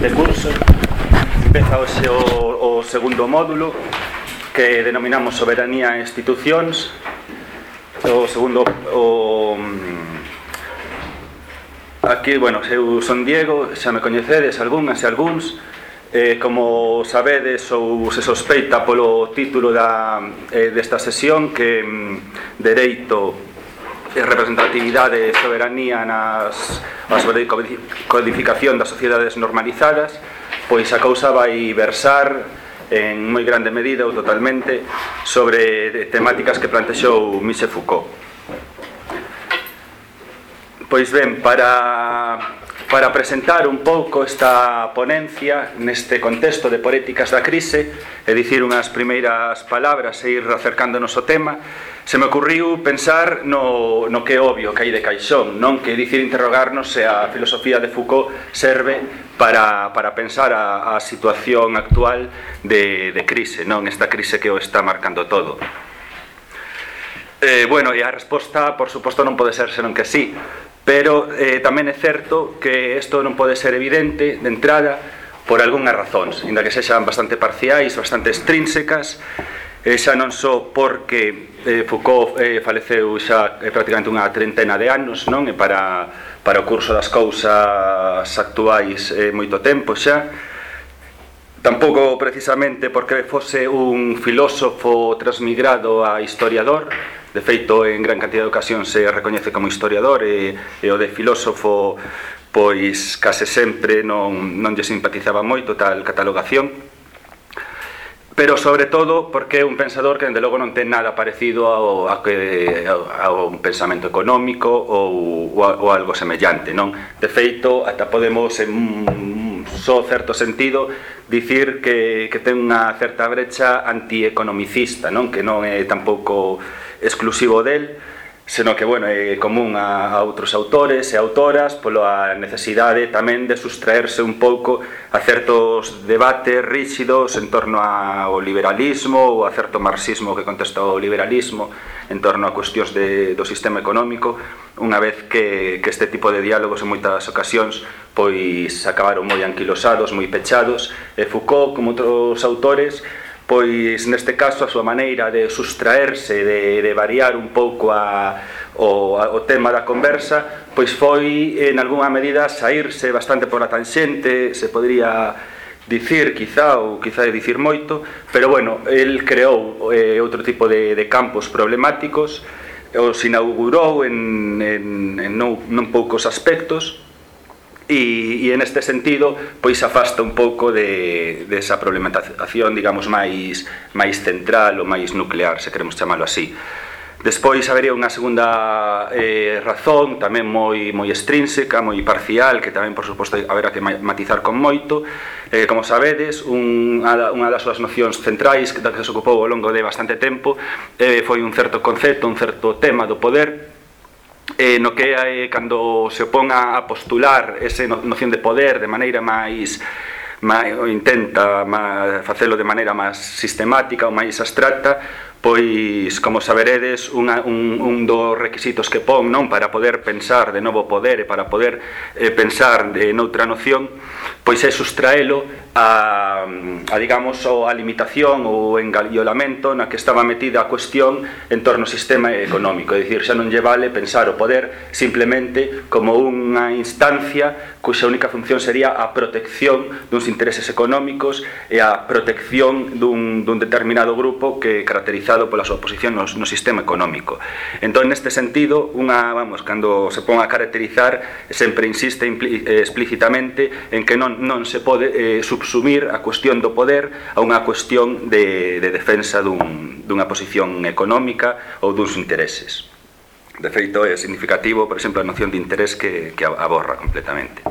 de curso. Empeza hoxe o, o segundo módulo que denominamos Soberanía e Institucións. O segundo o, mm, aquí, bueno, eu son Diego xa me coñecedes algunhas e algúns. Eh, como sabedes ou se sospeita polo título da, eh, desta sesión que mm, Dereito Eh, representatividade e soberanía nas sobre codificación das sociedades normalizadas, pois a cousa vai versar en moi grande medida ou totalmente sobre temáticas que plantexou Michel Foucault. Pois ben, para para presentar un pouco esta ponencia neste contexto de Poéticas da Crise, e dicir unhas primeiras palabras e ir acercándonos ao tema, se me ocurriu pensar no, no que é obvio que hai de caixón, non? Que dicir interrogarnos se a filosofía de Foucault serve para, para pensar a, a situación actual de, de crise, non? Esta crise que o está marcando todo. Eh, bueno, e a resposta, por suposto, non pode ser senón que sí, pero eh, tamén é certo que isto non pode ser evidente de entrada por algunhas razóns, inda que sexan bastante parciais, bastante extrínsecas, eh, xa non só porque eh, Foucault eh, faleceu xa eh, prácticamente unha trentena de anos, non? E para, para o curso das cousas actuais eh, moito tempo xa, Tampouco precisamente porque fose un filósofo transmigrado a historiador, de feito en gran cantidad de ocasións se recoñece como historiador e, e o de filósofo pois case sempre non, non lle simpatizaba moito tal catalogación, pero sobre todo porque é un pensador que dende logo non ten nada parecido ao, a que, ao, ao un pensamento económico ou, ou, ou algo semellante non? De feito ata podemos en un só certo sentido dicir que, que ten unha certa brecha antieconomicista non? Que non é tampouco exclusivo del senón que, bueno, é común a, a outros autores e autoras pola necesidade tamén de sustraerse un pouco a certos debates rígidos en torno ao liberalismo ou a certo marxismo que contesta o liberalismo en torno a cuestións de, do sistema económico unha vez que, que este tipo de diálogos en moitas ocasións pois acabaron moi anquilosados, moi pechados e Foucault, como outros autores, pois neste caso a súa maneira de sustraerse, de, de variar un pouco a, o, a, o tema da conversa, pois foi en algunha medida saírse bastante pola tanxente, se podría dicir quizá ou quizá dicir moito, pero bueno, el creou eh, outro tipo de, de campos problemáticos, os inaugurou en, en, en non, non poucos aspectos, e, e en este sentido pois afasta un pouco de, de esa problematización digamos máis máis central ou máis nuclear se queremos chamalo así Despois habería unha segunda eh, razón tamén moi moi extrínseca, moi parcial, que tamén por suposto haberá que matizar con moito. Eh, como sabedes, unha, unha das súas nocións centrais que se ocupou ao longo de bastante tempo eh, foi un certo concepto, un certo tema do poder eh, no que é cando se opón a, postular esa noción de poder de maneira máis máis, intenta má, facelo de maneira máis sistemática ou máis abstracta pois como saberedes unha, un, un dos requisitos que pon non para poder pensar de novo poder e para poder eh, pensar de noutra noción pois é sustraelo a, a digamos ou a limitación ou engaliolamento na que estaba metida a cuestión en torno ao sistema económico. É dicir, xa non lle vale pensar o poder simplemente como unha instancia cuxa única función sería a protección duns intereses económicos e a protección dun, dun determinado grupo que caracteriza fechado pola súa posición no, no sistema económico. Entón, neste sentido, unha, vamos, cando se pon a caracterizar, sempre insiste impli, eh, explícitamente en que non, non se pode eh, subsumir a cuestión do poder a unha cuestión de, de defensa dun, dunha posición económica ou duns intereses. De feito, é significativo, por exemplo, a noción de interés que, que aborra completamente.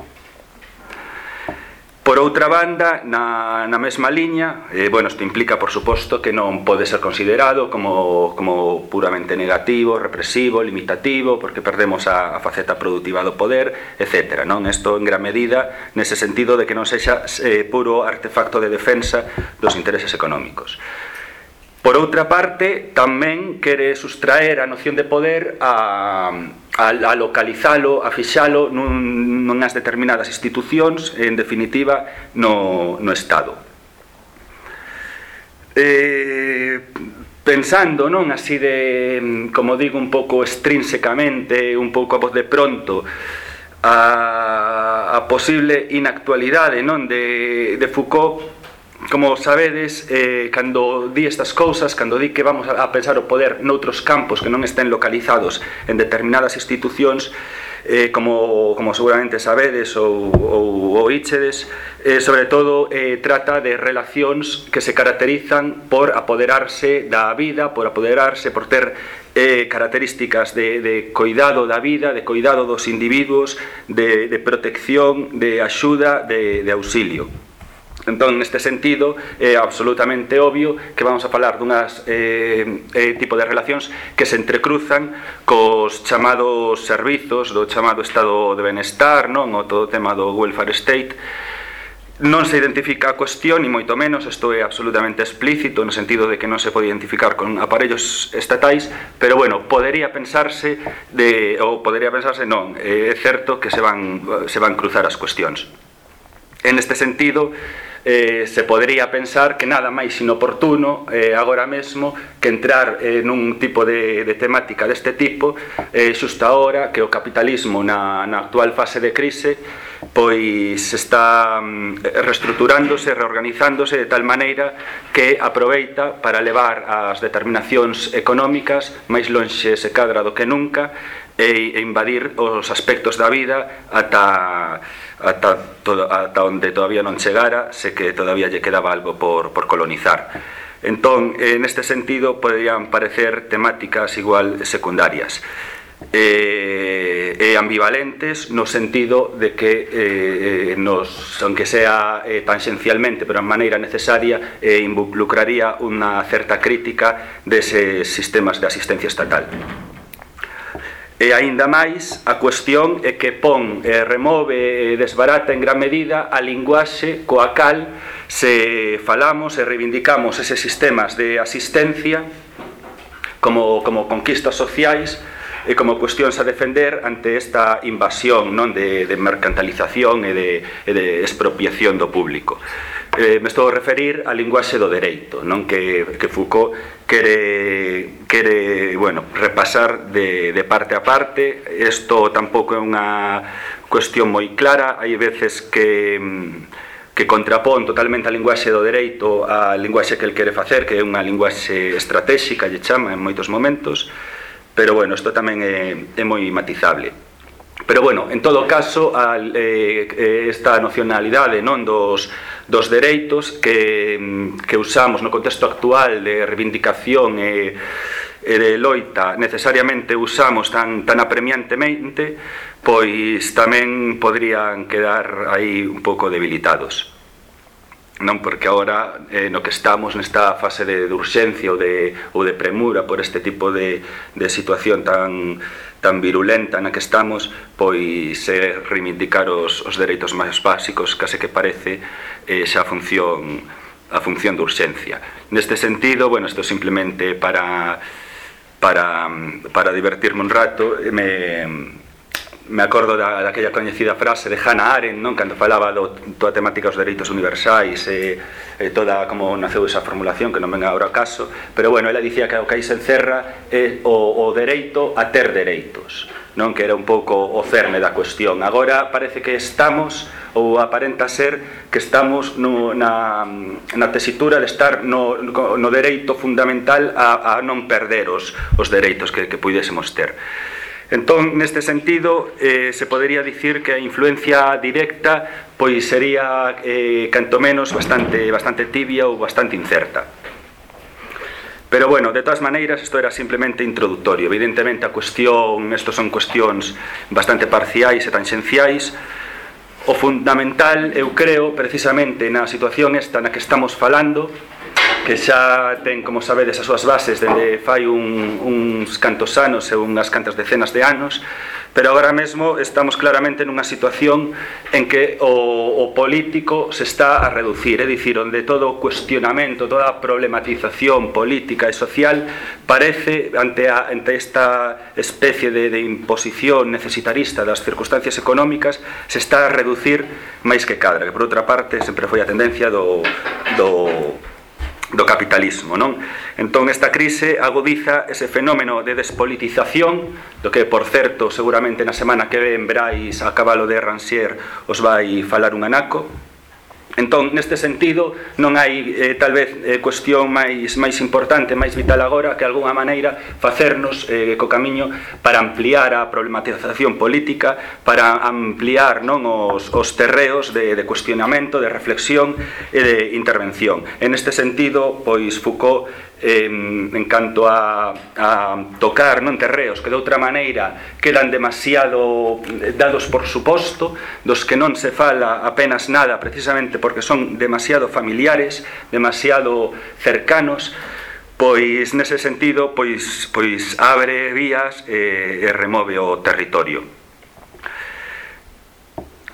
Por outra banda, na, na mesma liña, eh, bueno, isto implica, por suposto, que non pode ser considerado como, como puramente negativo, represivo, limitativo, porque perdemos a, a faceta productiva do poder, etc. Non? Isto en gran medida, nese sentido de que non sexa eh, puro artefacto de defensa dos intereses económicos. Por outra parte, tamén quere sustraer a noción de poder a, a, a localizalo, a fixalo nun, nunhas determinadas institucións, en definitiva, no, no Estado. Eh, pensando, non, así de, como digo, un pouco extrínsecamente, un pouco a voz de pronto, a, a posible inactualidade non de, de Foucault como sabedes, eh, cando di estas cousas, cando di que vamos a pensar o poder noutros campos que non estén localizados en determinadas institucións, eh, como, como seguramente sabedes ou, ou, ou ichedes, eh, sobre todo eh, trata de relacións que se caracterizan por apoderarse da vida, por apoderarse, por ter eh, características de, de coidado da vida, de coidado dos individuos, de, de protección, de axuda, de, de auxilio. Entón, neste sentido, é absolutamente obvio que vamos a falar dunhas eh, eh, tipo de relacións que se entrecruzan cos chamados servizos do chamado estado de benestar, non o todo o tema do welfare state, Non se identifica a cuestión, ni moito menos, isto é absolutamente explícito no sentido de que non se pode identificar con aparellos estatais, pero bueno, podería pensarse de ou podería pensarse non, é certo que se van se van cruzar as cuestións. En este sentido, eh, se podría pensar que nada máis inoportuno eh, agora mesmo que entrar eh, nun tipo de, de temática deste tipo eh, xusta ahora que o capitalismo na, na actual fase de crise pois está mm, reestructurándose, reorganizándose de tal maneira que aproveita para levar as determinacións económicas máis lonxe se cadra do que nunca e, e invadir os aspectos da vida ata ata, todo, ata onde todavía non chegara, se que todavía lle quedaba algo por, por colonizar. Entón, eh, neste sentido, poderían parecer temáticas igual secundarias eh, e ambivalentes no sentido de que eh, nos, aunque sea eh, tangencialmente, pero en maneira necesaria, eh, involucraría unha certa crítica deses sistemas de asistencia estatal. E aínda máis, a cuestión é que pon, eh, remove e desbarata en gran medida a linguaxe coa cal se falamos e reivindicamos eses sistemas de asistencia como, como conquistas sociais e como cuestións a defender ante esta invasión non de, de mercantilización e de, e de expropiación do público eh, me estou a referir á linguaxe do dereito, non que, que Foucault quere, quere bueno, repasar de, de parte a parte. Isto tampouco é unha cuestión moi clara, hai veces que que contrapón totalmente a linguaxe do dereito a linguaxe que el quere facer, que é unha linguaxe estratégica, lle chama en moitos momentos, pero bueno, isto tamén é, é moi matizable. Pero bueno, en todo caso, al, eh, eh, esta nocionalidade non dos, dos dereitos que, mm, que usamos no contexto actual de reivindicación e eh, e de loita necesariamente usamos tan, tan apremiantemente, pois tamén podrían quedar aí un pouco debilitados non porque agora eh, no que estamos nesta fase de, de urxencia ou de, ou de premura por este tipo de, de situación tan, tan virulenta na que estamos pois é eh, reivindicar os, os dereitos máis básicos case que parece eh, xa a función a función de urxencia. Neste sentido, bueno, isto simplemente para para, para divertirme un rato eh, me, me acordo da, daquella coñecida frase de Hannah Arendt, non, cando falaba do, toda a temática dos dereitos universais e, e toda como naceu esa formulación que non venga agora a caso, pero bueno, ela dicía que o que aí se encerra é o, o dereito a ter dereitos, non que era un pouco o cerne da cuestión. Agora parece que estamos ou aparenta ser que estamos no, na, na tesitura de estar no, no dereito fundamental a, a non perder os, os dereitos que, que puidésemos ter. Entón, neste sentido, eh, se podería dicir que a influencia directa pois sería eh, canto menos bastante, bastante tibia ou bastante incerta. Pero bueno, de todas maneiras, isto era simplemente introductorio. Evidentemente, a cuestión, estos son cuestións bastante parciais e tangenciais. O fundamental, eu creo, precisamente na situación esta na que estamos falando, que xa ten, como sabedes, as súas bases dende fai un, uns cantos anos e unhas cantas decenas de anos, pero agora mesmo estamos claramente nunha situación en que o, o político se está a reducir, é dicir, onde todo o cuestionamento, toda a problematización política e social parece ante, a, ante esta especie de, de imposición necesitarista das circunstancias económicas se está a reducir máis que cadra, que por outra parte sempre foi a tendencia do, do do capitalismo, non? Entón esta crise agudiza ese fenómeno de despolitización do que, por certo, seguramente na semana que ven veráis a cabalo de Rancière os vai falar un anaco, Entón, neste sentido, non hai eh, tal vez eh, cuestión máis máis importante, máis vital agora que algunha maneira facernos eh, co camiño para ampliar a problematización política, para ampliar non os, os terreos de, de cuestionamento, de reflexión e de intervención. En este sentido, pois Foucault eh, en canto a, a tocar non terreos que de outra maneira quedan demasiado eh, dados por suposto dos que non se fala apenas nada precisamente porque son demasiado familiares demasiado cercanos pois nese sentido pois, pois abre vías e, e remove o territorio.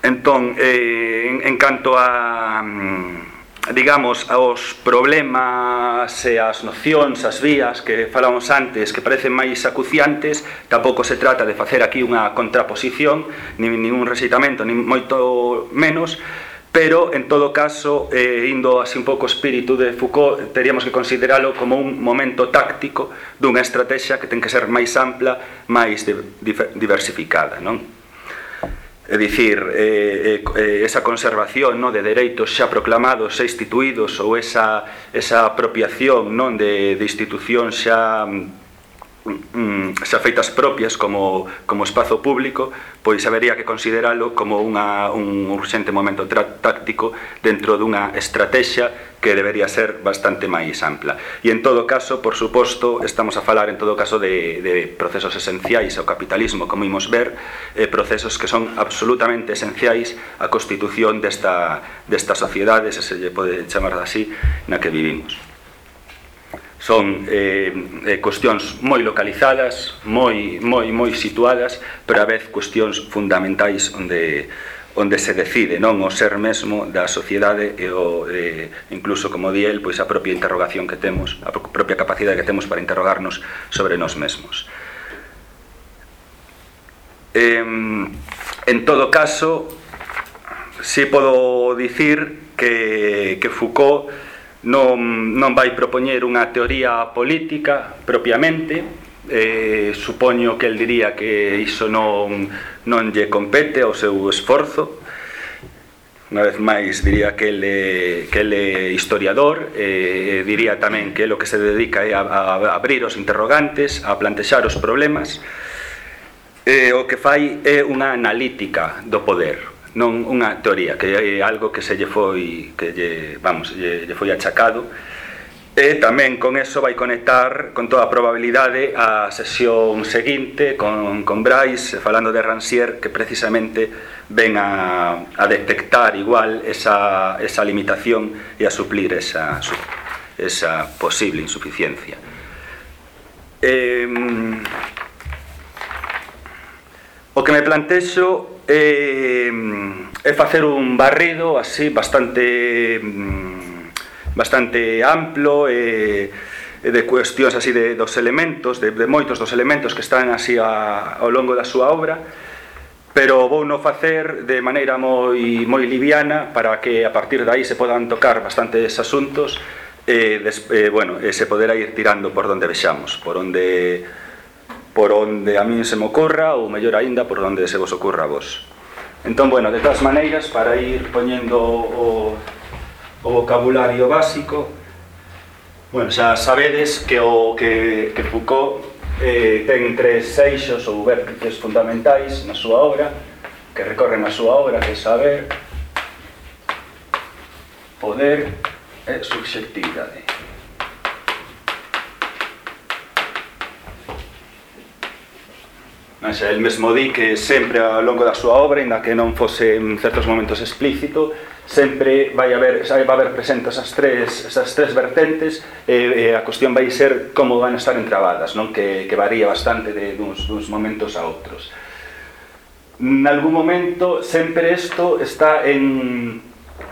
Entón eh, en, en canto a mm, digamos, aos problemas e as nocións, as vías que falamos antes que parecen máis acuciantes, tampouco se trata de facer aquí unha contraposición, nin ningún recitamento, nin moito menos, pero en todo caso, eh, indo así un pouco espírito de Foucault, teríamos que consideralo como un momento táctico dunha estrategia que ten que ser máis ampla, máis diversificada, non? É dicir, eh, eh, eh, esa conservación no? de dereitos xa proclamados e instituídos ou esa, esa apropiación non de, de institucións xa mm, Mm, xa feitas propias como, como espazo público, pois habería que consideralo como unha, un urxente momento táctico dentro dunha estrategia que debería ser bastante máis ampla. E en todo caso, por suposto, estamos a falar en todo caso de, de procesos esenciais ao capitalismo, como imos ver, eh, procesos que son absolutamente esenciais á constitución desta, desta sociedade, se se lle pode chamar así, na que vivimos son eh, eh, cuestións moi localizadas, moi, moi, moi situadas, pero a vez cuestións fundamentais onde, onde se decide non o ser mesmo da sociedade e o eh, incluso como di el, pois a propia interrogación que temos, a propia capacidade que temos para interrogarnos sobre nós mesmos. Eh, en todo caso, si podo dicir que, que Foucault non, non vai propoñer unha teoría política propiamente, eh, supoño que el diría que iso non, non lle compete ao seu esforzo, Unha vez máis diría que ele, que ele historiador eh, Diría tamén que lo que se dedica é a, a abrir os interrogantes A plantexar os problemas. Eh, O que fai é unha analítica do poder non unha teoría, que é algo que se lle foi que lle, vamos, lle, lle foi achacado. E tamén con eso vai conectar con toda a probabilidade a sesión seguinte con, con Bryce falando de Rancière que precisamente ven a, a detectar igual esa, esa limitación e a suplir esa, esa posible insuficiencia. Eh, O que me plantexo é, é facer un barrido así bastante mm, bastante amplo e de cuestións así de dos elementos, de, de moitos dos elementos que están así a, ao longo da súa obra, pero vou no facer de maneira moi moi liviana para que a partir de aí se podan tocar bastantes asuntos e, des, e bueno, e se poderá ir tirando por onde vexamos, por onde por onde a min se me ocorra ou mellor aínda por onde se vos ocorra a vos. Entón, bueno, de todas maneiras, para ir poñendo o, o vocabulario básico, bueno, xa sabedes que o que, que Foucault eh, ten tres eixos ou vértices fundamentais na súa obra, que recorren a súa obra, que é saber, poder e subxectividade. Mas el mesmo di que sempre ao longo da súa obra, inda que non fose en certos momentos explícito, sempre vai haber, vai haber presentes esas tres, esas tres vertentes e, e a cuestión vai ser como van estar entrabadas, non que, que varía bastante de, duns, duns momentos a outros. En algún momento sempre isto está en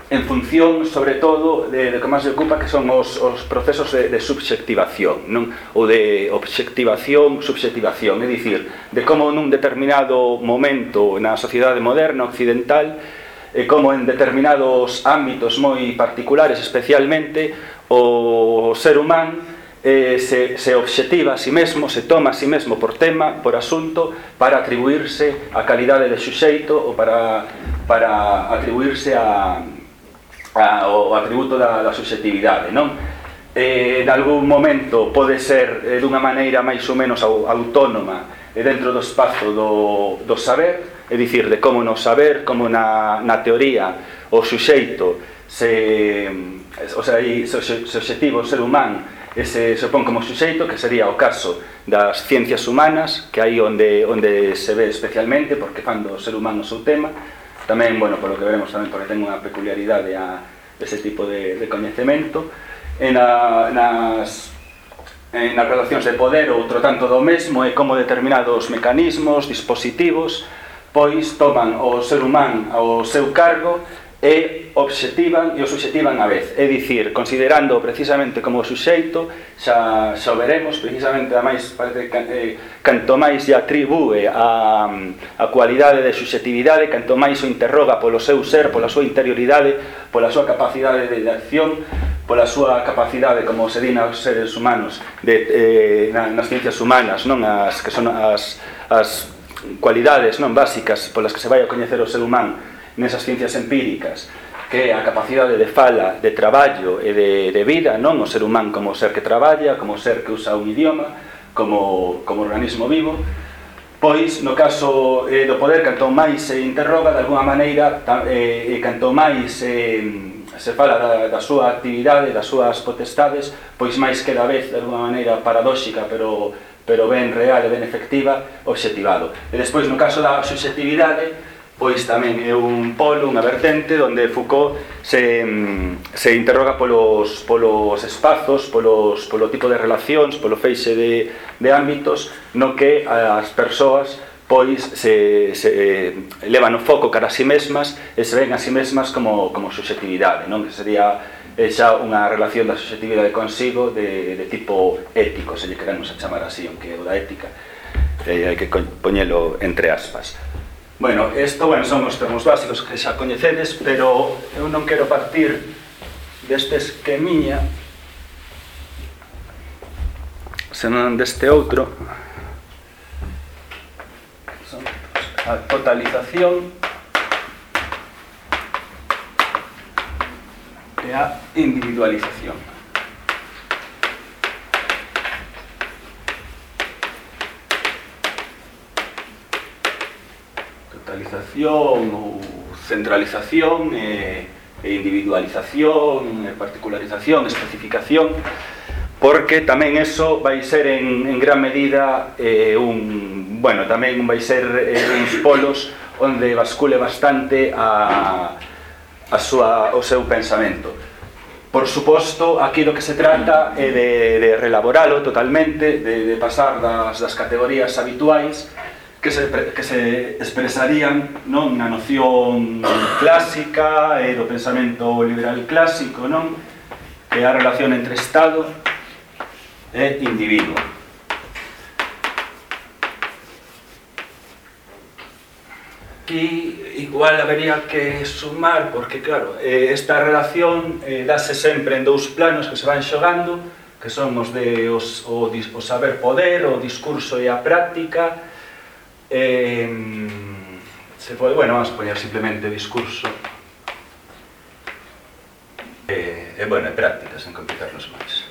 en función, sobre todo, de, de que máis se ocupa que son os, os procesos de, de subxectivación, non? ou de obxectivación, subxectivación, é dicir, de como nun determinado momento na sociedade moderna occidental e como en determinados ámbitos moi particulares especialmente o ser humano eh, se, se obxectiva a si mesmo, se toma a si mesmo por tema, por asunto, para atribuirse a calidade de xuxeito ou para, para atribuirse a, a, o atributo da, da subjetividade, non? Eh, en algún momento pode ser eh, dunha maneira máis ou menos autónoma eh, dentro do espazo do, do saber, é dicir, de como no saber, como na, na teoría, o suxeito, se, o sea, e, se, se, se objetivo o ser humano ese se pon como suxeito que sería o caso das ciencias humanas que aí onde, onde se ve especialmente porque fan do ser humano o seu tema Tamén, bueno, polo que veremos tamén, porque ten unha peculiaridade a ese tipo de, de coñecemento. En a, nas en nas relacións de poder outro tanto do mesmo e como determinados mecanismos, dispositivos, pois toman o ser humano ao seu cargo e obxectivan e o subxectivan a vez. É dicir, considerando precisamente como suxeito, xa, xa veremos precisamente ademais, máis, parece, que eh, canto máis lle atribúe a, a cualidade de subxectividade, canto máis o interroga polo seu ser, pola súa interioridade, pola súa capacidade de, de acción, pola súa capacidade, como se di nos seres humanos, de, eh, nas ciencias humanas, non? As que son as, as cualidades non? Básicas polas que se vai a coñecer o ser humano, nesas ciencias empíricas que a capacidade de fala, de traballo e de, de vida, non o ser humano como ser que traballa, como ser que usa un idioma, como, como organismo vivo, pois no caso eh, do poder canto máis se interroga de alguna maneira eh, eh, canto máis eh, se fala da, da súa actividade, das súas potestades, pois máis que da vez de alguna maneira paradóxica, pero pero ben real e ben efectiva, obxectivado. E despois no caso da subjetividade, pois tamén é un polo, unha vertente onde Foucault se, mm, se interroga polos, polos espazos, polos, polo tipo de relacións, polo feixe de, de ámbitos no que as persoas pois se, se eh, levan o foco cara a si mesmas e se ven a si mesmas como, como subjetividade, non? Que sería eh, xa unha relación da subjetividade consigo de, de tipo ético, se lle queremos a chamar así, aunque o da ética eh, hai que poñelo entre aspas. Bueno, isto, bueno, son os termos básicos que xa coñecedes, pero eu non quero partir deste esquemiña senón deste outro a totalización e a individualización. centralización ou centralización e, e individualización, e particularización, especificación, porque tamén eso vai ser en, en gran medida eh, un, bueno, tamén vai ser eh, uns polos onde bascule bastante a, a súa, o seu pensamento. Por suposto, aquí do que se trata é de, de relaboralo totalmente, de, de pasar das, das categorías habituais que se, que se expresarían non na noción clásica e do pensamento liberal clásico, non? Que é a relación entre Estado e individuo. Aquí igual habería que sumar, porque claro, eh, esta relación eh, dase sempre en dous planos que se van xogando, que son os de os, o, o saber poder, o discurso e a práctica, Eh, se pode, bueno, vamos a poñer simplemente discurso. E, eh, eh, bueno, e prácticas, sen complicarnos máis.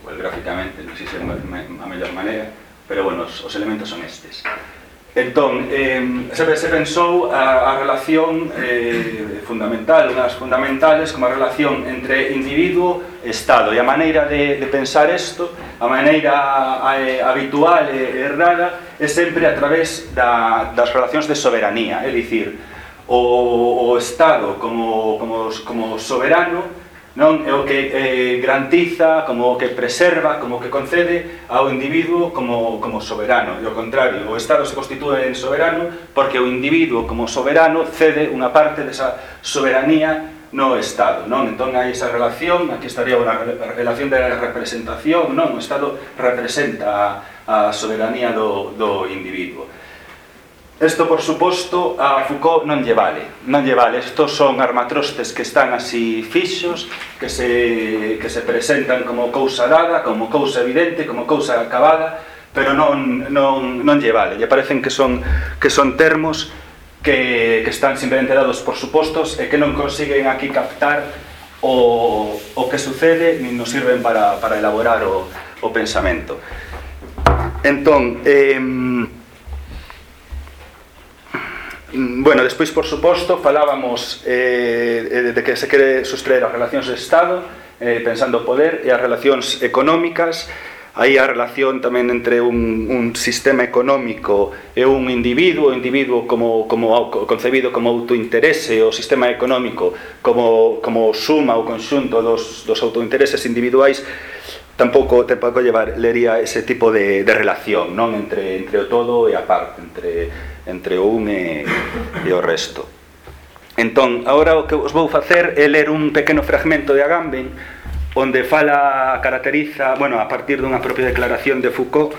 Bueno, gráficamente non sei se é a mellor maneira, pero bueno, os, os elementos son estes. Entón, eh, sempre se pensou a, a relación eh, fundamental, unhas fundamentales, como a relación entre individuo e Estado. E a maneira de, de pensar isto, a maneira eh, habitual e errada, é sempre a través da, das relacións de soberanía. É dicir, o, o Estado como, como, como soberano non? É o que eh, garantiza, como o que preserva, como o que concede ao individuo como, como soberano. E ao contrario, o Estado se constitúe en soberano porque o individuo como soberano cede unha parte desa soberanía no Estado. Non? Entón hai esa relación, aquí estaría unha relación de representación, non? o Estado representa a, a soberanía do, do individuo. Isto, por suposto, a Foucault non lle vale. Non lle vale. Estos son armatrostes que están así fixos, que se, que se presentan como cousa dada, como cousa evidente, como cousa acabada, pero non, non, non lle vale. Lle parecen que son, que son termos que, que están simplemente dados por supostos e que non consiguen aquí captar o, o que sucede nin nos sirven para, para elaborar o, o pensamento. Entón, eh, Mm, bueno, despois, por suposto, falábamos eh, eh de que se quere sustraer as relacións de Estado, eh, pensando o poder, e as relacións económicas, aí a relación tamén entre un, un sistema económico e un individuo, o individuo como, como concebido como autointerese, o sistema económico como, como suma ou conxunto dos, dos autointereses individuais, tampouco tampouco llevar lería ese tipo de, de relación non? Entre, entre o todo e a parte, entre entre o un e, e o resto. Entón, agora o que os vou facer é ler un pequeno fragmento de Agamben onde fala, caracteriza, bueno, a partir dunha propia declaración de Foucault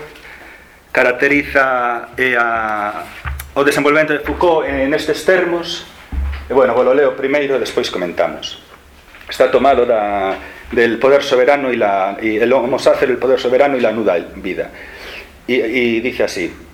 caracteriza e a, o desenvolvemento de Foucault en estes termos. E bueno, vou leo primeiro e despois comentamos. Está tomado da, del poder soberano y la, y el homo sacer, el poder soberano y la nuda vida. Y, y dice así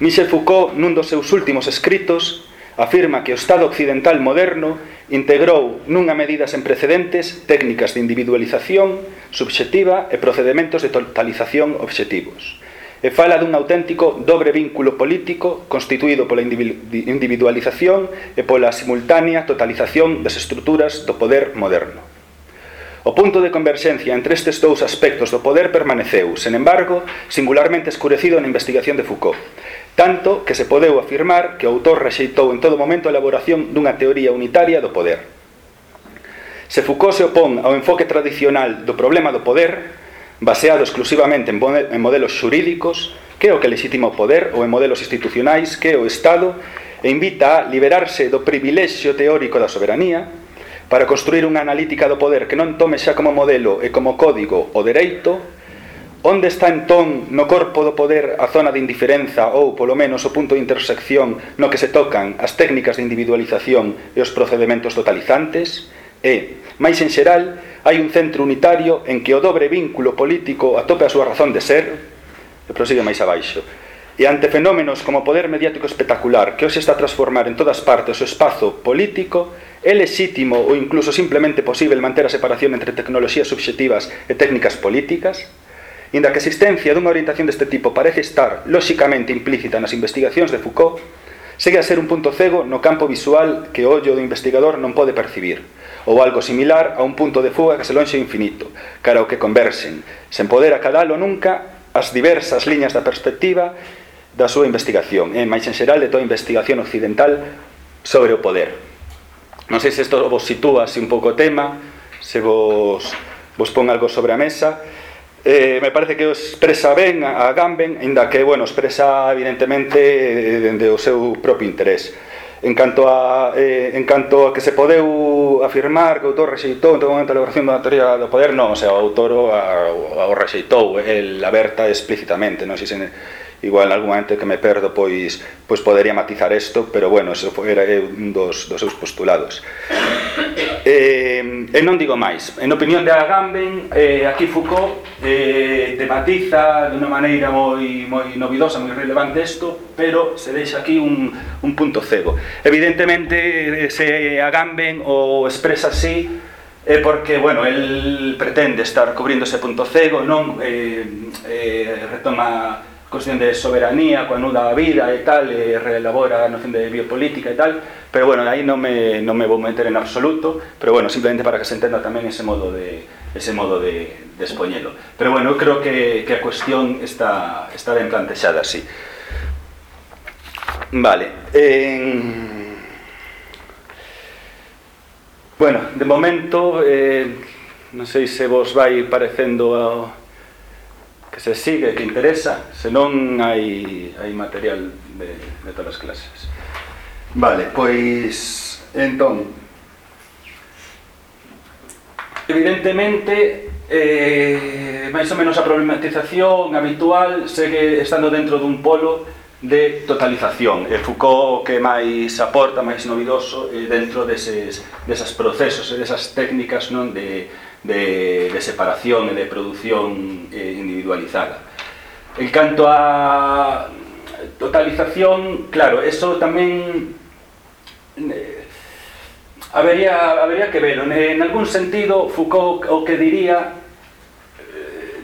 Michel Foucault, nun dos seus últimos escritos, afirma que o Estado occidental moderno integrou nunha medida sen precedentes técnicas de individualización subxetiva e procedementos de totalización obxectivos e fala dun auténtico dobre vínculo político constituído pola individualización e pola simultánea totalización das estruturas do poder moderno. O punto de converxencia entre estes dous aspectos do poder permaneceu, sen embargo, singularmente escurecido na investigación de Foucault tanto que se podeu afirmar que o autor rexeitou en todo momento a elaboración dunha teoría unitaria do poder. Se Foucault se opón ao enfoque tradicional do problema do poder, baseado exclusivamente en modelos xurídicos, que é o que legitima o poder, ou en modelos institucionais, que é o Estado, e invita a liberarse do privilexio teórico da soberanía, para construir unha analítica do poder que non tome xa como modelo e como código o dereito, Onde está entón no corpo do poder a zona de indiferenza ou, polo menos, o punto de intersección no que se tocan as técnicas de individualización e os procedementos totalizantes? E, máis en xeral, hai un centro unitario en que o dobre vínculo político atope a súa razón de ser? E prosigue máis abaixo. E ante fenómenos como o poder mediático espectacular que hoxe está a transformar en todas partes o espazo político, é lexítimo ou incluso simplemente posible manter a separación entre tecnoloxías subxetivas e técnicas políticas? Inda que a existencia dunha orientación deste tipo parece estar lóxicamente implícita nas investigacións de Foucault, segue a ser un punto cego no campo visual que o ollo do investigador non pode percibir, ou algo similar a un punto de fuga que se lonxe infinito, cara ao que conversen, sen poder acadalo nunca as diversas liñas da perspectiva da súa investigación, e máis en xeral de toda a investigación occidental sobre o poder. Non sei se isto vos sitúa así un pouco o tema, se vos, vos pon algo sobre a mesa, Eh, me parece que o expresa ben a Gamben, inda que, bueno, expresa evidentemente eh, dende o seu propio interés. En canto a, eh, en canto a que se podeu afirmar que o autor rexeitou en todo momento a elaboración da teoría do poder, non, o, sea, o autor o, o rexeitou, el aberta explícitamente, non sei se igual algún momento que me perdo pois pois podería matizar isto, pero bueno, eso foi, era eh, un dos, dos seus postulados. Eh, e non digo máis. En opinión de Agamben, eh, aquí Foucault eh, tematiza de unha maneira moi, moi novidosa, moi relevante isto, pero se deixa aquí un, un punto cego. Evidentemente, se Agamben o expresa así, é porque, bueno, el pretende estar cubrindo ese punto cego, non eh, eh, retoma cuestión de soberanía, coa nuda a vida e tal, e reelabora a noción de biopolítica e tal, pero bueno, aí non me, non me vou meter en absoluto, pero bueno, simplemente para que se entenda tamén ese modo de, ese modo de, de expoñelo. Pero bueno, eu creo que, que a cuestión está, está ben plantexada así. Vale, en... Bueno, de momento, eh, non sei se vos vai parecendo... A que se sigue, que interesa, senón hai, hai material de, de todas as clases. Vale, pois, entón, evidentemente, eh, máis ou menos a problematización habitual segue estando dentro dun polo de totalización e Foucault que máis aporta, máis novidoso eh, dentro deses, desas procesos e desas técnicas non de, de, de separación e de produción eh, individualizada. En canto a totalización, claro, eso tamén eh, habería, habería que velo. En algún sentido, Foucault o que diría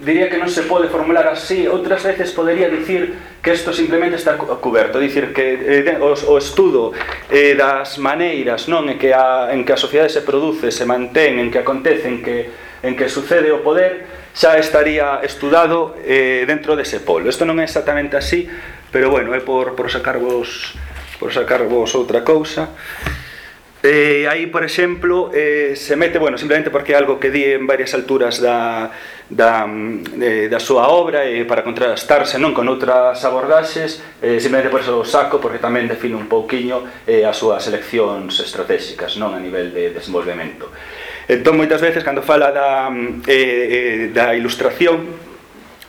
diría que non se pode formular así, outras veces podería dicir que isto simplemente está cuberto, dicir que eh, o, o estudo eh, das maneiras non en que a, en que a sociedade se produce, se mantén, en que acontece, en que, en que sucede o poder, xa estaría estudado eh, dentro dese polo. Isto non é exactamente así, pero bueno, é por, por sacarvos por sacarvos outra cousa. Eh, aí, por exemplo, eh, se mete, bueno, simplemente porque é algo que di en varias alturas da, da, mm, eh, da súa obra e eh, para contrastarse non con outras abordaxes, eh, simplemente por eso o saco, porque tamén define un pouquiño eh, as súas eleccións estratégicas, non a nivel de desenvolvemento. Entón, moitas veces, cando fala da, mm, eh, eh, da ilustración,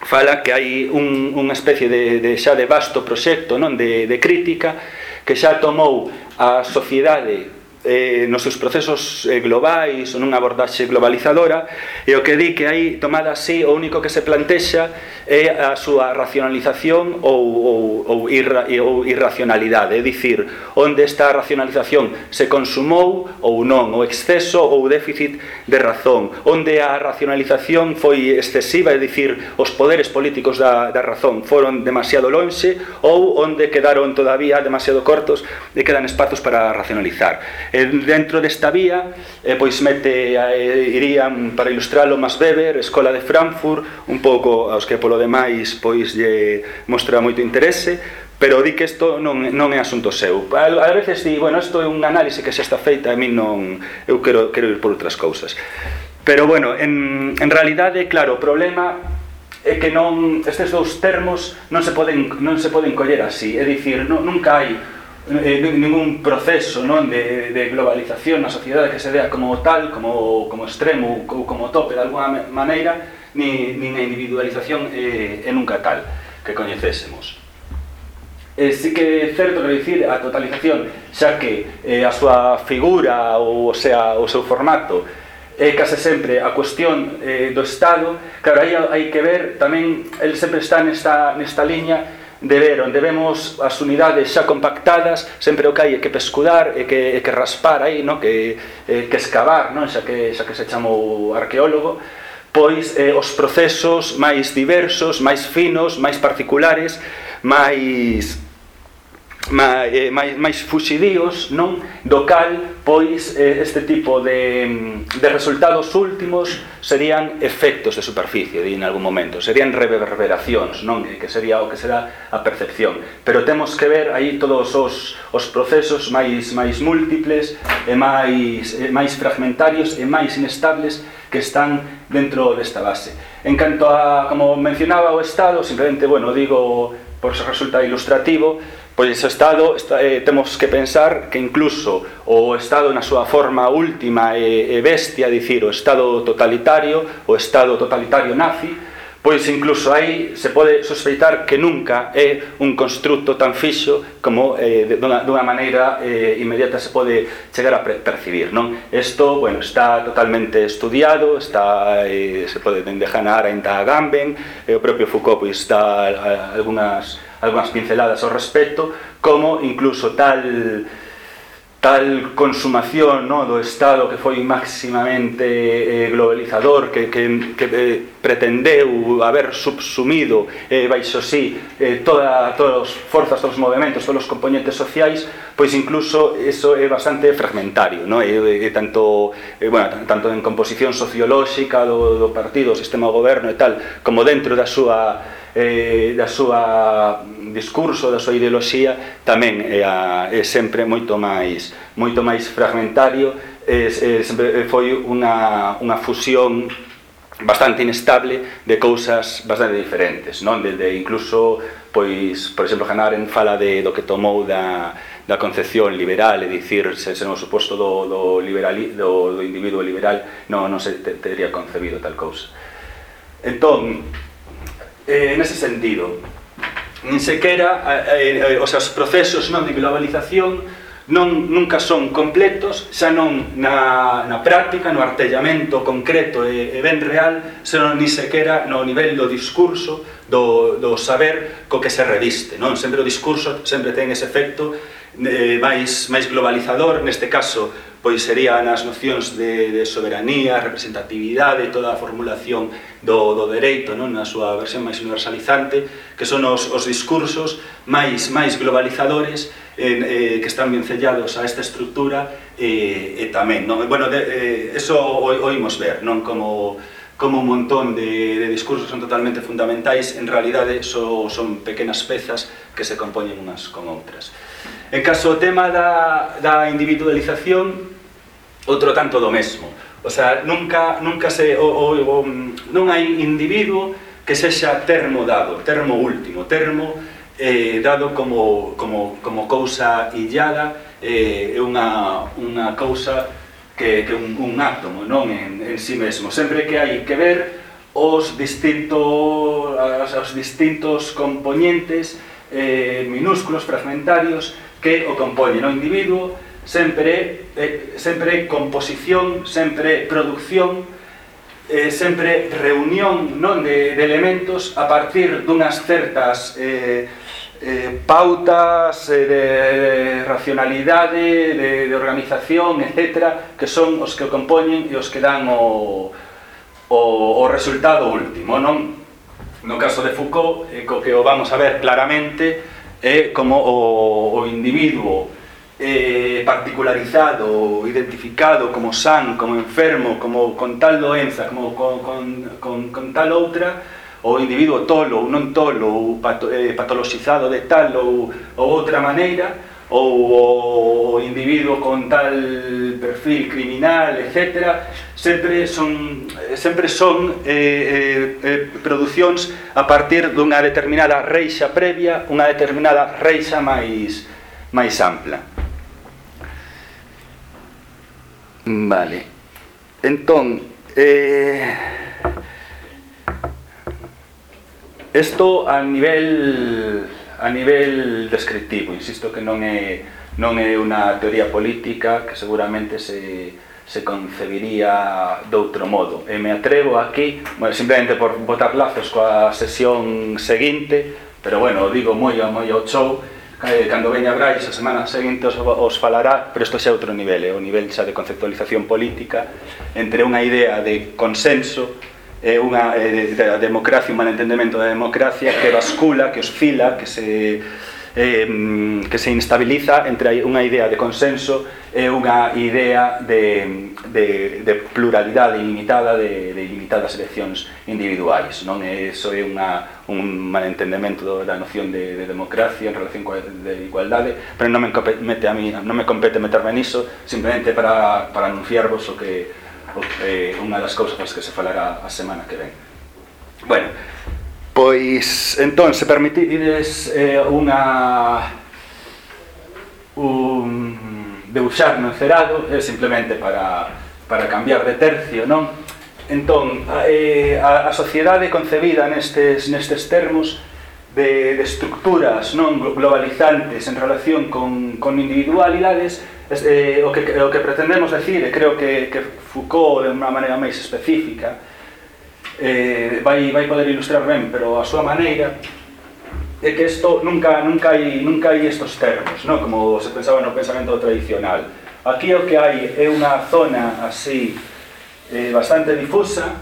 fala que hai un, unha especie de, de xa de vasto proxecto non de, de crítica que xa tomou a sociedade eh, nos seus procesos eh, globais ou nunha abordaxe globalizadora e o que di que hai tomada así o único que se plantexa é a súa racionalización ou, ou, ou, irra, ou irracionalidade. É dicir, onde esta racionalización se consumou ou non o exceso ou o déficit de razón. Onde a racionalización foi excesiva é dicir, os poderes políticos da, da razón foron demasiado lonxe ou onde quedaron todavía demasiado cortos e quedan espazos para racionalizar. E dentro desta vía, eh, pois mete, eh, irían, para ilustralo, Max Weber, Escola de Frankfurt, un pouco aos que polo demais pois lle mostra moito interese, pero di que isto non, non é asunto seu. A, a veces di, bueno, isto é un análise que xa está feita, a mí non, eu quero, quero ir por outras cousas. Pero bueno, en, en realidade, claro, o problema é que non estes dous termos non se poden non se poden coller así, é dicir, non, nunca hai eh, ningún proceso non de, de globalización na sociedade que se vea como tal, como, como extremo ou como tope de alguna maneira ni, nin a individualización eh, é nunca tal que coñecésemos. Eh, sí que é certo que dicir a totalización xa que eh, a súa figura ou o, sea, o seu formato é case sempre a cuestión eh, do Estado. Claro, aí hai que ver tamén el sempre está nesta, nesta liña deber onde vemos as unidades xa compactadas sempre o que hai é que pescudar e que, é que raspar aí, no? que, é que excavar non? xa, que, xa que se chamou arqueólogo pois eh, os procesos máis diversos, máis finos, máis particulares, máis máis, eh, máis, máis fuxidíos, non? Do cal, pois, eh, este tipo de, mm, de resultados últimos serían efectos de superficie, di en algún momento, serían reverberacións, non? Eh, que sería o que será a percepción. Pero temos que ver aí todos os, os procesos máis, máis múltiples, e máis, e máis fragmentarios e máis inestables que están dentro desta base. En canto a, como mencionaba, o Estado, simplemente, bueno, digo por eso resulta ilustrativo, pois o Estado está, eh, temos que pensar que incluso o Estado na súa forma última e, e bestia, dicir, o Estado totalitario, o Estado totalitario nazi, pois incluso aí se pode sospeitar que nunca é un construto tan fixo como eh, dunha, dunha maneira eh, inmediata se pode chegar a percibir, non? Isto, bueno, está totalmente estudiado, está eh, se pode dejanar ainda a Gamben, e eh, o propio Foucault pois dá eh, algunhas algunhas pinceladas ao respecto, como incluso tal tal consumación no, do Estado que foi máximamente eh, globalizador que, que, que eh, pretendeu haber subsumido eh, baixo sí eh, toda, todas as forzas, todos os movimentos todos os componentes sociais pois incluso eso é bastante fragmentario no? e, e, tanto, e, bueno, tanto en composición sociolóxica do, do partido, do sistema goberno e tal como dentro da súa eh, da súa mm, discurso, da súa ideoloxía tamén é, a, é sempre moito máis moito máis fragmentario é, é, sempre eh, foi unha, unha fusión bastante inestable de cousas bastante diferentes, non? Desde incluso, pois, por exemplo, Hanaren fala de do que tomou da, da concepción liberal, é dicir, se, se no suposto do, do, liberali, do, do individuo liberal non, non se te, teria concebido tal cousa. Entón, eh, nese sentido. Nin sequera eh, eh, eh os seus procesos non de globalización non nunca son completos, xa non na, na práctica, no artellamento concreto e, e ben real, senón ni sequera no nivel do discurso, do, do saber co que se reviste. Non? Sempre o discurso sempre ten ese efecto eh, máis, máis globalizador, neste caso pois serían as nocións de, de soberanía, representatividade, toda a formulación do, do dereito non? na súa versión máis universalizante, que son os, os discursos máis máis globalizadores en, eh, que están vencellados a esta estructura eh, e tamén. Non? Bueno, de, eh, eso o, oímos ver, non como como un montón de, de discursos son totalmente fundamentais, en realidade so, son pequenas pezas que se compoñen unhas con outras. En caso o tema da, da individualización, outro tanto do mesmo. O sea, nunca, nunca se, o, o, o, non hai individuo que sexa termo dado, termo último, termo eh, dado como, como, como cousa illada, eh, é eh, unha, unha cousa que, que un, un átomo, non en, en si sí mesmo. Sempre que hai que ver os distintos, os distintos componentes eh, minúsculos, fragmentarios, que o compoñen o individuo sempre eh, sempre composición, sempre producción, eh, sempre reunión non de, de elementos a partir dunhas certas eh, eh, pautas eh, de, de racionalidade, de, de organización, etc., que son os que o compoñen e os que dan o, o, o resultado último, non? No caso de Foucault, eh, co que o vamos a ver claramente, é eh, como o, o individuo eh, particularizado, identificado como san, como enfermo, como con tal doenza, como con, con, con, con tal outra, o individuo tolo ou non tolo, ou pato, eh, patologizado de tal ou, ou outra maneira, ou o individuo con tal perfil criminal, etc. Sempre son, sempre son eh, eh, eh, producións a partir dunha determinada reixa previa, unha determinada reixa máis, máis ampla. Vale. Entón, eh, Isto a nivel a nivel descriptivo, insisto que non é non é unha teoría política que seguramente se se concebiría doutro modo. E me atrevo aquí, bueno, simplemente por botar lazos coa sesión seguinte, pero bueno, digo moi a moi ao show, eh, cando veña Brais a semana seguinte os, os falará, pero isto xa é outro nivel, é o nivel xa de conceptualización política entre unha idea de consenso e unha eh, de democracia, un malentendemento da democracia que bascula, que oscila, que se eh, que se instabiliza entre unha idea de consenso e unha idea de, de, de pluralidade ilimitada de, de ilimitadas eleccións individuais. Non é iso é unha, un malentendemento da noción de, de democracia en relación coa de igualdade, pero non me compete a mí, non me compete meterme niso, simplemente para, para anunciarvos o que o, eh, unha das cousas pois que se falará a semana que ven. Bueno, Pois, entón, se permitides eh, unha un debuxar no encerado é simplemente para, para cambiar de tercio, non? Entón, a, eh, a, a sociedade concebida nestes, nestes termos de, de estructuras non globalizantes en relación con, con individualidades es, eh, o, que, o que pretendemos decir, e creo que, que Foucault de unha maneira máis específica, eh, vai, vai poder ilustrar ben, pero a súa maneira é que isto nunca nunca hai nunca hai estos termos, no? como se pensaba no pensamento tradicional. Aquí o que hai é unha zona así eh, bastante difusa.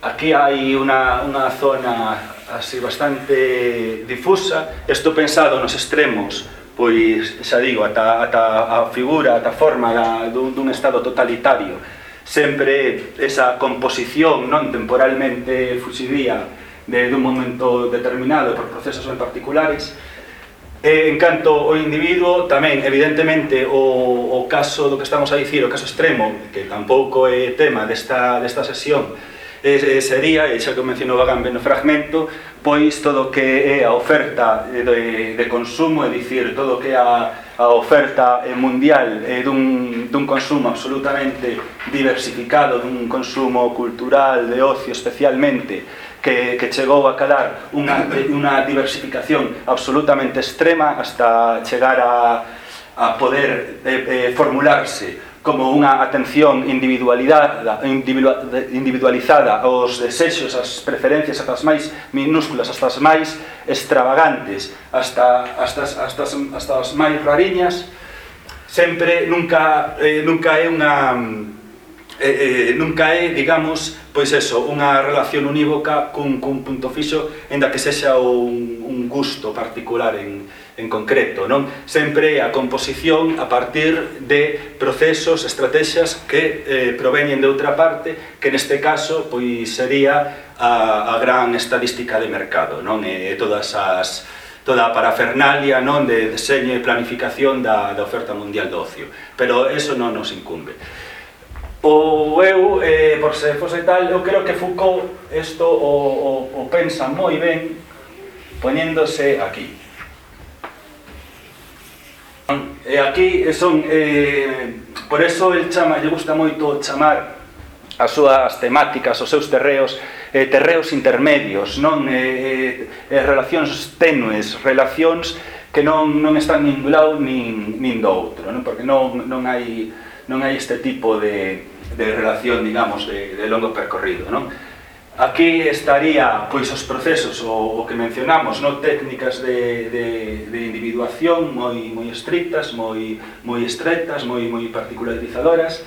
Aquí hai unha, unha zona así bastante difusa. Isto pensado nos extremos, pois xa digo, ata, ata a figura, ata a forma da, dun, dun estado totalitario sempre esa composición non temporalmente fuxidía de, de un momento determinado por procesos en particulares. E, en canto o individuo tamén evidentemente o, o caso do que estamos a dicir o caso extremo que tampouco é tema desta, desta sesión eh, sería, e xa que mencionou Agamben no fragmento, pois todo o que é a oferta de, de consumo, é dicir, todo o que é a, a oferta eh, mundial eh, dun, dun consumo absolutamente diversificado, dun consumo cultural, de ocio especialmente, que, que chegou a calar unha, unha diversificación absolutamente extrema hasta chegar a, a poder eh, eh, formularse como unha atención individualidade individualizada aos desexos, as preferencias hasta as máis minúsculas, hasta as máis extravagantes, hasta, hasta, hasta, as, hasta as máis rariñas, sempre nunca, eh, nunca é unha eh, eh, nunca é, digamos, pois eso, unha relación unívoca cun, cun punto fixo en da que sexa un, un gusto particular en, en concreto, non? Sempre a composición a partir de procesos, estrategias que eh, proveñen de outra parte, que neste caso pois sería a, a gran estadística de mercado, non? E todas as toda a parafernalia non de deseño e planificación da, da oferta mundial do ocio. Pero eso non nos incumbe. O eu, eh, por se fose tal, eu creo que Foucault isto o, o, o pensa moi ben poñéndose aquí. E aquí eh, son eh, por eso el chama lle gusta moito chamar as súas temáticas, os seus terreos, eh, terreos intermedios, non eh, eh, eh relacións tenues, relacións que non, non están nin do lado nin, nin do outro, non? porque non, non, hai, non hai este tipo de, de relación, digamos, de, de longo percorrido. Non? Aquí estaría pois os procesos o, o que mencionamos, non técnicas de, de, de individuación moi moi estrictas, moi moi estreitas, moi moi particularizadoras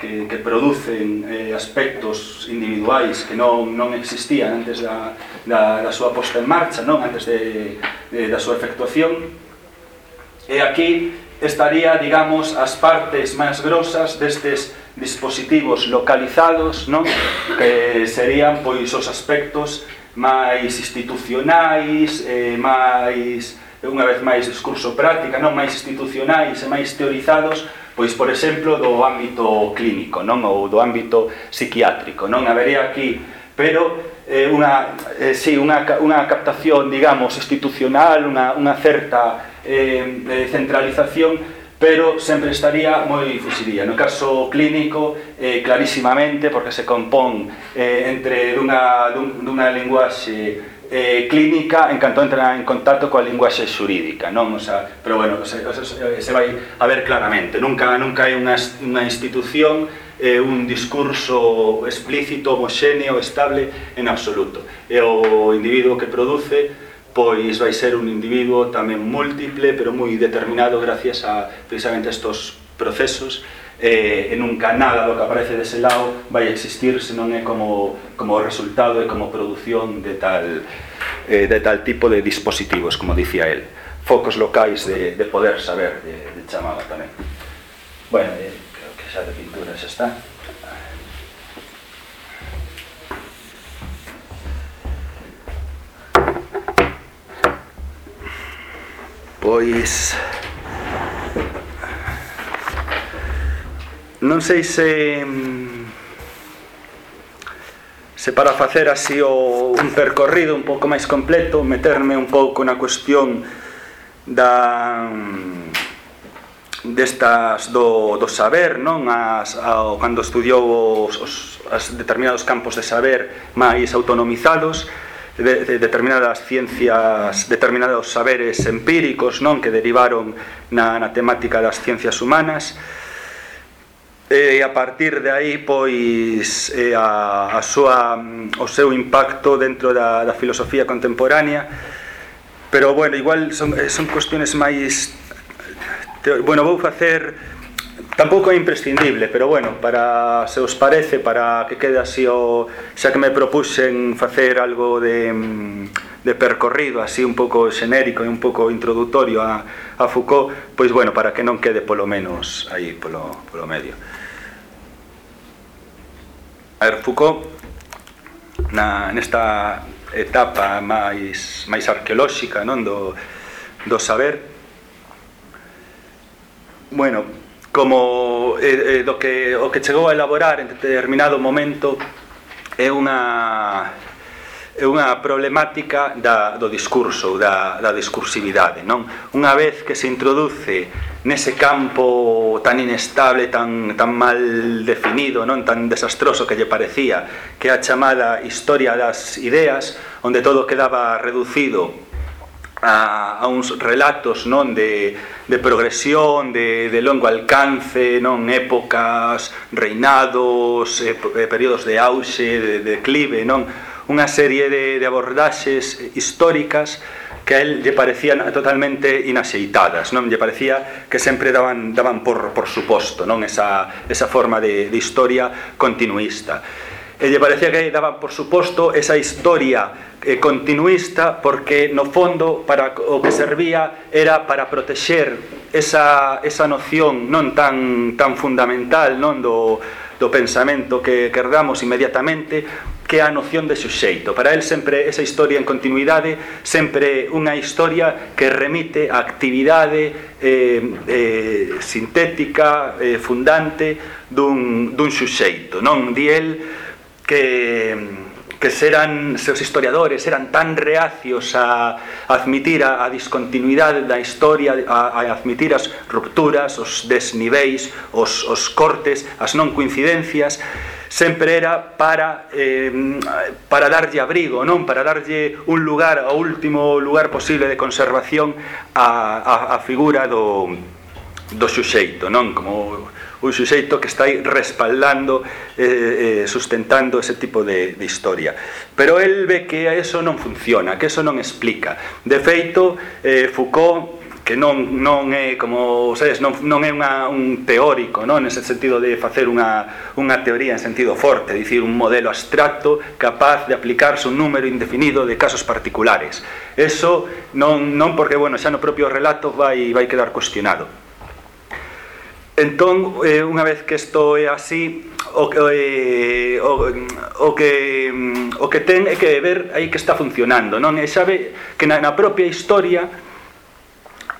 que, que producen eh, aspectos individuais que non, non existían antes da, da, da súa posta en marcha, non antes de, de, da súa efectuación. E aquí estaría, digamos, as partes máis grosas destes dispositivos localizados, non? Que serían pois os aspectos máis institucionais, eh, máis unha vez máis discurso práctica, non? Máis institucionais e máis teorizados, pois por exemplo do ámbito clínico, non? Ou do ámbito psiquiátrico, non? Habería aquí, pero eh, unha, eh, sí, unha, unha captación, digamos, institucional, unha, unha certa eh, centralización pero sempre estaría moi difusiría. No caso clínico, eh, clarísimamente, porque se compón eh, entre dunha, dun, dunha linguaxe eh, clínica en canto entra en contacto coa linguaxe xurídica, non? O sea, pero bueno, se, se, se vai a ver claramente. Nunca, nunca hai unha, unha institución eh, un discurso explícito, homoxéneo, estable en absoluto. É o individuo que produce pois vai ser un individuo tamén múltiple, pero moi determinado gracias a precisamente estos procesos. Eh, e nunca nada do que aparece dese lado vai existir se non é como, como resultado e como produción de tal, eh, de tal tipo de dispositivos, como dicía él focos locais de, de poder saber de, de chamaba tamén. Bueno, eh, creo que xa de pintura xa está. Pois non sei se se para facer así o un percorrido un pouco máis completo, meterme un pouco na cuestión da destas do, do saber, non? As, ao, cando estudiou os, os, as determinados campos de saber máis autonomizados, de, de determinadas ciencias, determinados saberes empíricos, non que derivaron na, na temática das ciencias humanas. E a partir de aí, pois, e a, a súa, o seu impacto dentro da, da filosofía contemporánea. Pero, bueno, igual son, son cuestiones máis... Bueno, vou facer Tampouco é imprescindible, pero bueno, para se os parece, para que quede así o xa que me propuxen facer algo de mm, de percorrido así un pouco xenérico e un pouco introdutorio a, a Foucault, pois bueno, para que non quede polo menos aí polo, polo medio. A ver, Foucault na, nesta etapa máis máis arqueolóxica non do, do saber bueno, como eh, eh, do que o que chegou a elaborar en determinado momento é unha é unha problemática da, do discurso, da, da discursividade. Non? Unha vez que se introduce nese campo tan inestable, tan, tan mal definido, non tan desastroso que lle parecía, que a chamada historia das ideas, onde todo quedaba reducido a, a uns relatos non de, de progresión, de, de longo alcance, non épocas, reinados, eh, períodos de auxe, de, de declive, non unha serie de, de abordaxes históricas que a él lle parecían totalmente inaxeitadas, non lle parecía que sempre daban, daban por, por suposto non esa, esa forma de, de historia continuista e lle parecía que daban por suposto esa historia eh, continuista porque no fondo para o que servía era para protexer esa, esa noción non tan, tan fundamental non do, do pensamento que querdamos inmediatamente que é a noción de xuxeito. Para el sempre esa historia en continuidade, sempre unha historia que remite a actividade eh, eh, sintética, eh, fundante dun, dun xuxeito. Non di el que que seran seus historiadores eran tan reacios a, a admitir a, a discontinuidade da historia a, a admitir as rupturas os desniveis, os, os cortes as non coincidencias sempre era para eh, para darlle abrigo, non para darlle un lugar, o último lugar posible de conservación a, a, a figura do, do xuxeito, non? Como un suxeito que está aí respaldando, eh, eh, sustentando ese tipo de, de historia. Pero el ve que eso non funciona, que eso non explica. De feito, eh, Foucault que non, non é como sabes, non, non é unha, un teórico non? nese sentido de facer unha, unha teoría en sentido forte, dicir un modelo abstracto capaz de aplicarse un número indefinido de casos particulares eso non, non porque bueno, xa no propio relato vai, vai quedar cuestionado Entón, eh, unha vez que isto é así, o eh, o, o que o que ten é que ver aí que está funcionando, non? E sabe que na, na propia historia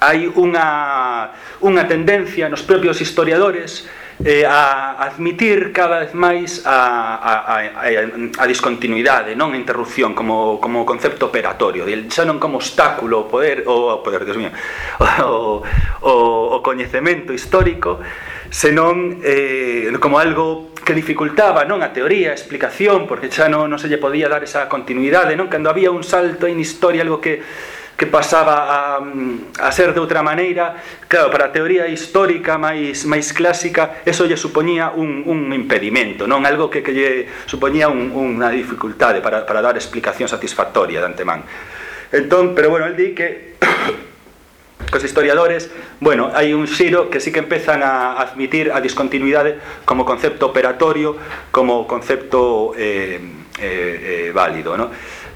hai unha unha tendencia nos propios historiadores eh, a admitir cada vez máis a, a, a, a discontinuidade, non a interrupción como, como concepto operatorio, xa non como obstáculo o poder, o poder, Dios mío, o, o, o coñecemento histórico, senón eh, como algo que dificultaba non a teoría, a explicación, porque xa non, non se lle podía dar esa continuidade, non? Cando había un salto en historia, algo que que pasaba a, a ser de outra maneira, claro, para a teoría histórica máis máis clásica, eso lle supoñía un, un impedimento, non algo que, que lle supoñía un, unha dificultade para, para dar explicación satisfactoria de antemán. Entón, pero bueno, el di que cos historiadores, bueno, hai un xiro que sí que empezan a admitir a discontinuidade como concepto operatorio, como concepto eh, eh, eh, válido, non?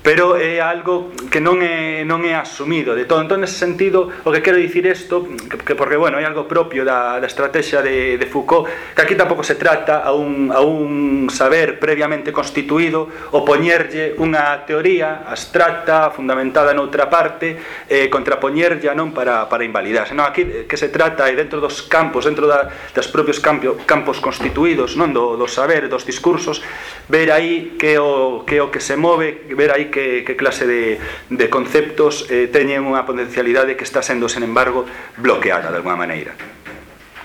pero é algo que non é, non é asumido de todo. Entón, nese sentido, o que quero dicir isto, que, que porque, bueno, é algo propio da, da estrategia de, de Foucault, que aquí tampouco se trata a un, a un saber previamente constituído o poñerlle unha teoría abstracta, fundamentada noutra parte, eh, contrapoñerlle non para, para invalidar. Senón, aquí eh, que se trata é dentro dos campos, dentro da, das propios campio, campos constituídos, non do, do saber, dos discursos, ver aí que o que, o que se move, ver aí que, que clase de, de conceptos eh, teñen unha potencialidade que está sendo, sen embargo, bloqueada de alguma maneira.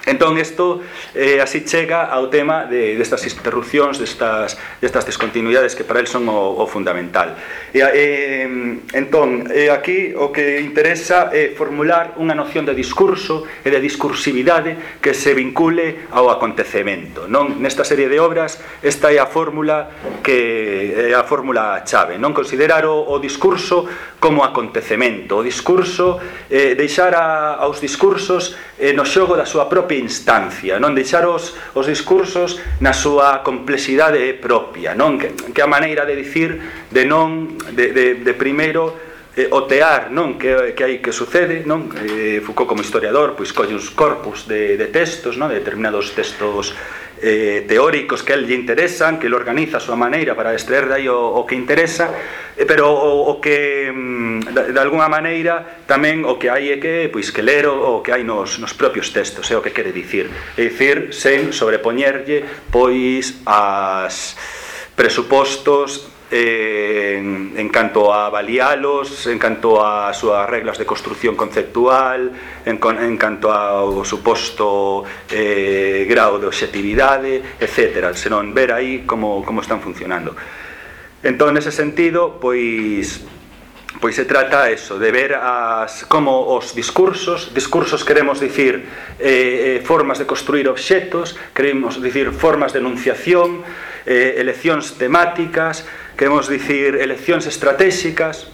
Entón, isto eh, así chega ao tema de, destas interrupcións, destas, destas descontinuidades que para el son o, o fundamental. E, eh, entón, eh, aquí o que interesa é formular unha noción de discurso e de discursividade que se vincule ao acontecemento. Non nesta serie de obras esta é a fórmula que é a fórmula chave, non considerar o, o discurso como acontecemento, o discurso eh, deixar a, aos discursos eh, no xogo da súa propia instancia, non? Deixar os, os discursos na súa complexidade propia, non? Que, que a maneira de dicir de non de, de, de primeiro eh, otear non? Que, que hai que sucede non? Eh, Foucault como historiador pois colle uns corpus de, de textos non? de determinados textos eh, teóricos que a él lle interesan que ele organiza a súa maneira para extraer de aí o, o que interesa eh, pero o, o que mm, de, de alguna maneira tamén o que hai é que pois que ler o, o que hai nos, nos propios textos é eh, o que quere dicir. É dicir sen sobrepoñerlle pois as presupostos eh, en, en canto a valíalos, en canto a súas reglas de construción conceptual, en, en canto ao suposto eh, grau de objetividade, etc. Senón ver aí como, como están funcionando. Entón, nese sentido, pois pois se trata eso, de ver as, como os discursos, discursos queremos dicir eh, eh, formas de construir obxetos, queremos dicir formas de enunciación, eh, eleccións temáticas, queremos dicir eleccións estratégicas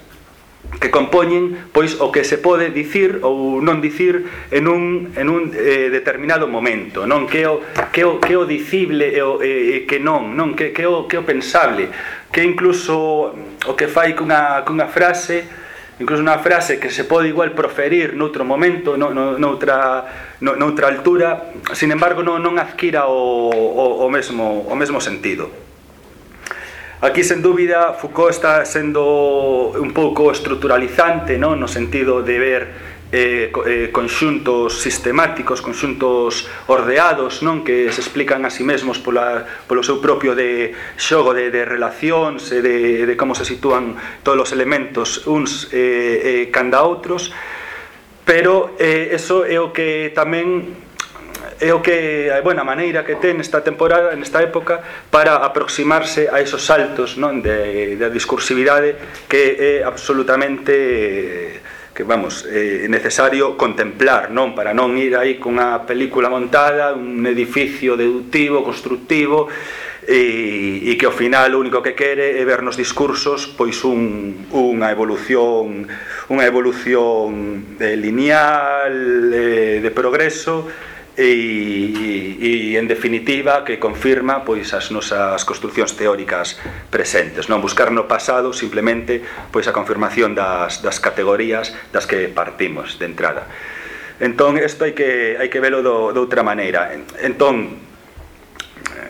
que compoñen pois o que se pode dicir ou non dicir en un, en un eh, determinado momento non? Que o, que o, que o dicible e o, eh, que non, non? Que, que, o, que o pensable? Que incluso o que fai cunha, cunha frase incluso unha frase que se pode igual proferir noutro momento, no, no, noutra, no, noutra altura, sin embargo non, non adquira o, o, o, mesmo, o mesmo sentido. Aquí, sen dúbida, Foucault está sendo un pouco estruturalizante, non? no sentido de ver eh, eh, conxuntos sistemáticos, conxuntos ordeados, non que se explican a si sí mesmos pola, polo seu propio de xogo de, de relacións, e de, de como se sitúan todos os elementos uns eh, eh, canda outros, pero eh, eso é o que tamén é o que é buena maneira que ten esta temporada, nesta época para aproximarse a esos saltos, non, de da discursividade que é absolutamente que vamos, é necesario contemplar, non, para non ir aí cunha película montada, un edificio deductivo, constructivo, e, e que ao final o único que quere é ver nos discursos pois un, unha evolución unha evolución eh, lineal eh, de progreso e, e en definitiva que confirma pois as nosas construcións teóricas presentes, non buscar no pasado simplemente pois a confirmación das das categorías das que partimos de entrada. Entón isto hai que hai que velo do de outra maneira. Entón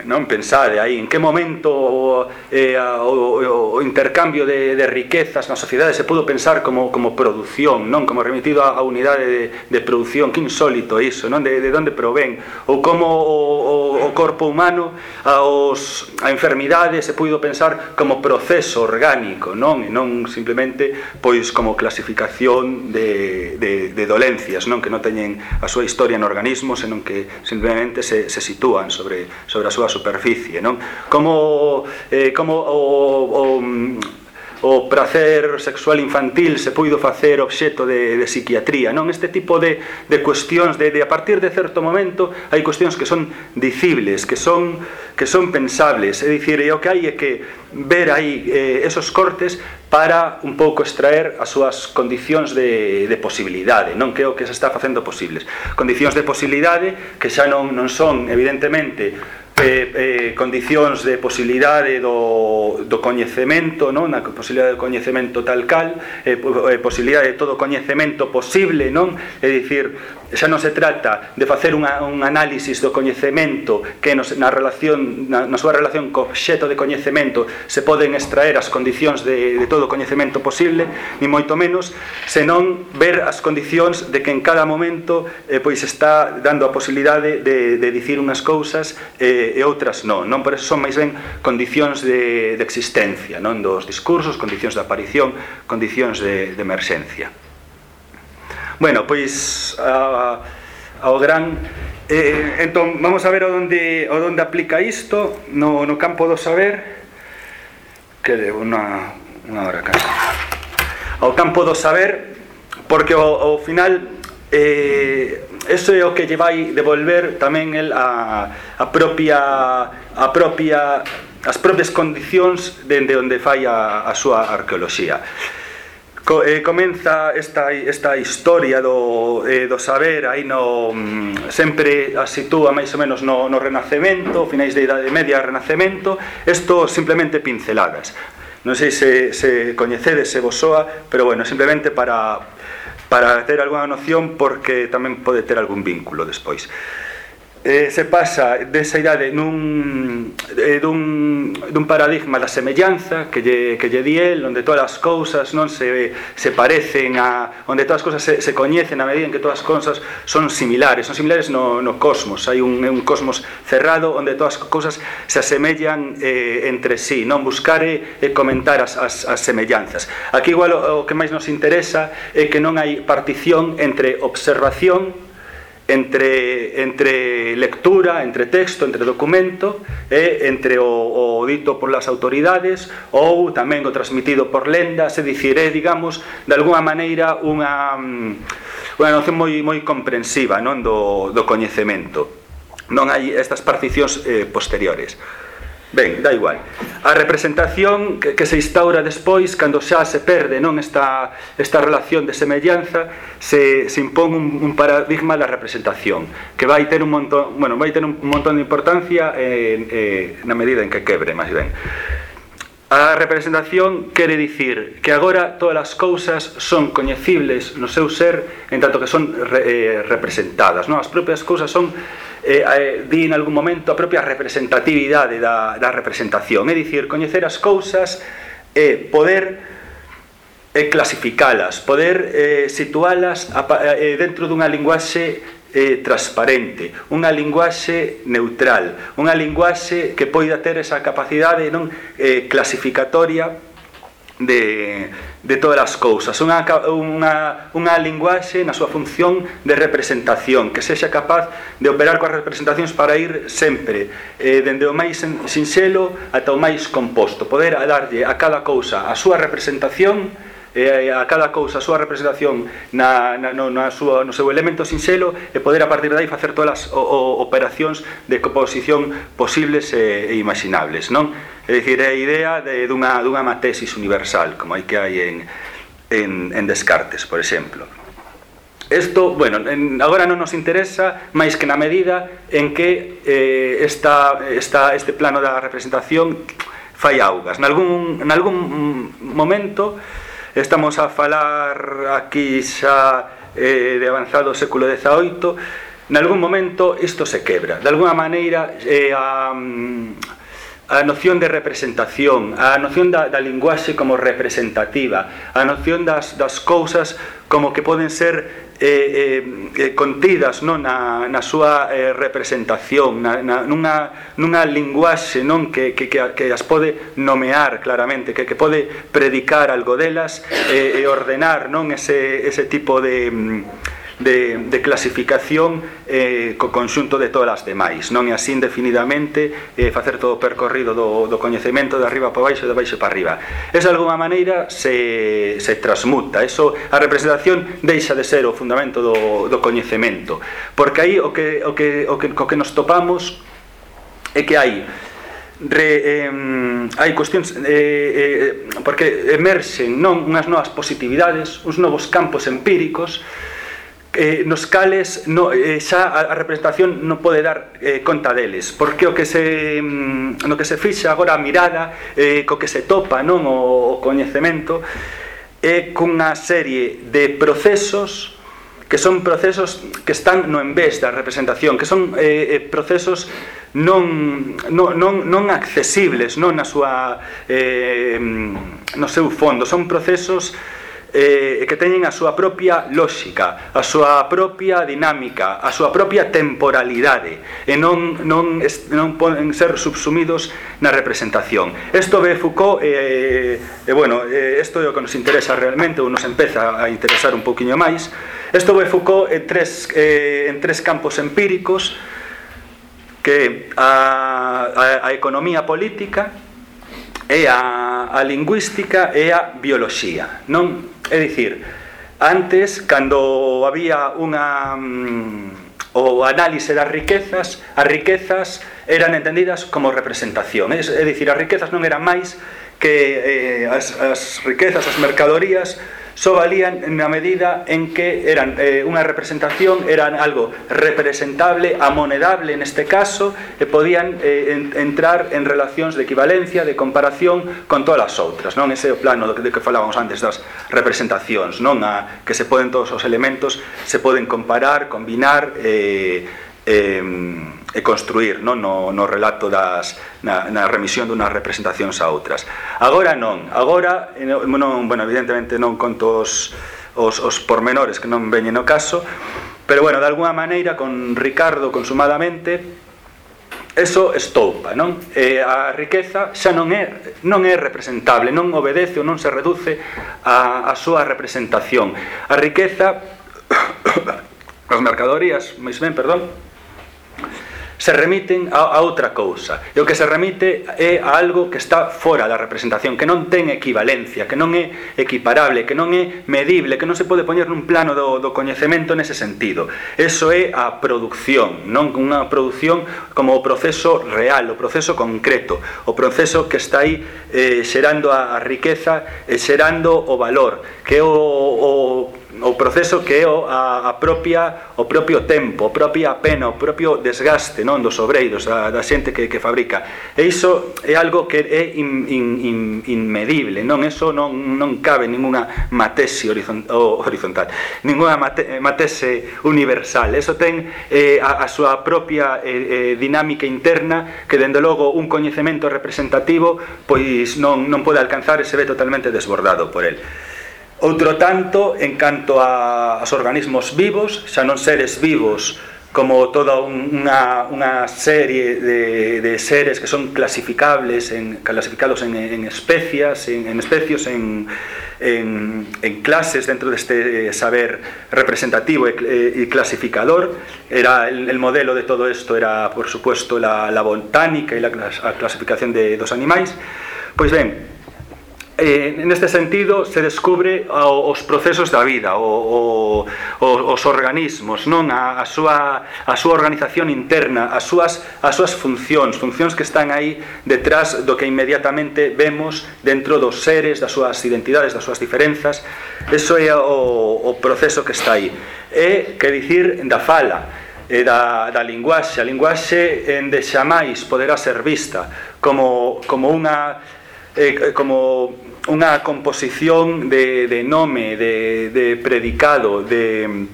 non pensade aí en que momento eh, o, o, o intercambio de, de riquezas na sociedade se pudo pensar como, como produción non como remitido a, a unidade de, de produción? Que insólito iso non? De, de onde provén? Ou como o, o, o corpo humano aos, a enfermidade se pudo pensar como proceso orgánico non? E non simplemente pois como clasificación de, de, de dolencias non? Que non teñen a súa historia no organismo senón que simplemente se, se sitúan sobre, sobre a súa superficie, non? Como eh, como o, o o prazer sexual infantil se puido facer obxeto de, de psiquiatría, non? Este tipo de, de cuestións, de, de a partir de certo momento, hai cuestións que son dicibles, que son, que son pensables, é dicir, e o que hai é que ver aí eh, esos cortes para un pouco extraer as súas condicións de, de posibilidade, non creo que se está facendo posibles. Condicións de posibilidade que xa non, non son, evidentemente, eh, eh, condicións de posibilidade do, do coñecemento non? a posibilidade do coñecemento tal cal eh, eh, posibilidade de todo coñecemento posible non é dicir, xa non se trata de facer unha, un análisis do coñecemento que nos, na, relación, na, na súa relación co xeto de coñecemento se poden extraer as condicións de, de todo o coñecemento posible, ni moito menos, senón ver as condicións de que en cada momento eh, pois está dando a posibilidade de, de dicir unhas cousas eh, e outras non. non Por eso son máis ben condicións de, de existencia, non dos discursos, condicións de aparición, condicións de, de emerxencia. Bueno, pois a, ao gran eh, entón vamos a ver onde o onde aplica isto no, no campo do saber que de unha, unha hora casi ao campo do saber porque ao, ao final eh, eso é o que lle vai devolver tamén el a, a propia a propia as propias condicións dende onde fai a, a súa arqueoloxía co, eh, comeza esta, esta historia do, eh, do saber aí no, mm, sempre a sitúa máis ou menos no, no Renacemento finais da Idade Media Renacemento isto simplemente pinceladas. Non sei se, se coñecedes se vos soa, pero bueno, simplemente para para ter algunha noción porque tamén pode ter algún vínculo despois eh, se pasa desa idade nun, eh, dun, dun paradigma da semellanza que lle, que lle di el, onde todas as cousas non se, se parecen a, onde todas as cousas se, se coñecen a medida en que todas as cousas son similares son similares no, no cosmos. Hai un, un cosmos cerrado onde todas as cousas se asemellan eh, entre sí non buscar e, e comentar as, as, as semellanzas. Aquí igual o, o que máis nos interesa é que non hai partición entre observación entre, entre lectura, entre texto, entre documento e entre o, o dito por las autoridades ou tamén o transmitido por lendas, é dicir, é, digamos, de alguna maneira unha, mm, unha noción moi, moi comprensiva non do, do coñecemento non hai estas particións eh, posteriores. Ben, da igual. A representación que, que se instaura despois, cando xa se perde non esta, esta relación de semellanza, se, se impón un, un paradigma da representación, que vai ter un montón, bueno, vai ter un montón de importancia eh, eh, na medida en que quebre, máis ben. A representación quere dicir que agora todas as cousas son coñecibles no seu ser en tanto que son re, eh, representadas. Non? As propias cousas son, eh, eh, di en algún momento, a propia representatividade da, da representación. É dicir, coñecer as cousas é eh, poder eh, clasificalas, poder eh, situalas a, eh, dentro dunha linguaxe eh, transparente, unha linguaxe neutral, unha linguaxe que poida ter esa capacidade non eh, clasificatoria de, de todas as cousas. Unha, unha, unha linguaxe na súa función de representación que sexa capaz de operar coas representacións para ir sempre eh, dende o máis sinxelo ata o máis composto. Poder darlle a cada cousa a súa representación eh, a cada cousa, a súa representación na, na, no, na súa, no seu elemento sinxelo e poder a partir de aí facer todas as o, o, operacións de composición posibles e, e imaginables, non? É dicir, é a idea de, dunha, dunha matesis universal, como hai que hai en, en, en Descartes, por exemplo. Isto, bueno, en, agora non nos interesa máis que na medida en que eh, esta, esta, este plano da representación fai augas. Nalgún, nalgún momento Estamos a falar aquí xa eh, de avanzado século XVIII. Nalgún momento isto se quebra. De alguna maneira, eh, a, a noción de representación, a noción da, da linguaxe como representativa, a noción das, das cousas como que poden ser Eh, eh, eh, contidas non na, na súa eh, representación na, na, nunha, nunha linguaxe non que, que, que as pode nomear claramente que, que pode predicar algo delas eh, e ordenar non ese, ese tipo de mm, de, de clasificación eh, co conxunto de todas as demais non? É así indefinidamente eh, facer todo o percorrido do, do coñecemento de arriba para baixo e de baixo para arriba. Esa de alguma maneira se, se transmuta. Eso, a representación deixa de ser o fundamento do, do coñecemento. Porque aí o que, o que, o que, o que nos topamos é que hai re, eh, hai cuestións eh, eh, porque emerxen non? Unhas novas positividades, uns novos campos empíricos eh, nos cales no, eh, xa a, a representación non pode dar eh, conta deles porque o que se mm, no que se fixa agora a mirada eh, co que se topa non o, o coñecemento é cunha serie de procesos que son procesos que están no en vez da representación, que son eh, eh procesos non, non, non, non accesibles non na súa, eh, no seu fondo, son procesos eh, eh, que teñen a súa propia lógica, a súa propia dinámica, a súa propia temporalidade e non, non, non poden ser subsumidos na representación. Isto ve Foucault e, eh, e bueno, isto eh, é o que nos interesa realmente ou nos empeza a interesar un pouquiño máis. Isto ve Foucault en tres, eh, en tres campos empíricos que a, a, a economía política, é a, a lingüística e a bioloxía. Non? É dicir, antes, cando había unha mm, o análise das riquezas, as riquezas eran entendidas como representación. É, é dicir, as riquezas non eran máis que eh, as, as riquezas, as mercadorías só valían na medida en que eran eh, unha representación, eran algo representable, amonedable neste caso, e podían eh, en, entrar en relacións de equivalencia, de comparación con todas as outras, non? Ese é o plano de que falábamos antes das representacións, non? A, que se poden todos os elementos, se poden comparar, combinar, eh, eh, e construir non? No, no relato das, na, na remisión dunhas representacións a outras. Agora non, agora non, bueno, evidentemente non conto os, os, os pormenores que non veñen no caso, pero bueno, de alguna maneira con Ricardo consumadamente eso estoupa, non? E a riqueza xa non é non é representable, non obedece ou non se reduce a, a súa representación. A riqueza as mercadorías, máis ben, perdón, se remiten a, a outra cousa. E o que se remite é a algo que está fora da representación que non ten equivalencia, que non é equiparable que non é medible, que non se pode poñer nun plano do, do coñecemento nese sentido. Eso é a producción non unha producción como o proceso real, o proceso concreto o proceso que está aí eh, xerando a, a riqueza e eh, xerando o valor que é o, o o proceso que é o, a, a propia o propio tempo, a propia pena, o propio desgaste non dos obreiros, da, da xente que, que fabrica. E iso é algo que é in, in, in, inmedible, non eso non, non cabe ninguna matese horizontal, horizontal ninguna mate, matese universal. Eso ten eh, a, a súa propia eh, eh, dinámica interna que dende logo un coñecemento representativo pois non, non pode alcanzar e se ve totalmente desbordado por el. Outro tanto en canto a, aos organismos vivos, xa non seres vivos, como toda unha, unha serie de, de seres que son clasificables en, clasificados en, en especias, en, en especios, en, en, en clases dentro deste eh, saber representativo e, e clasificador. Era el, el modelo de todo isto era, por supuesto, la, la botánica e la, a clasificación de dos animais. Pois ben, eh, neste sentido se descubre os procesos da vida, o, o, os organismos, non a, a súa a súa organización interna, as súas as súas funcións, funcións que están aí detrás do que inmediatamente vemos dentro dos seres, das súas identidades, das súas diferenzas. Eso é o, o proceso que está aí. É que dicir da fala, e da, da linguaxe. A linguaxe en de xamais poderá ser vista como, como unha eh, como unha composición de, de nome, de, de predicado, de,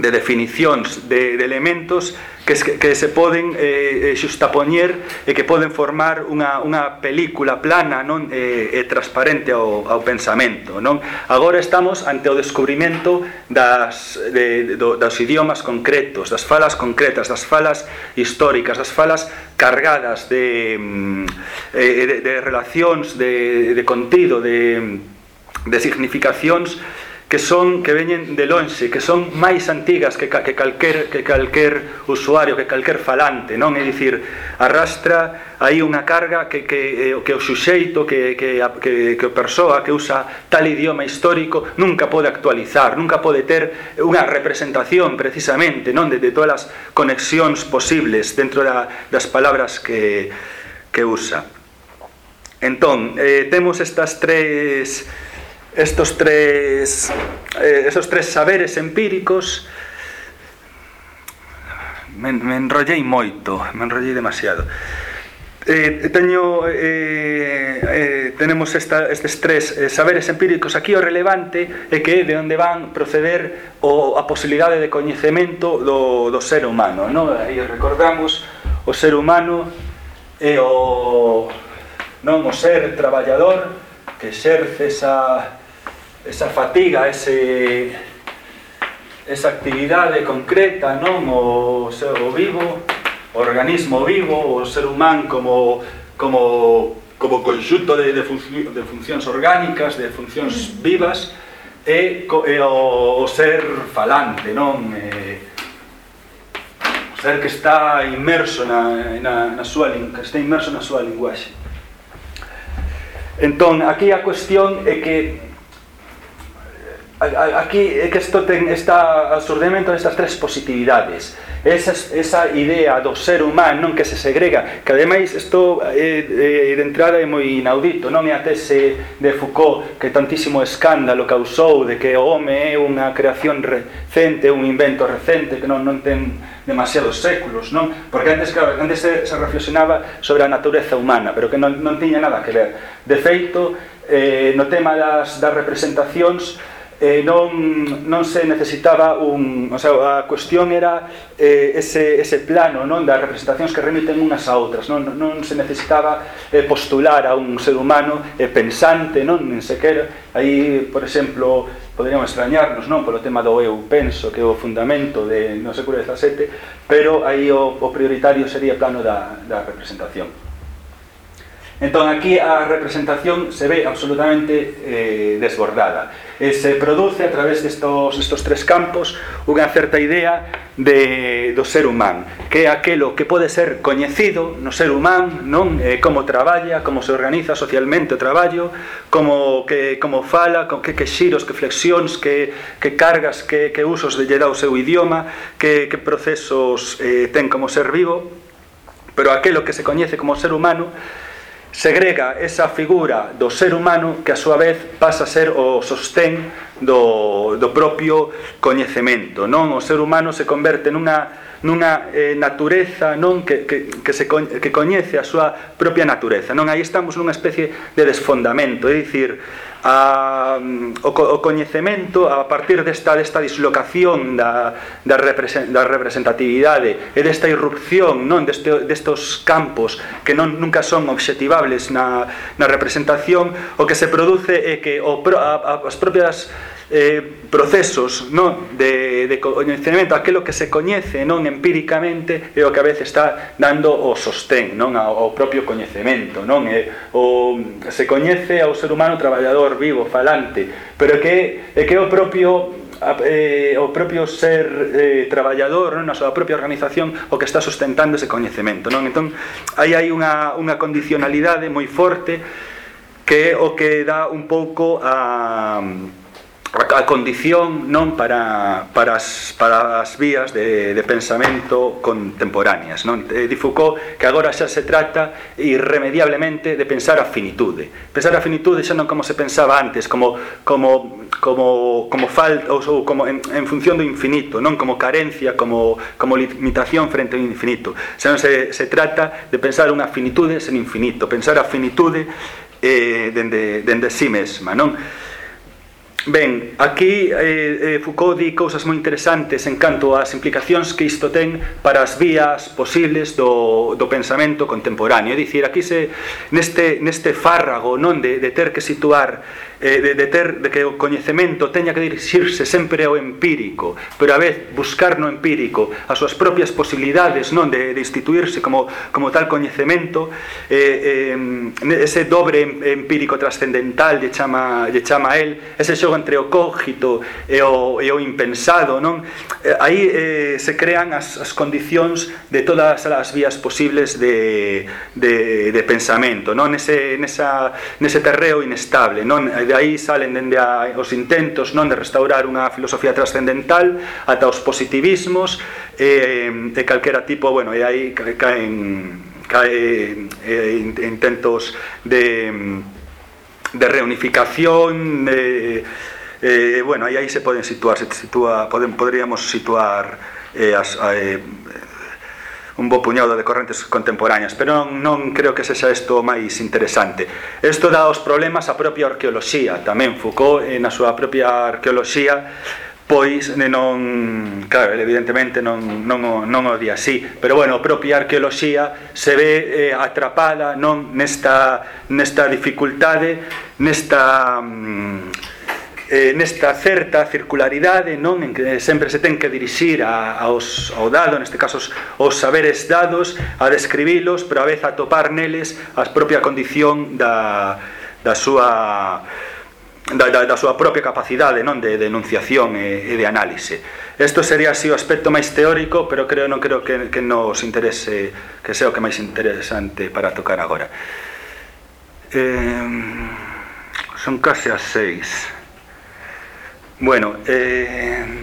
de definicións de, de elementos que, que se poden eh, eh xustapoñer e que poden formar unha, unha película plana non eh, e transparente ao, ao pensamento non? Agora estamos ante o descubrimento das, de, do, dos idiomas concretos das falas concretas das falas históricas das falas cargadas de, de, de, de relacións de, de contido de, de significacións que son que veñen de lonxe, que son máis antigas que, que calquer que calquer usuario, que calquer falante, non? É dicir, arrastra aí unha carga que que eh, que o xuxeito, que que que que a persoa que usa tal idioma histórico nunca pode actualizar, nunca pode ter unha representación precisamente, non, de, de todas as conexións posibles dentro da, das palabras que que usa. Entón, eh, temos estas tres estos tres, eh, esos tres saberes empíricos me, me enrollei moito, me enrollei demasiado. Eh, teño eh, eh, tenemos esta, estes tres eh, saberes empíricos aquí o relevante é que é de onde van proceder o, a posibilidade de coñecemento do, do ser humano no? aí recordamos o ser humano é o non o ser traballador que exerce esa esa fatiga, ese, esa actividade concreta, non? O, o vivo, o organismo vivo, o ser humano como, como, como conxunto de, de, func de funcións orgánicas, de funcións mm. vivas, e, e o, o ser falante, non? E, o ser que está inmerso na, na, na súa que está inmerso na súa linguaxe. Entón, aquí a cuestión é que aquí é que isto ten está absurdamente estas tres positividades. Esa, esa idea do ser humano non que se segrega que ademais isto é, é, de entrada é moi inaudito non? É a tese de Foucault que tantísimo escándalo causou de que o home é unha creación recente un invento recente que non, non ten demasiados séculos non? Porque antes claro, antes se, se reflexionaba sobre a natureza humana pero que non, non tiña nada que ver. De feito eh, no tema das, das representacións eh, non, non se necesitaba un, o sea, a cuestión era eh, ese, ese plano non das representacións que remiten unas a outras non, non se necesitaba eh, postular a un ser humano eh, pensante non nen sequer aí por exemplo poderíamos extrañarnos non polo tema do eu penso que é o fundamento de no século XVII pero aí o, o prioritario sería plano da, da representación. Entón, aquí a representación se ve absolutamente eh, desbordada. E se produce a través destos, estos tres campos unha certa idea de, do ser humán, que é aquelo que pode ser coñecido no ser humán, non eh, como traballa, como se organiza socialmente o traballo, como que como fala, con que, que xiros, que flexións, que, que cargas, que, que usos de lle dá o seu idioma, que, que procesos eh, ten como ser vivo, pero aquelo que se coñece como ser humano segrega esa figura do ser humano que a súa vez pasa a ser o sostén do, do propio coñecemento non? O ser humano se converte nunha nunha eh, natureza non que, que, que, se que coñece a súa propia natureza non? Aí estamos nunha especie de desfondamento é dicir a, mm, o, o coñecemento a partir desta, desta dislocación da, da, represent, da representatividade e desta irrupción non deste, destos campos que non nunca son objetivables na, na representación o que se produce é que o, a, a, as propias eh, procesos non de, de coñecemento, aquilo que se coñece non empíricamente é o que a veces está dando o sostén non ao, ao propio coñecemento non é, eh, o, se coñece ao ser humano traballador vivo, falante pero que é que o propio eh, o propio ser eh, traballador, non? a súa propia organización o que está sustentando ese coñecemento non? entón, aí hai unha, unha condicionalidade moi forte que é o que dá un pouco a a condición non para, para, as, para as vías de, de pensamento contemporáneas. Non? Eh, e di Foucault que agora xa se trata irremediablemente de pensar a finitude. Pensar a finitude xa non como se pensaba antes, como, como, como, como falta ou como en, en función do infinito, non como carencia, como, como limitación frente ao infinito. Xa non se, se trata de pensar unha finitude sen infinito, pensar a finitude eh, dende, dende si sí mesma. Non? Ben, aquí eh, eh, Foucault di cousas moi interesantes en canto ás implicacións que isto ten para as vías posibles do, do pensamento contemporáneo. É dicir, aquí se, neste, neste fárrago non de, de ter que situar eh, de, de ter de que o coñecemento teña que dirixirse sempre ao empírico, pero a vez buscar no empírico as súas propias posibilidades non de, de instituirse como, como tal coñecemento, eh, eh, ese dobre empírico trascendental lle chama, lle chama a él, ese xo xogo entre o cógito e o, e o impensado, non? Eh, aí eh, se crean as, as condicións de todas as vías posibles de, de, de pensamento, non? Nese, nesa, nese terreo inestable, non? Eh, de aí salen dende a, os intentos non de restaurar unha filosofía trascendental ata os positivismos e, e calquera tipo, bueno, e aí caen, caen, caen intentos de de reunificación de eh, eh, bueno, aí aí se poden situar, se sitúa, poden poderíamos situar eh, as eh, un bo puñado de correntes contemporáneas, pero non, non creo que sexa isto o máis interesante. Isto dá os problemas á propia arqueoloxía, tamén Foucault eh, na súa propia arqueoloxía pois non, claro, evidentemente non, non, non o di así. Pero bueno, a propia arqueoloxía se ve eh, atrapada non nesta, nesta dificultade nesta mm, eh, nesta certa circularidade non en que sempre se ten que dirixir a, aos, ao dado, neste caso os saberes dados, a describilos pero a vez a topar neles a propia condición da, da súa da, da, da súa propia capacidade non de denunciación e, e de análise. Isto sería así o aspecto máis teórico, pero creo non creo que, que nos interese que sea o que máis interesante para tocar agora. Eh, son case as seis. Bueno, eh,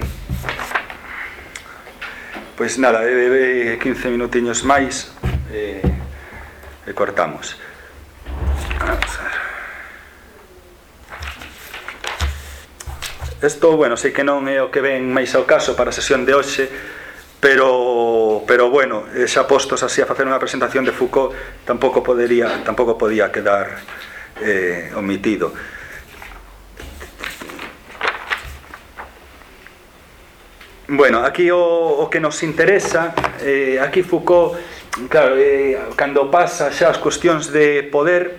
pois nada, eh, eh, eh 15 minutiños máis eh, e cortamos. Vamos a ver. Isto, bueno, sei que non é o que ven máis ao caso para a sesión de hoxe, pero pero bueno, xa postos así a facer unha presentación de Foucault tampouco podería, tampouco podía quedar eh, omitido. Bueno, aquí o, o que nos interesa, eh, aquí Foucault, claro, eh, cando pasa xa as cuestións de poder,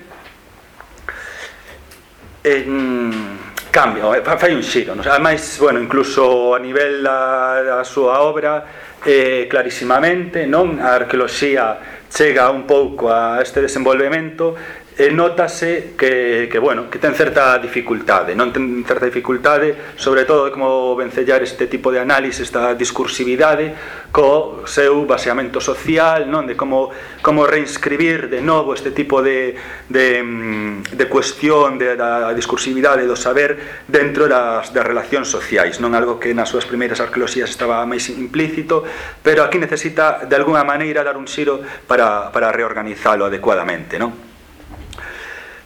en, cambia, eh, fai un xiro non? ademais, bueno, incluso a nivel da, da súa obra eh, clarísimamente non a arqueoloxía chega un pouco a este desenvolvemento e notase que, que, bueno, que ten certa dificultade, non ten certa dificultade, sobre todo como vencellar este tipo de análise, esta discursividade co seu baseamento social, non de como como reinscribir de novo este tipo de de de cuestión de da discursividade do saber dentro das das relacións sociais, non algo que nas súas primeiras arqueoloxías estaba máis implícito, pero aquí necesita de alguna maneira dar un xiro para para reorganizalo adecuadamente, non?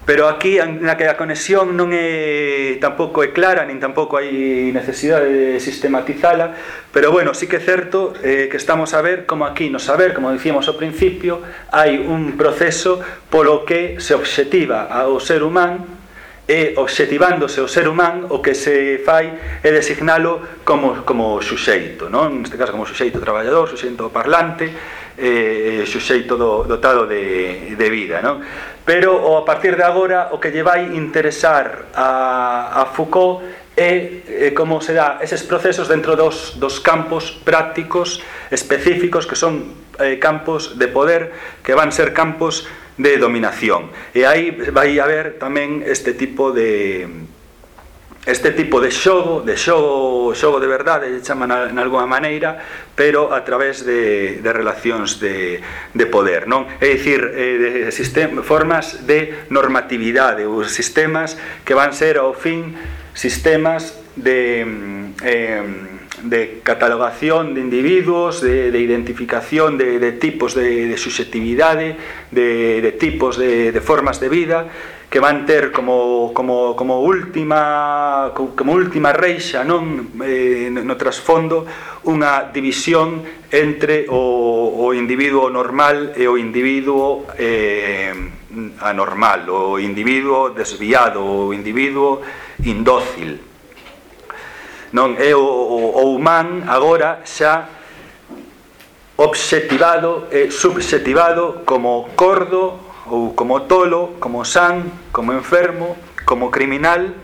Pero aquí na que a conexión non é tampouco é clara, nin tampouco hai necesidade de sistematizala, pero bueno, sí que é certo eh, que estamos a ver como aquí no saber, como dicíamos ao principio, hai un proceso polo que se obxectiva ao ser humán e obxectivándose o ser humán o que se fai é designalo como, como suxeito, non? neste caso como suxeito traballador, suxeito parlante eh, eh xuxeito do, dotado de, de vida non? pero o, a partir de agora o que lle vai interesar a, a Foucault é, é como se dá eses procesos dentro dos, dos campos prácticos específicos que son eh, campos de poder que van ser campos de dominación e aí vai haber tamén este tipo de este tipo de xogo, de xogo, xogo de verdade, chama en algunha alguma maneira, pero a través de, de relacións de, de poder, non? É dicir, eh, de sistem, formas de normatividade, os sistemas que van ser ao fin sistemas de eh, de catalogación de individuos, de, de identificación de, de tipos de, de subjetividade, de, de tipos de, de formas de vida, que van ter como, como, como última como última reixa non eh, no trasfondo unha división entre o, o individuo normal e o individuo eh, anormal o individuo desviado o individuo indócil. Non é o, o, o humán agora xa obxectivado e subxectivado como cordo ou como tolo, como san, como enfermo, como criminal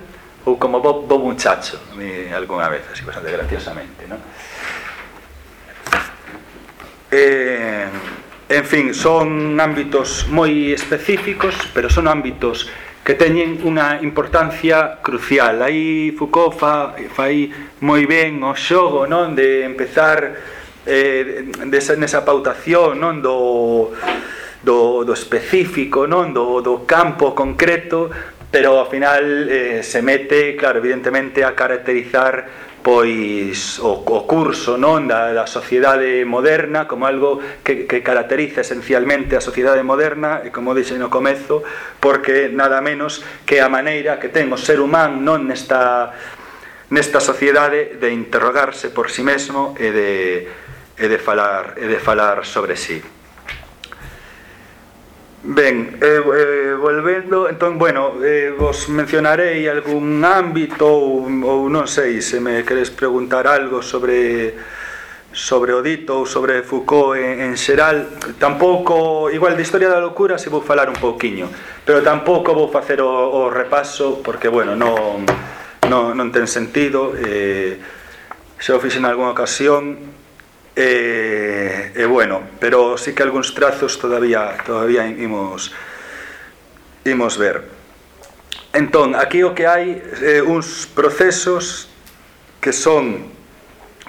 ou como bo, bo muchacho, eh, algunha vez, así bastante graciosamente, ¿no? Eh, en fin, son ámbitos moi específicos, pero son ámbitos que teñen unha importancia crucial. Aí Foucault fa, fai moi ben o xogo, non, de empezar eh, desa, nesa pautación, non, do do, do específico, non do, do campo concreto, pero ao final eh, se mete, claro, evidentemente a caracterizar pois o, o curso non da, da sociedade moderna como algo que, que caracteriza esencialmente a sociedade moderna e como dixen no comezo porque nada menos que a maneira que ten o ser humano non nesta, nesta sociedade de interrogarse por si sí mesmo e de, e de falar e de falar sobre si. sí. Ben, eh, eh, volvendo, entón, bueno, eh, vos mencionarei algún ámbito ou, ou non sei se me queres preguntar algo sobre sobre o dito ou sobre Foucault en, en xeral. Tampouco, igual de historia da locura se vou falar un pouquiño pero tampouco vou facer o, o repaso porque, bueno, non, non, non ten sentido. Eh, se o fixen algunha ocasión E, e bueno, pero sí que algúns trazos todavía todavía imos imos ver. Entón, aquí o que hai eh, uns procesos que son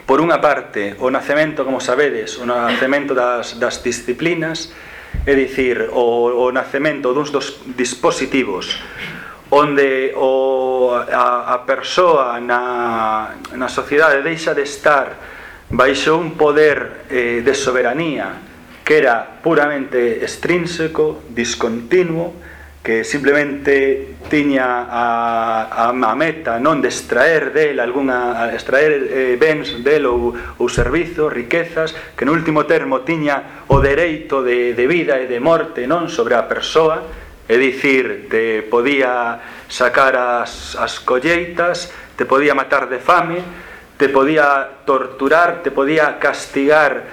por unha parte o nacemento, como sabedes, o nacemento das, das disciplinas, é dicir, o, o nacemento duns dos dispositivos onde o, a, a persoa na, na sociedade deixa de estar baixo un poder eh, de soberanía que era puramente extrínseco, discontinuo, que simplemente tiña a, a, a meta non de extraer del alguna, extraer eh, bens del ou, ou servizos, riquezas, que no último termo tiña o dereito de, de vida e de morte non sobre a persoa, é dicir, te podía sacar as, as colleitas, te podía matar de fame, te podía torturar, te podía castigar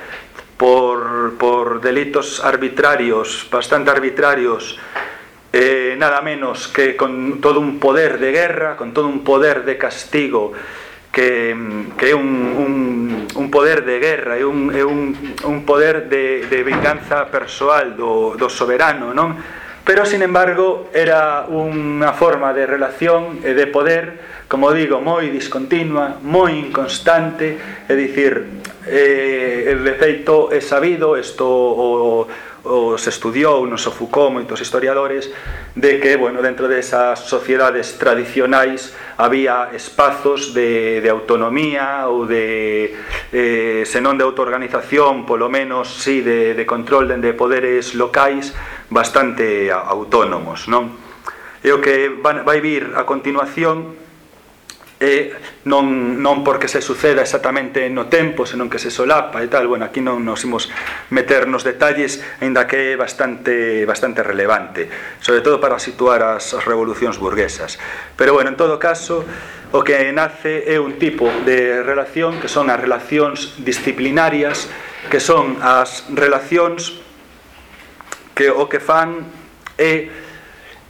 por, por delitos arbitrarios, bastante arbitrarios, eh, nada menos que con todo un poder de guerra, con todo un poder de castigo, que, que un, un, un poder de guerra e un, un, un poder de, de vinganza persoal do, do soberano, non? pero sin embargo era unha forma de relación e de poder, como digo, moi discontinua, moi inconstante, é dicir, eh, de feito é sabido, isto o os estudiou, nos Foucault moitos historiadores de que, bueno, dentro desas sociedades tradicionais había espazos de, de autonomía ou de, eh, senón de autoorganización, polo menos, sí, de, de control de poderes locais bastante autónomos, non? E o que vai vir a continuación e non, non porque se suceda exactamente no tempo, senón que se solapa e tal, bueno, aquí non nos imos meter nos detalles, aínda que é bastante, bastante relevante, sobre todo para situar as, as revolucións burguesas. Pero bueno, en todo caso, o que nace é un tipo de relación que son as relacións disciplinarias, que son as relacións que o que fan é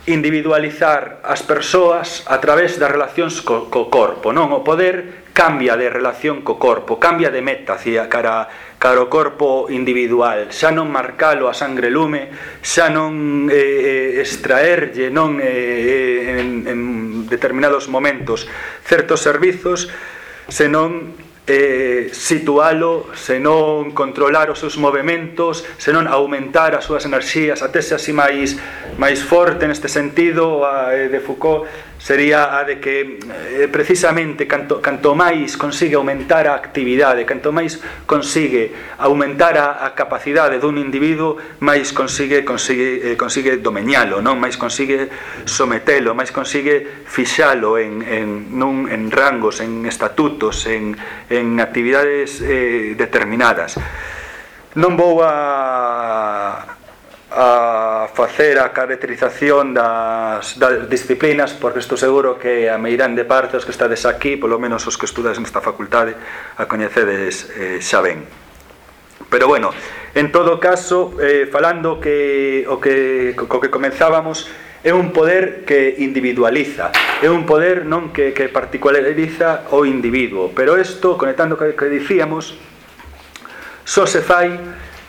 individualizar as persoas a través das relacións co, co corpo, non? O poder cambia de relación co corpo, cambia de meta hacia cara, cara o corpo individual, xa non marcalo a sangre lume, xa non eh, eh extraerlle non eh, eh, en, en determinados momentos certos servizos, senón eh, situalo, senón controlar os seus movimentos, senón aumentar as súas enerxías, até se así máis, máis forte neste sentido, a eh, de Foucault, sería a de que eh, precisamente canto, canto máis consigue aumentar a actividade, canto máis consigue aumentar a, a capacidade dun individuo, máis consigue consigue eh, consigue domeñalo, non? Máis consigue sometelo, máis consigue fixalo en en nun en rangos, en estatutos, en en actividades eh, determinadas. Non vou a a facer a caracterización das, das disciplinas porque estou seguro que a meirán de parte os que estades aquí, polo menos os que estudades nesta facultade a coñecedes eh, xa ben. Pero bueno, en todo caso eh, falando que o que, co que comenzábamos é un poder que individualiza é un poder non que, que particulariza o individuo. Pero isto, conectando co que dicíamos só se fai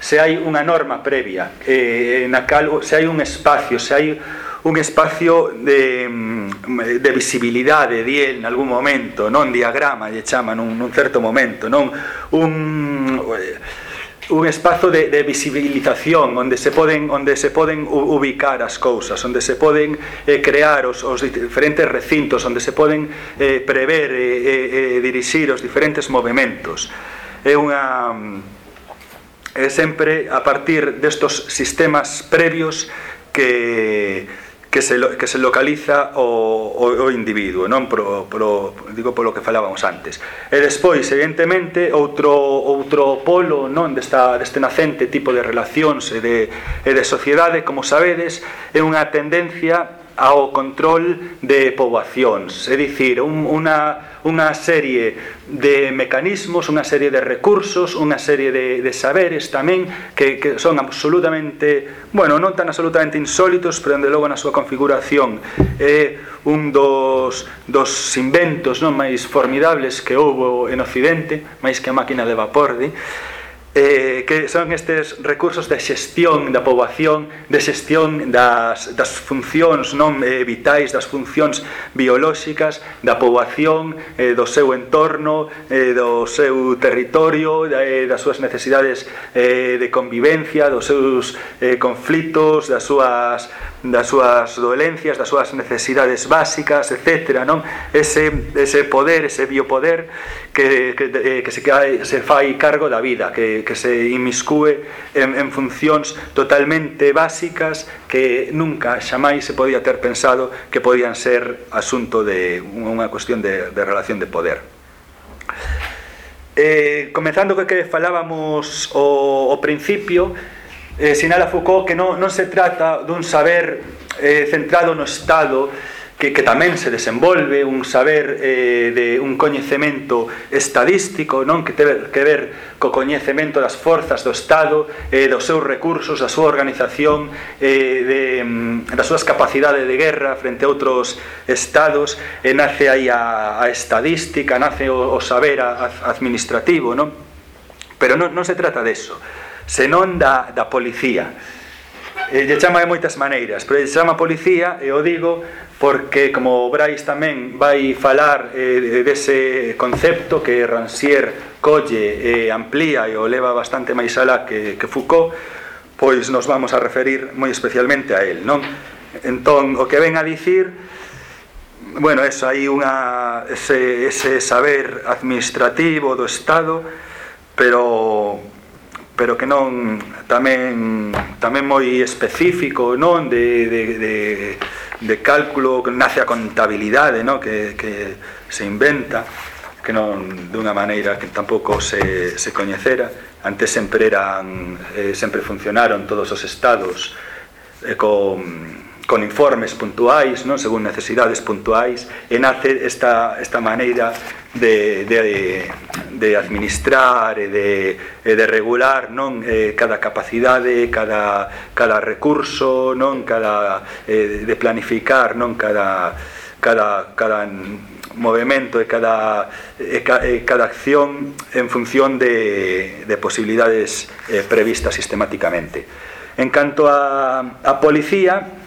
se hai unha norma previa, eh, na cal, se hai un espacio, se hai un espacio de, mm, de visibilidade di en algún momento, non diagrama lle chaman nun, nun certo momento, non un eh, un espazo de, de visibilización onde se poden onde se poden ubicar as cousas, onde se poden eh, crear os, os diferentes recintos, onde se poden eh, prever e eh, eh, dirixir os diferentes movimentos. É unha mm, é sempre a partir destos sistemas previos que que se, que se localiza o, o, o individuo, non? Pro, pro, digo polo que falábamos antes. E despois, evidentemente, outro, outro polo non? Desta, deste nacente tipo de relacións e de, e de sociedade, como sabedes, é unha tendencia ao control de poboacións, é dicir, un, unha, unha serie de mecanismos, unha serie de recursos, unha serie de, de saberes tamén que, que son absolutamente, bueno, non tan absolutamente insólitos, pero onde logo na súa configuración. É un dos, dos inventos non máis formidables que houve en Occidente, máis que a máquina de vapor, di, eh, que son estes recursos de xestión da poboación, de xestión das, das funcións non eh, vitais, das funcións biolóxicas da poboación, eh, do seu entorno, eh, do seu territorio, da, eh, das súas necesidades eh, de convivencia, dos seus eh, conflitos, das súas das súas dolencias, das súas necesidades básicas, etc. Non? Ese, ese poder, ese biopoder que, que, eh, que se, que se fai cargo da vida, que, que se inmiscue en, en funcións totalmente básicas que nunca xamais se podía ter pensado que podían ser asunto de unha cuestión de, de relación de poder. Eh, comenzando co que falábamos o, o principio, eh, sinala Foucault que non, non se trata dun saber eh, centrado no Estado que, que tamén se desenvolve un saber eh, de un coñecemento estadístico non que teve que ver co coñecemento das forzas do Estado eh, dos seus recursos, da súa organización eh, de, mm, das súas capacidades de guerra frente a outros estados e eh, nace aí a, a estadística nace o, o saber a, a administrativo non? pero non, non se trata deso de senón da, da policía. E lle chama de moitas maneiras, pero lle chama policía, e o digo, porque como Brais tamén vai falar eh, dese concepto que Rancière colle e eh, amplía e o leva bastante máis alá que, que Foucault, pois nos vamos a referir moi especialmente a él, non? Entón, o que ven a dicir bueno, eso, hai unha ese, ese saber administrativo do Estado pero pero que non tamén tamén moi específico, non, de de de de cálculo que nace a contabilidade, non, que que se inventa que non dunha maneira que tampouco se, se coñecera. Antes sempre eran eh, sempre funcionaron todos os estados eh, con con informes puntuais, non? según necesidades puntuais, e nace esta, esta maneira de, de, de administrar e de, e de regular non eh, cada capacidade, cada, cada recurso, non cada eh, de planificar non cada, cada, cada movimento e cada, e ca, e cada acción en función de, de posibilidades eh, previstas sistemáticamente. En canto a, a policía,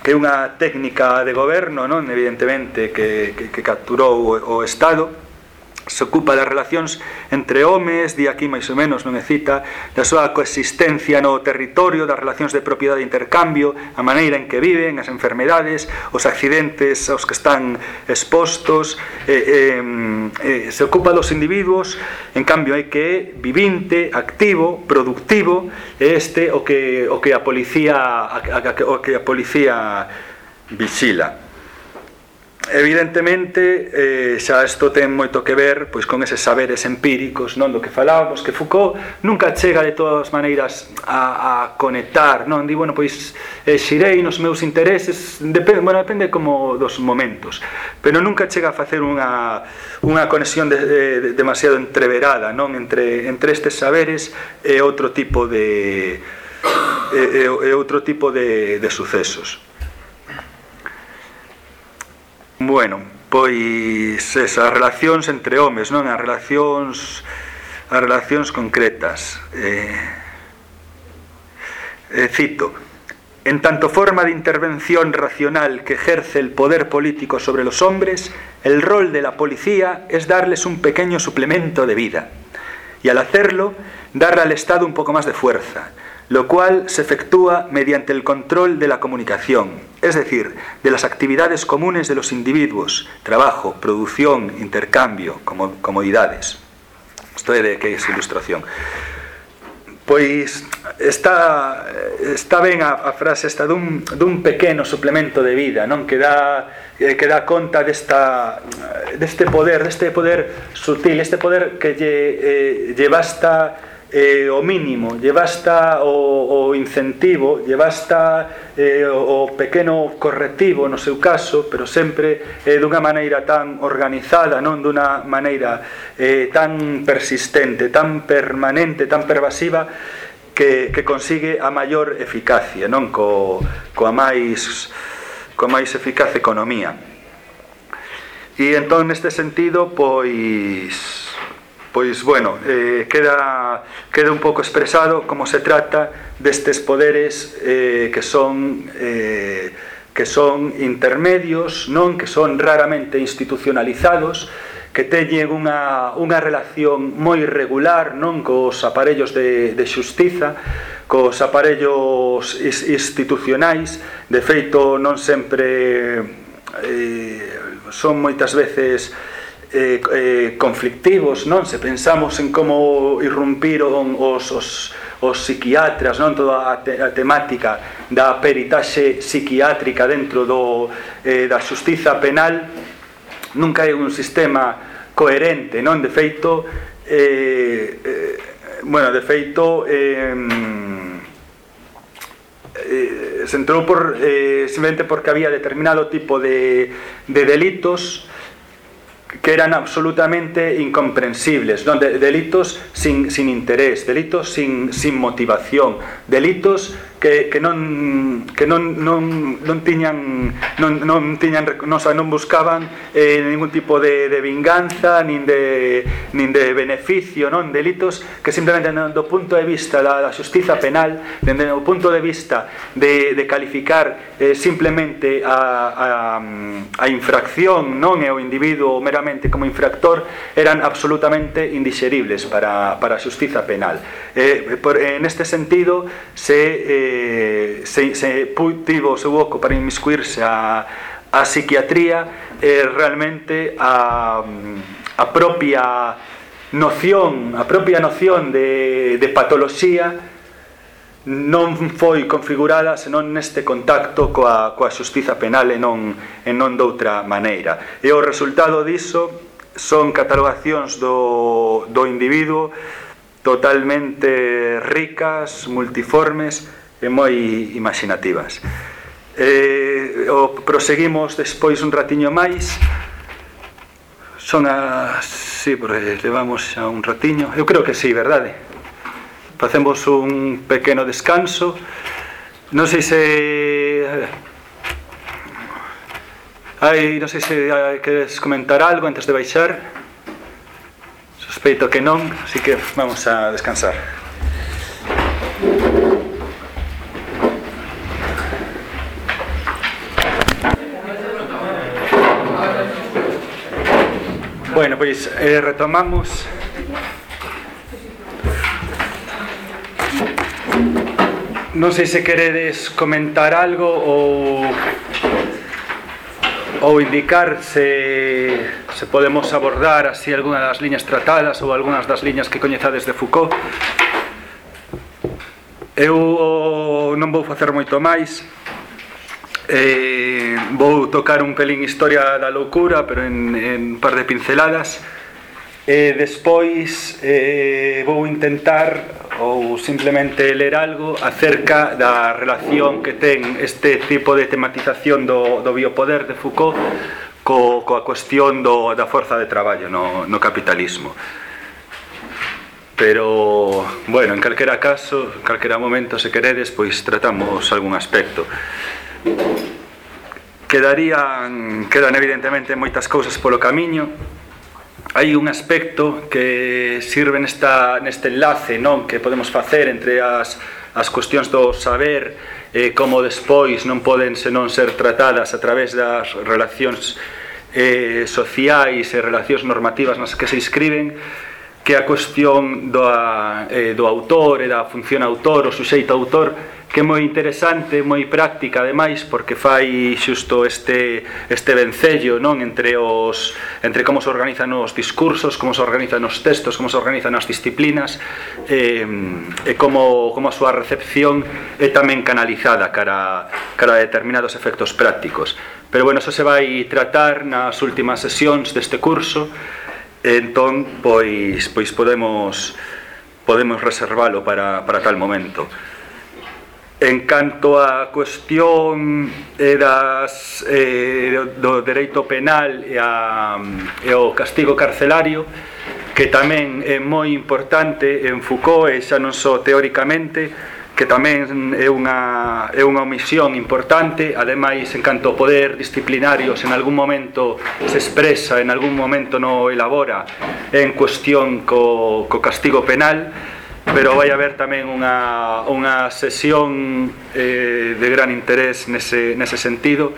que é unha técnica de goberno, non evidentemente, que, que, que capturou o, o Estado, se ocupa das relacións entre homes, di aquí máis ou menos, non é cita, da súa coexistencia no territorio, das relacións de propiedade e intercambio, a maneira en que viven, as enfermedades, os accidentes aos que están expostos, eh, eh, eh, se ocupa dos individuos, en cambio hai que é vivinte, activo, productivo, e este o que o que a policía a, a, a, o que a policía vigila evidentemente eh, xa isto ten moito que ver pois con eses saberes empíricos non do que falábamos que Foucault nunca chega de todas as maneiras a, a conectar non? Di bueno pois eh, xirei nos meus intereses depende bueno depende como dos momentos pero nunca chega a facer unha unha conexión de, de, de, demasiado entreverada non? Entre entre estes saberes e outro tipo de e, e, e outro tipo de, de sucesos. Bueno, pois esas relacións entre homes, non? As relacións as relacións concretas. Eh, eh, cito, en tanto forma de intervención racional que ejerce el poder político sobre los hombres, el rol de la policía es darles un pequeño suplemento de vida y al hacerlo, darle al Estado un poco más de fuerza, lo cual se efectúa mediante el control de la comunicación, es decir, de las actividades comunes de los individuos, trabajo, producción, intercambio, comodidades. Isto é de que ilustración. Pois está, está ben a, a frase esta dun, dun pequeno suplemento de vida, non que dá, que dá conta desta, deste poder, deste poder sutil, este poder que lle, eh, eh, o mínimo, lle basta o, o incentivo, lle basta eh, o, o pequeno correctivo no seu caso, pero sempre eh, dunha maneira tan organizada, non dunha maneira eh, tan persistente, tan permanente, tan pervasiva que, que consigue a maior eficacia, non co, coa máis coa máis eficaz economía. E entón neste sentido, pois Pois, bueno, eh, queda, queda un pouco expresado como se trata destes poderes eh, que son... Eh, que son intermedios, non? Que son raramente institucionalizados, que teñen unha, unha relación moi regular non? Cos aparellos de, de xustiza, cos aparellos is, institucionais, de feito non sempre eh, son moitas veces eh, eh, conflictivos, non? Se pensamos en como irrumpiron os, os, os psiquiatras, non? Toda a, te, a temática da peritaxe psiquiátrica dentro do, eh, da justiza penal nunca é un sistema coherente, non? De feito, eh, eh, bueno, de feito, eh, eh, se entrou por, eh, simplemente porque había determinado tipo de, de delitos que eran absolutamente incomprensibles, non? De, delitos sin, sin interés, delitos sin, sin motivación, delitos que, que non que non non non tiñan non non tiñan non, non buscaban eh, ningún tipo de, de vinganza nin de nin de beneficio, non delitos que simplemente do punto de vista da, da xustiza penal, dende o punto de vista de, de calificar eh, simplemente a, a, a infracción non é o individuo meramente como infractor eran absolutamente indixeribles para, para a xustiza penal. Eh, por, en este sentido se eh, se, se tivo o seu oco para inmiscuirse a, a psiquiatría e realmente a, a propia noción a propia noción de, de patoloxía non foi configurada senón neste contacto coa, coa xustiza penal e non, e non doutra maneira. E o resultado diso son catalogacións do, do individuo totalmente ricas, multiformes, e moi imaginativas. Eh, o proseguimos despois un ratiño máis. Son a... Sí, porque levamos xa un ratiño. Eu creo que sí, verdade? Facemos un pequeno descanso. Non sei se... Ai, non sei se queres comentar algo antes de baixar. Sospeito que non, así que vamos a descansar. Bueno, pois eh, retomamos Non sei se queredes comentar algo ou ou indicar se, se podemos abordar así algunha das liñas tratadas ou algunhas das liñas que coñezades de Foucault. Eu oh, non vou facer moito máis, Eh, vou tocar un pelín historia da loucura, pero en, en un par de pinceladas. E eh, despois eh, vou intentar ou simplemente ler algo acerca da relación que ten este tipo de tematización do, do biopoder de Foucault co, coa cuestión do, da forza de traballo no, no capitalismo pero bueno, en calquera caso, en calquera momento se queredes, pois tratamos algún aspecto. Quedarían, quedan evidentemente moitas cousas polo camiño. Hai un aspecto que sirve nesta, neste enlace non que podemos facer entre as, as cuestións do saber eh, como despois non poden senón ser tratadas a través das relacións eh, sociais e relacións normativas nas que se inscriben que a cuestión do, eh, do autor e da función autor, o suxeito autor que é moi interesante, moi práctica ademais porque fai xusto este este vencello, non, entre os entre como se organizan os discursos, como se organizan os textos, como se organizan as disciplinas eh, e como como a súa recepción é tamén canalizada cara cara a determinados efectos prácticos. Pero bueno, eso se vai tratar nas últimas sesións deste curso. Entón, pois pois podemos podemos reservalo para para tal momento. En canto á cuestión eh, das, eh, do dereito penal e, a, e o castigo carcelario, que tamén é moi importante en Foucault, e xa non só teóricamente, que tamén é unha, é unha omisión importante, ademais, en canto ao poder disciplinario, se en algún momento se expresa, en algún momento non elabora en cuestión co, co castigo penal, pero vai haber tamén unha, unha sesión eh, de gran interés nese, nese sentido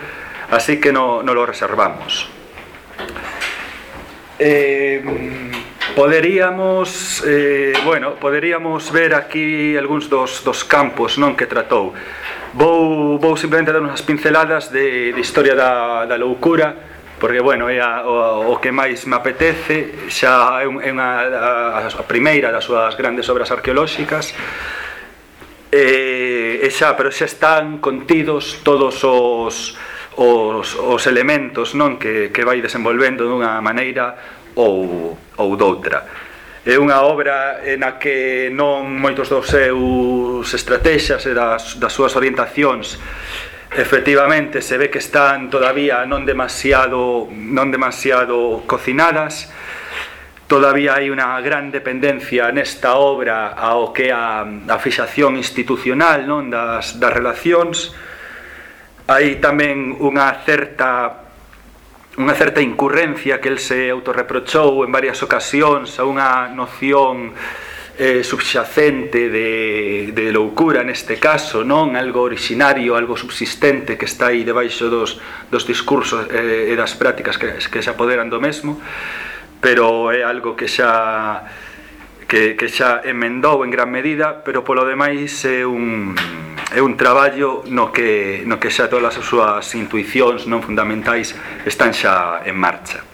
así que non no lo reservamos. Eh, poderíamos eh, bueno, poderíamos ver aquí algúns dos, dos campos non que tratou. Vou, vou simplemente dar unhas pinceladas de, de historia da, da loucura porque bueno, é a, o, o que máis me apetece, xa é, é unha, a, a primeira das súas grandes obras arqueolóxicas, e, e xa, pero xa están contidos todos os os, os elementos non que, que vai desenvolvendo dunha maneira ou, ou doutra. É unha obra na que non moitos dos seus estratexas e das, das súas orientacións efectivamente se ve que están todavía non demasiado non demasiado cocinadas. Todavía hai unha gran dependencia nesta obra ao que a, a fixación institucional non das, das relacións. Hai tamén unha certa unha certa incurrencia que el se autorreprochou en varias ocasións a unha noción eh, subxacente de, de loucura neste caso, non algo originario, algo subsistente que está aí debaixo dos, dos discursos eh, e das prácticas que, que se apoderan do mesmo, pero é algo que xa que, que xa emendou en gran medida, pero polo demais é un, é un traballo no que, no que xa todas as súas intuicións non fundamentais están xa en marcha.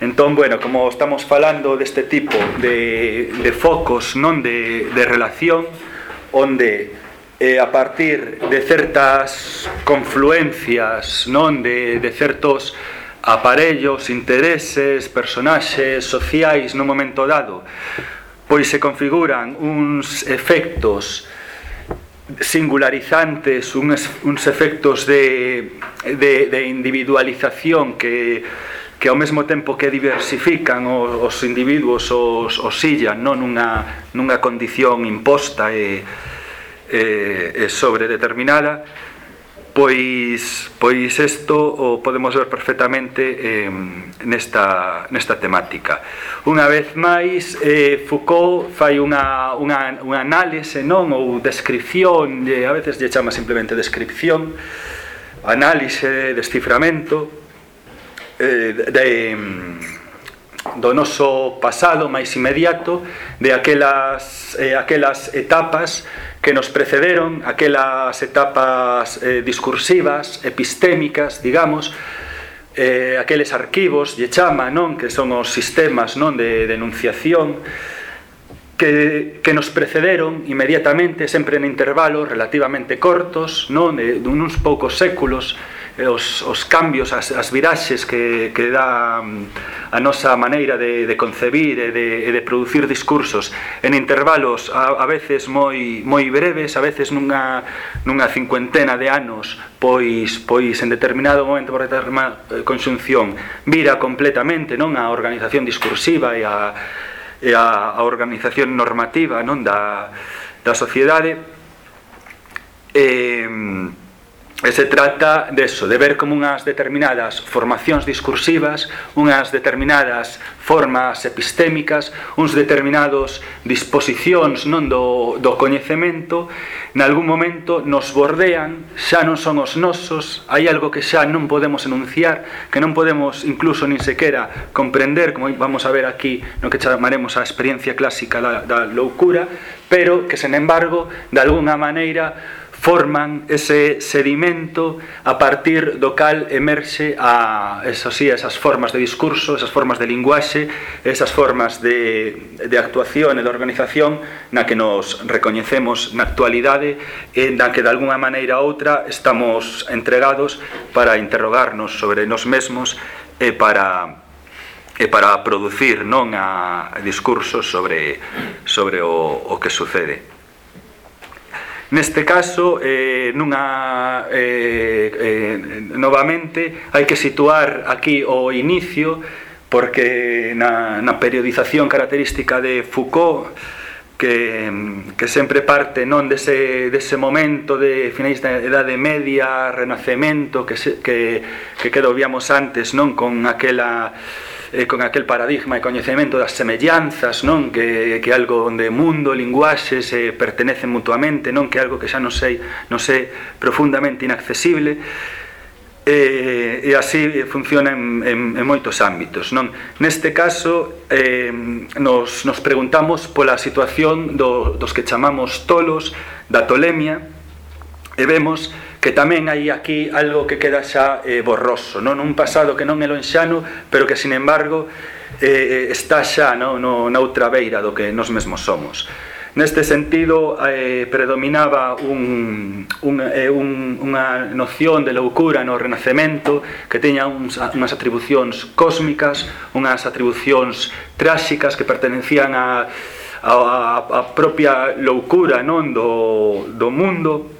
Entón, bueno, como estamos falando deste tipo de, de focos non de, de relación onde eh, a partir de certas confluencias non de, de certos aparellos, intereses, personaxes sociais no momento dado pois se configuran uns efectos singularizantes, uns, uns efectos de, de, de individualización que que ao mesmo tempo que diversifican os, os individuos os, os sillan non nunha, nunha condición imposta e, e, e sobredeterminada pois pois isto o podemos ver perfectamente eh, nesta, nesta temática. Unha vez máis, eh, Foucault fai unha, unha, unha análise non ou descripción, e a veces lle chama simplemente descripción, análise, desciframento, eh, de do noso pasado máis inmediato, de aquelas, eh, aquelas etapas que nos precederon, aquelas etapas eh, discursivas, epistémicas, digamos, eh, aqueles arquivos, lle chama, non, que son os sistemas non de denunciación, que, que nos precederon inmediatamente, sempre en intervalos relativamente cortos, non? De, de uns poucos séculos, os, os cambios, as, as viraxes que, que dá mm, a nosa maneira de, de concebir e de, de producir discursos en intervalos a, a veces moi, moi breves, a veces nunha, nunha cincuentena de anos, pois, pois en determinado momento por determinada conxunción vira completamente non a organización discursiva e a e a, a organización normativa non da, da sociedade e E se trata deso, de ver como unhas determinadas formacións discursivas, unhas determinadas formas epistémicas, uns determinados disposicións non do, do coñecemento, nalgún momento nos bordean, xa non son os nosos, hai algo que xa non podemos enunciar, que non podemos incluso nin sequera comprender, como vamos a ver aquí no que chamaremos a experiencia clásica da, da loucura, pero que, sen embargo, de alguna maneira, forman ese sedimento a partir do cal emerxe a, eso sí, esas formas de discurso, esas formas de linguaxe, esas formas de, de actuación e de organización na que nos recoñecemos na actualidade e na que de alguna maneira ou outra estamos entregados para interrogarnos sobre nos mesmos e para e para producir non a discursos sobre sobre o, o que sucede. Neste caso, eh, nunha, eh, eh, novamente, hai que situar aquí o inicio, porque na, na periodización característica de Foucault, que, que sempre parte non dese, dese momento de finais da Edade Media, Renacemento, que, se, que, que quedovíamos antes non con aquela eh, con aquel paradigma e coñecemento das semellanzas, non? Que, que algo onde mundo, linguaxe se eh, pertenecen mutuamente, non? Que algo que xa non sei, non sei profundamente inaccesible e, e así funciona en, en, en moitos ámbitos non neste caso eh, nos, nos preguntamos pola situación do, dos que chamamos tolos da tolemia E vemos que tamén hai aquí algo que queda xa eh, borroso, non? Un pasado que non é lonxano, pero que, sin embargo, eh, eh está xa no, no, na outra beira do que nos mesmos somos. Neste sentido, eh, predominaba un, un, eh, un, unha noción de loucura no Renacemento que teña uns, unhas atribucións cósmicas, unhas atribucións tráxicas que pertenecían á a, a, a propia loucura non? Do, do mundo,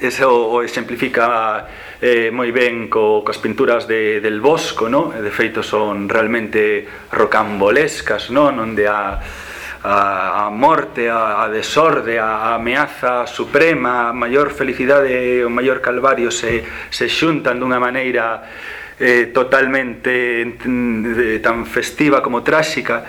eso o exemplifica eh, moi ben co, coas pinturas de, del Bosco, no? de feito son realmente rocambolescas, non? onde a, a, a morte, a, a desorde, a, a ameaza suprema, a maior felicidade, o maior calvario se, se xuntan dunha maneira eh, totalmente tan festiva como tráxica,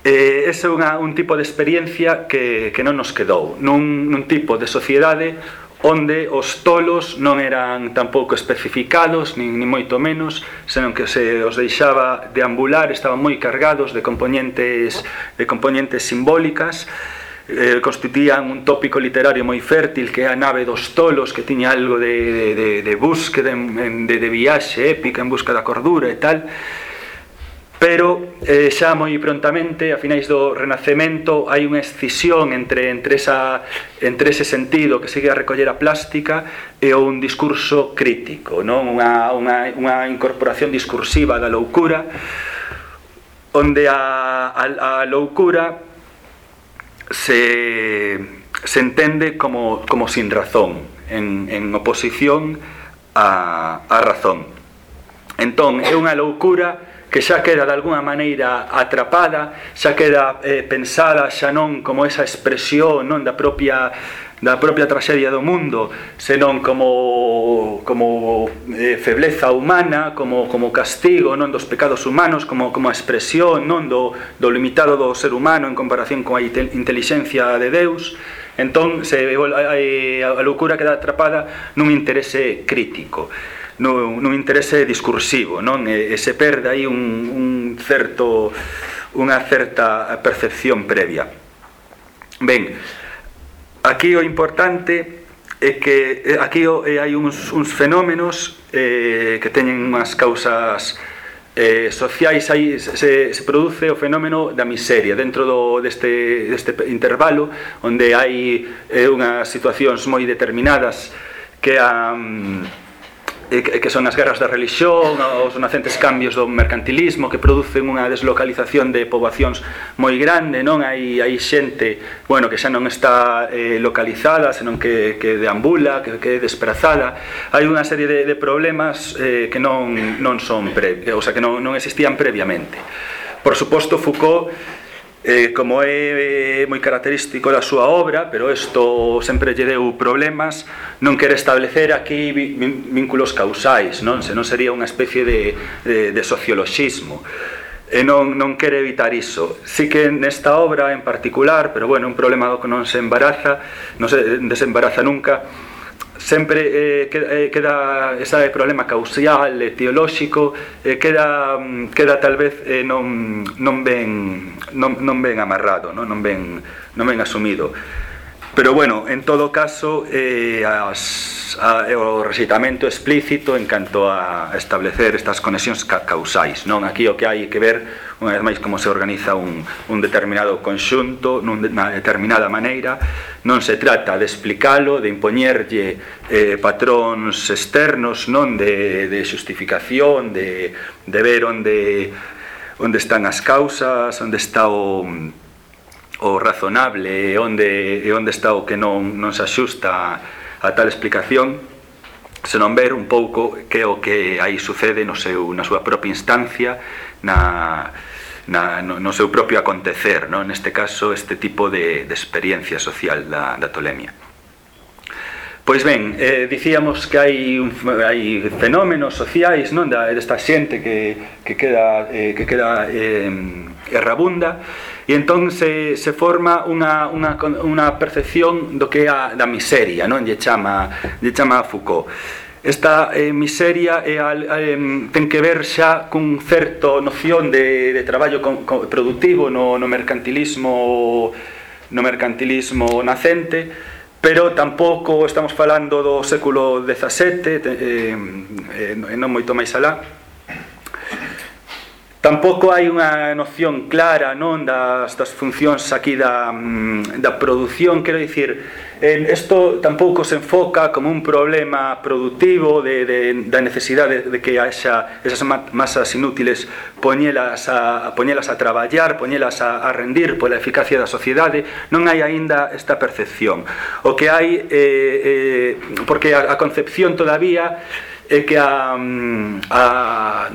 Eh, ese é unha, un tipo de experiencia que, que non nos quedou nun, nun tipo de sociedade onde os tolos non eran tampouco especificados, nin, nin moito menos, senón que se os deixaba deambular, estaban moi cargados de componentes, de componentes simbólicas, eh, constituían un tópico literario moi fértil que é a nave dos tolos que tiña algo de, de, de, de búsqueda de, de, de viaxe épica en busca da cordura e tal pero eh, xa moi prontamente a finais do Renacemento hai unha escisión entre entre esa entre ese sentido que segue a recoller a plástica e un discurso crítico, non unha unha unha incorporación discursiva da loucura onde a a, a loucura se se entende como como sin razón, en en oposición a a razón. Entón, é unha loucura que xa queda de alguna maneira atrapada, xa queda eh, pensada xa non como esa expresión non da propia da propia traxedia do mundo, senón como como eh, febleza humana, como como castigo non dos pecados humanos, como como a expresión non do do limitado do ser humano en comparación con a inteligencia de Deus. Entón, se eh, eh, a, a, eh, a loucura queda atrapada nun interese crítico nun, nun interese discursivo, non? E, e se perde aí un, un certo unha certa percepción previa. Ben, aquí o importante é que eh, aquí eh, hai uns, uns fenómenos eh, que teñen unhas causas eh, sociais aí se, se produce o fenómeno da miseria dentro do, deste, deste intervalo onde hai eh, unhas situacións moi determinadas que a um, que son as guerras da religión, os nacentes cambios do mercantilismo que producen unha deslocalización de poboacións moi grande, non hai hai xente, bueno, que xa non está eh, localizada, senón que que deambula, que que é desprazada. Hai unha serie de de problemas eh, que non non son pre, o sea, que non non existían previamente. Por suposto, Foucault eh, como é eh, moi característico da súa obra, pero isto sempre lle deu problemas, non quere establecer aquí vínculos causais, non? Senón sería unha especie de, de, de socioloxismo. E non, non quere evitar iso. Si que nesta obra en particular, pero bueno, un problema do que non se embaraza, non se desembaraza nunca, sempre eh, queda, eh, queda ese problema causal e teolóxico eh, queda, mm, queda tal vez eh, non, non, ben, non, non ben amarrado non, non, ben, non ben asumido. Pero bueno, en todo caso, eh, as, a, o recitamento explícito en canto a establecer estas conexións ca causais. Non Aquí o que hai que ver, unha vez máis, como se organiza un, un determinado conxunto nunha determinada maneira. Non se trata de explicalo, de impoñerlle eh, patróns externos, non de, de xustificación, de, de ver onde onde están as causas, onde está o o razonable e onde, e onde está o que non, non se axusta a, a tal explicación senón ver un pouco que o que aí sucede no seu, na súa propia instancia na, na, no, no seu propio acontecer no? neste caso este tipo de, de experiencia social da, da tolemia Pois ben, eh, dicíamos que hai, un, hai fenómenos sociais non da, desta xente que, que queda, eh, que queda eh, errabunda e entón se, se forma unha, unha, unha percepción do que é a, da miseria, non? Lle chama, lle chama Foucault esta eh, miseria e al, eh, ten que ver xa cun certo noción de, de traballo con, con, productivo no, no mercantilismo no mercantilismo nacente pero tampouco estamos falando do século XVII eh, eh, non moito máis alá Tampouco hai unha noción clara non das, das funcións aquí da, mm, da produción, quero dicir, isto tampouco se enfoca como un problema productivo de, de, da necesidade de, de que haxa esas masas inútiles poñelas a, a poñelas a traballar, poñelas a, a rendir pola eficacia da sociedade, non hai aínda esta percepción. O que hai, eh, eh, porque a, a concepción todavía é que a, mm, a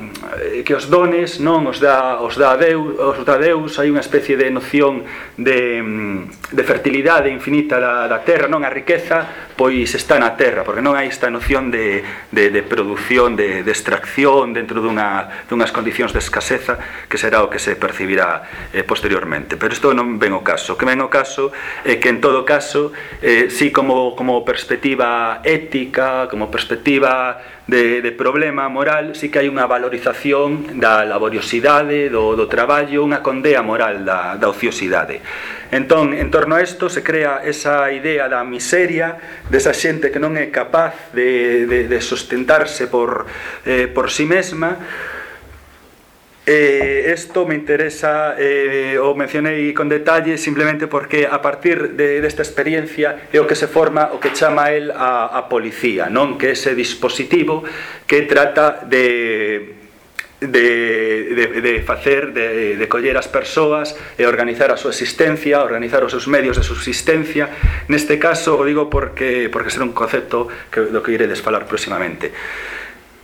que os dones, non, os dá os dá Deus, os dá Deus, hai unha especie de noción de mm, de fertilidade infinita da, da terra, non a riqueza, pois está na terra, porque non hai esta noción de de de produción, de de extracción dentro dunha dunhas condicións de escaseza que será o que se percibirá eh, posteriormente. Pero isto non ven o caso. O que ven o caso é que en todo caso, eh si como como perspectiva ética, como perspectiva de, de problema moral sí que hai unha valorización da laboriosidade, do, do traballo, unha condea moral da, da ociosidade. Entón, en torno a isto se crea esa idea da miseria desa xente que non é capaz de, de, de sustentarse por, eh, por si sí mesma Eh, esto me interesa, eh, o mencionei con detalle, simplemente porque a partir de, desta experiencia é o que se forma o que chama el a, a policía, non que ese dispositivo que trata de de, de, de facer, de, de coller as persoas e organizar a súa existencia, organizar os seus medios de subsistencia. Neste caso, o digo porque, porque será un concepto que, do que iredes falar próximamente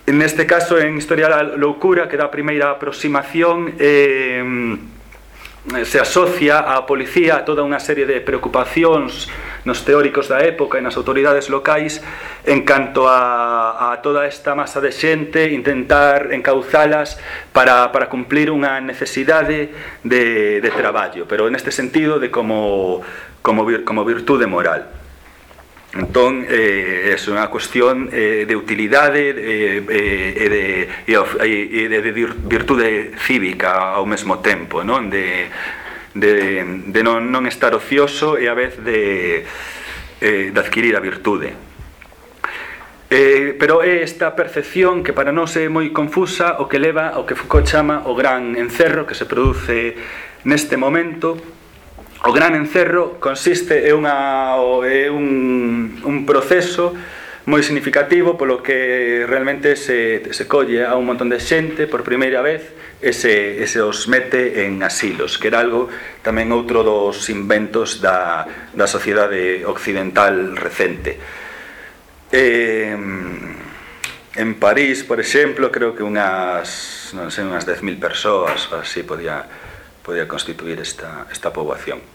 neste caso en Historia da Loucura que dá a primeira aproximación eh, se asocia á policía a toda unha serie de preocupacións nos teóricos da época e nas autoridades locais en canto a, a toda esta masa de xente intentar encauzalas para, para cumplir unha necesidade de, de traballo pero neste sentido de como, como, vir, como virtude moral. Entón, eh, é unha cuestión eh, de utilidade eh, eh, e de, e de, de virtude cívica ao mesmo tempo, non? De, de, de non, non estar ocioso e a vez de, eh, de adquirir a virtude. Eh, pero é esta percepción que para nós é moi confusa o que leva ao que Foucault chama o gran encerro que se produce neste momento O gran encerro consiste é unha é un, un proceso moi significativo polo que realmente se, se colle a un montón de xente por primeira vez e se, e se os mete en asilos, que era algo tamén outro dos inventos da, da sociedade occidental recente. Eh, en París, por exemplo, creo que unhas, non sei, unhas 10.000 persoas así podía, podía constituir esta, esta poboación.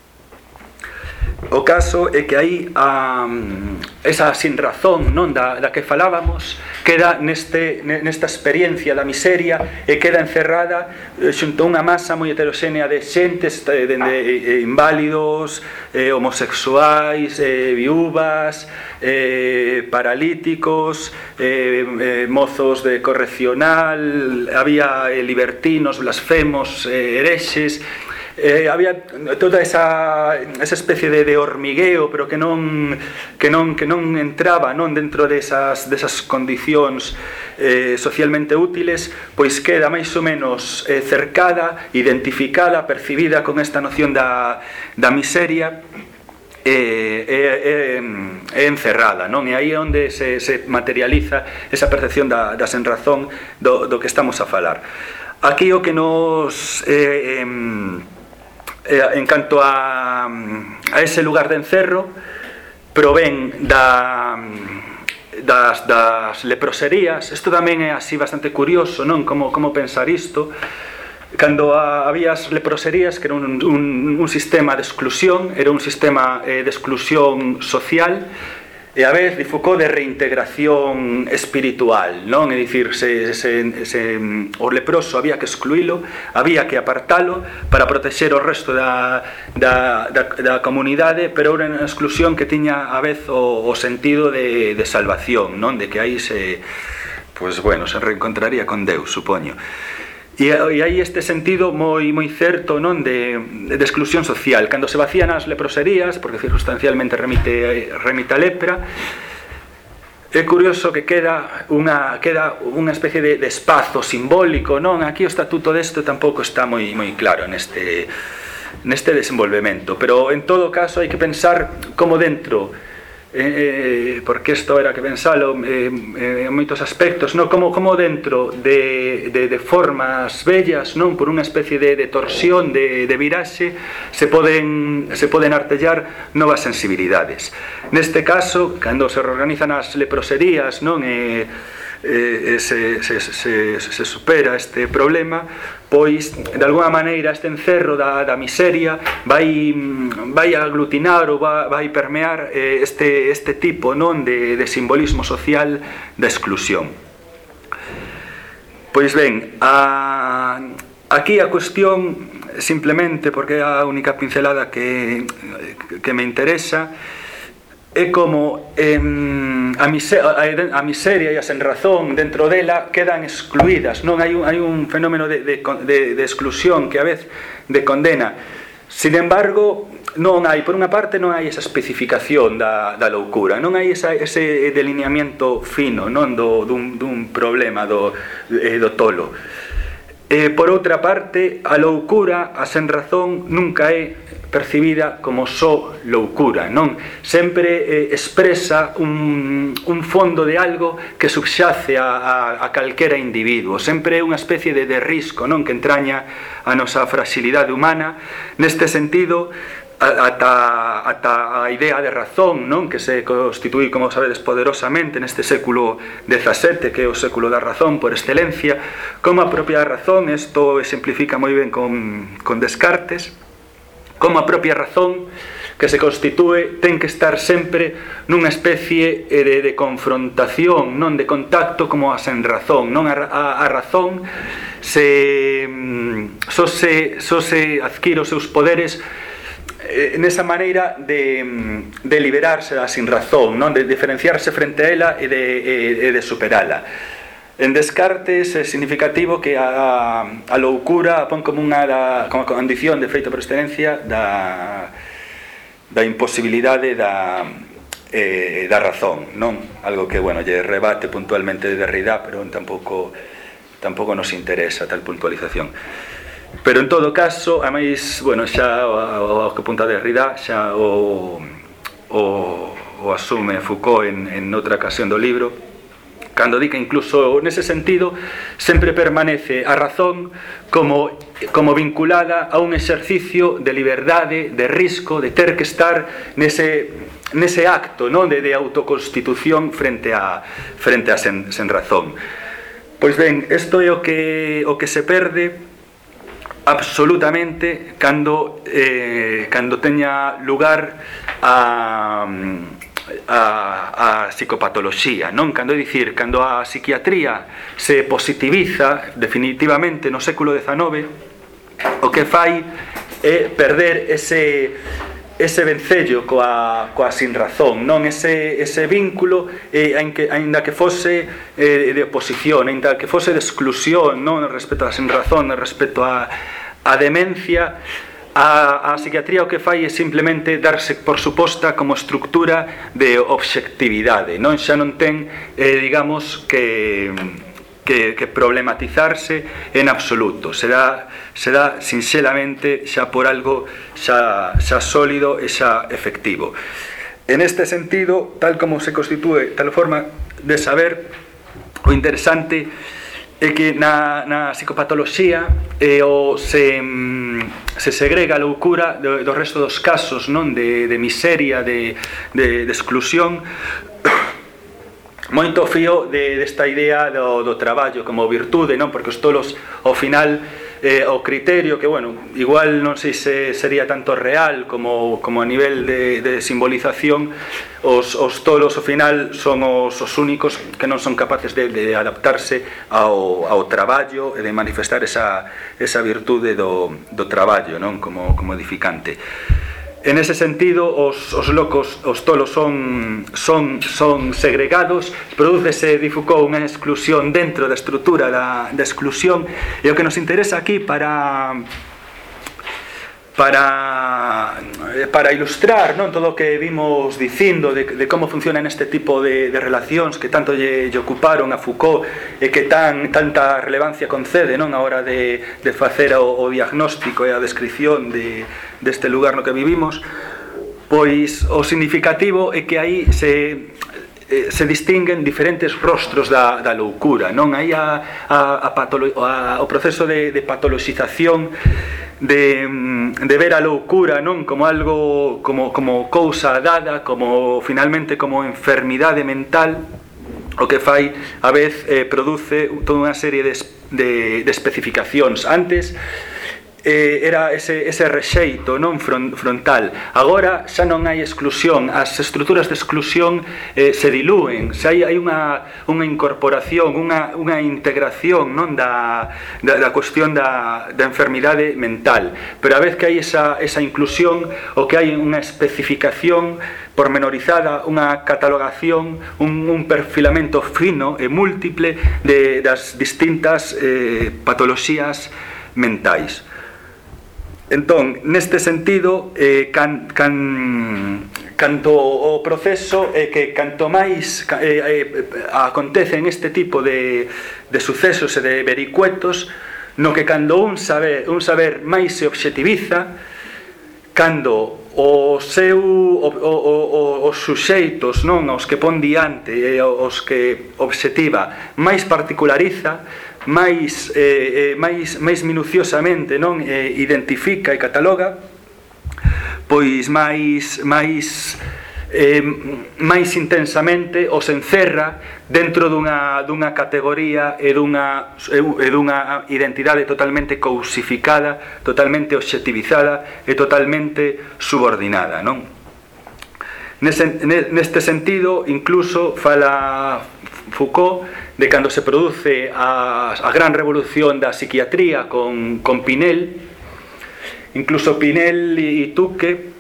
O caso é que aí a, esa sin razón non da, da que falábamos queda neste, nesta experiencia da miseria e queda encerrada eh, xunto a unha masa moi heteroxénea de xentes eh, de, de, de inválidos, eh, homosexuais, eh, viúvas, eh, paralíticos, eh, eh, mozos de correccional, había eh, libertinos, blasfemos, eh, herexes, eh, había toda esa, esa especie de, de hormigueo, pero que non, que non, que non entraba non dentro desas, desas condicións eh, socialmente útiles, pois queda máis ou menos eh, cercada, identificada, percibida con esta noción da, da miseria, é, é, é, é encerrada, non? E aí é onde se, se materializa esa percepción da, da senrazón do, do que estamos a falar. Aquí o que nos... Eh, eh, eh, en canto a, a ese lugar de encerro provén da das, das leproserías. Isto tamén é así bastante curioso non? Como, como pensar isto. Cando a, había as leproserías que era un, un, un sistema de exclusión era un sistema eh, de exclusión social e a vez de Foucault de reintegración espiritual, non? É dicir, se, se, se, mm, o leproso había que excluílo, había que apartalo para protexer o resto da, da, da, da comunidade, pero era unha exclusión que tiña a vez o, o sentido de, de salvación, non? De que aí se, pues, bueno, se reencontraría con Deus, supoño. E, e hai este sentido moi moi certo non de, de exclusión social cando se vacían as leproserías porque circunstancialmente remite remite a lepra É curioso que queda unha, queda unha especie de, de espazo simbólico, non? Aquí o estatuto deste tampouco está moi moi claro neste, neste desenvolvemento. Pero, en todo caso, hai que pensar como dentro eh, eh porque isto era que pensalo eh, eh en moitos aspectos, no? Como como dentro de, de, de formas bellas, non por unha especie de, de torsión de, de viraxe se poden se poden artellar novas sensibilidades. Neste caso, cando se reorganizan as leproserías, non eh, eh, se, se, se, se supera este problema pois de alguna maneira este encerro da, da miseria vai, vai aglutinar ou vai, vai permear eh, este, este tipo non de, de simbolismo social da exclusión. Pois ben a, aquí a cuestión simplemente porque é a única pincelada que, que me interesa é como em, a, mise a, a miseria e a senrazón dentro dela quedan excluídas. Non hai un, hai un fenómeno de, de, de, de exclusión que a vez de condena sin embargo non hai por unha parte non hai esa especificación da, da loucura. Non hai esa, ese delineamento fino non do, dun, dun problema do, eh, do tolo. E, por outra parte, a loucura, a senrazón nunca é percibida como só loucura, non? Sempre eh, expresa un, un fondo de algo que subxace a, a, a calquera individuo, sempre é unha especie de, de risco, non? Que entraña a nosa fragilidade humana. Neste sentido, ata, ata a idea de razón non que se constituí, como sabedes, poderosamente neste século XVII que é o século da razón por excelencia como a propia razón, isto exemplifica moi ben con, con Descartes como a propia razón que se constitúe ten que estar sempre nunha especie eh, de, de confrontación, non de contacto como a sen razón, non a, a, a razón se mm, só se, só se adquire os seus poderes eh, nesa maneira de, mm, de liberarse da sin razón, non? de diferenciarse frente a ela e de, e, e de superala. En Descartes é significativo que a, a loucura pon como unha da, como condición de feito por excelencia da, da imposibilidade da, eh, da razón, non? Algo que, bueno, lle rebate puntualmente de Derrida, pero tampouco, tampouco nos interesa tal puntualización. Pero en todo caso, a máis, bueno, xa o, o, o que punta Derrida, xa o, o, o asume Foucault en, en outra ocasión do libro, cando di que incluso nese sentido sempre permanece a razón como, como vinculada a un exercicio de liberdade, de risco, de ter que estar nese, nese acto non de, de autoconstitución frente a, frente a sen, sen razón. Pois ben, isto é o que, o que se perde absolutamente cando, eh, cando teña lugar a a, a psicopatoloxía, non? Cando dicir, cando a psiquiatría se positiviza definitivamente no século XIX, o que fai é perder ese ese vencello coa, coa sin razón, non ese, ese vínculo eh, en que, ainda que fose eh, de oposición, ainda que fose de exclusión non respecto á sin razón, respecto a, a demencia A, a psiquiatría o que fai é simplemente darse por suposta como estructura de obxectividade, non xa non ten, eh, digamos, que, que, que problematizarse en absoluto. Será, será sinxelamente xa por algo xa, xa sólido e xa efectivo. En este sentido, tal como se constitúe tal forma de saber, o interesante é é que na, na psicopatoloxía eh, o se, mm, se segrega a loucura do, do resto dos casos non de, de miseria, de, de, de exclusión moito fío de, desta idea do, do traballo como virtude, non? Porque os tolos ao final eh, o criterio que, bueno, igual non sei se sería tanto real como, como a nivel de, de simbolización, os, os tolos ao final son os, os únicos que non son capaces de, de adaptarse ao, ao traballo e de manifestar esa, esa virtude do, do traballo non como, como edificante. En ese sentido, os, os locos, os tolos son, son, son segregados, prodúcese, difucou unha exclusión dentro da estrutura da, da exclusión, e o que nos interesa aquí para para, eh, para ilustrar non todo o que vimos dicindo de, de como funcionan este tipo de, de relacións que tanto lle, lle ocuparon a Foucault e que tan tanta relevancia concede non a hora de, de facer o, o diagnóstico e a descripción de, deste lugar no? que vivimos pois o significativo é que aí se, eh, se distinguen diferentes rostros da, da loucura, non? Hai a, a, a, patolo, a o proceso de, de patoloxización de, de ver a loucura, non? Como algo, como, como cousa dada, como finalmente como enfermidade mental, o que fai a vez eh, produce toda unha serie de, de, de especificacións. Antes, eh, era ese, ese rexeito non frontal. Agora xa non hai exclusión, as estruturas de exclusión eh, se dilúen, xa hai, hai unha, unha incorporación, unha, unha integración non da, da, da cuestión da, da enfermidade mental. Pero a vez que hai esa, esa inclusión, o que hai unha especificación pormenorizada, unha catalogación, un, un perfilamento fino e múltiple de, das distintas eh, patoloxías mentais. Entón, neste sentido, eh, can, can, canto o proceso é eh, que canto máis eh, eh, acontecen este tipo de, de sucesos e de vericuetos, no que cando un saber, un saber máis se obxectiviza, cando o seu o, o, o, os suxeitos, non, os que pon diante e os que obxectiva, máis particulariza, máis, eh, eh, máis, máis minuciosamente non eh, identifica e cataloga, pois máis máis eh, máis intensamente os encerra dentro dunha, dunha categoría e dunha, e dunha identidade totalmente cousificada, totalmente obxectivizada e totalmente subordinada, non? Nese, neste sentido, incluso fala Foucault de cando se produce a, a gran revolución da psiquiatría con, con Pinel. Incluso Pinel e Tuque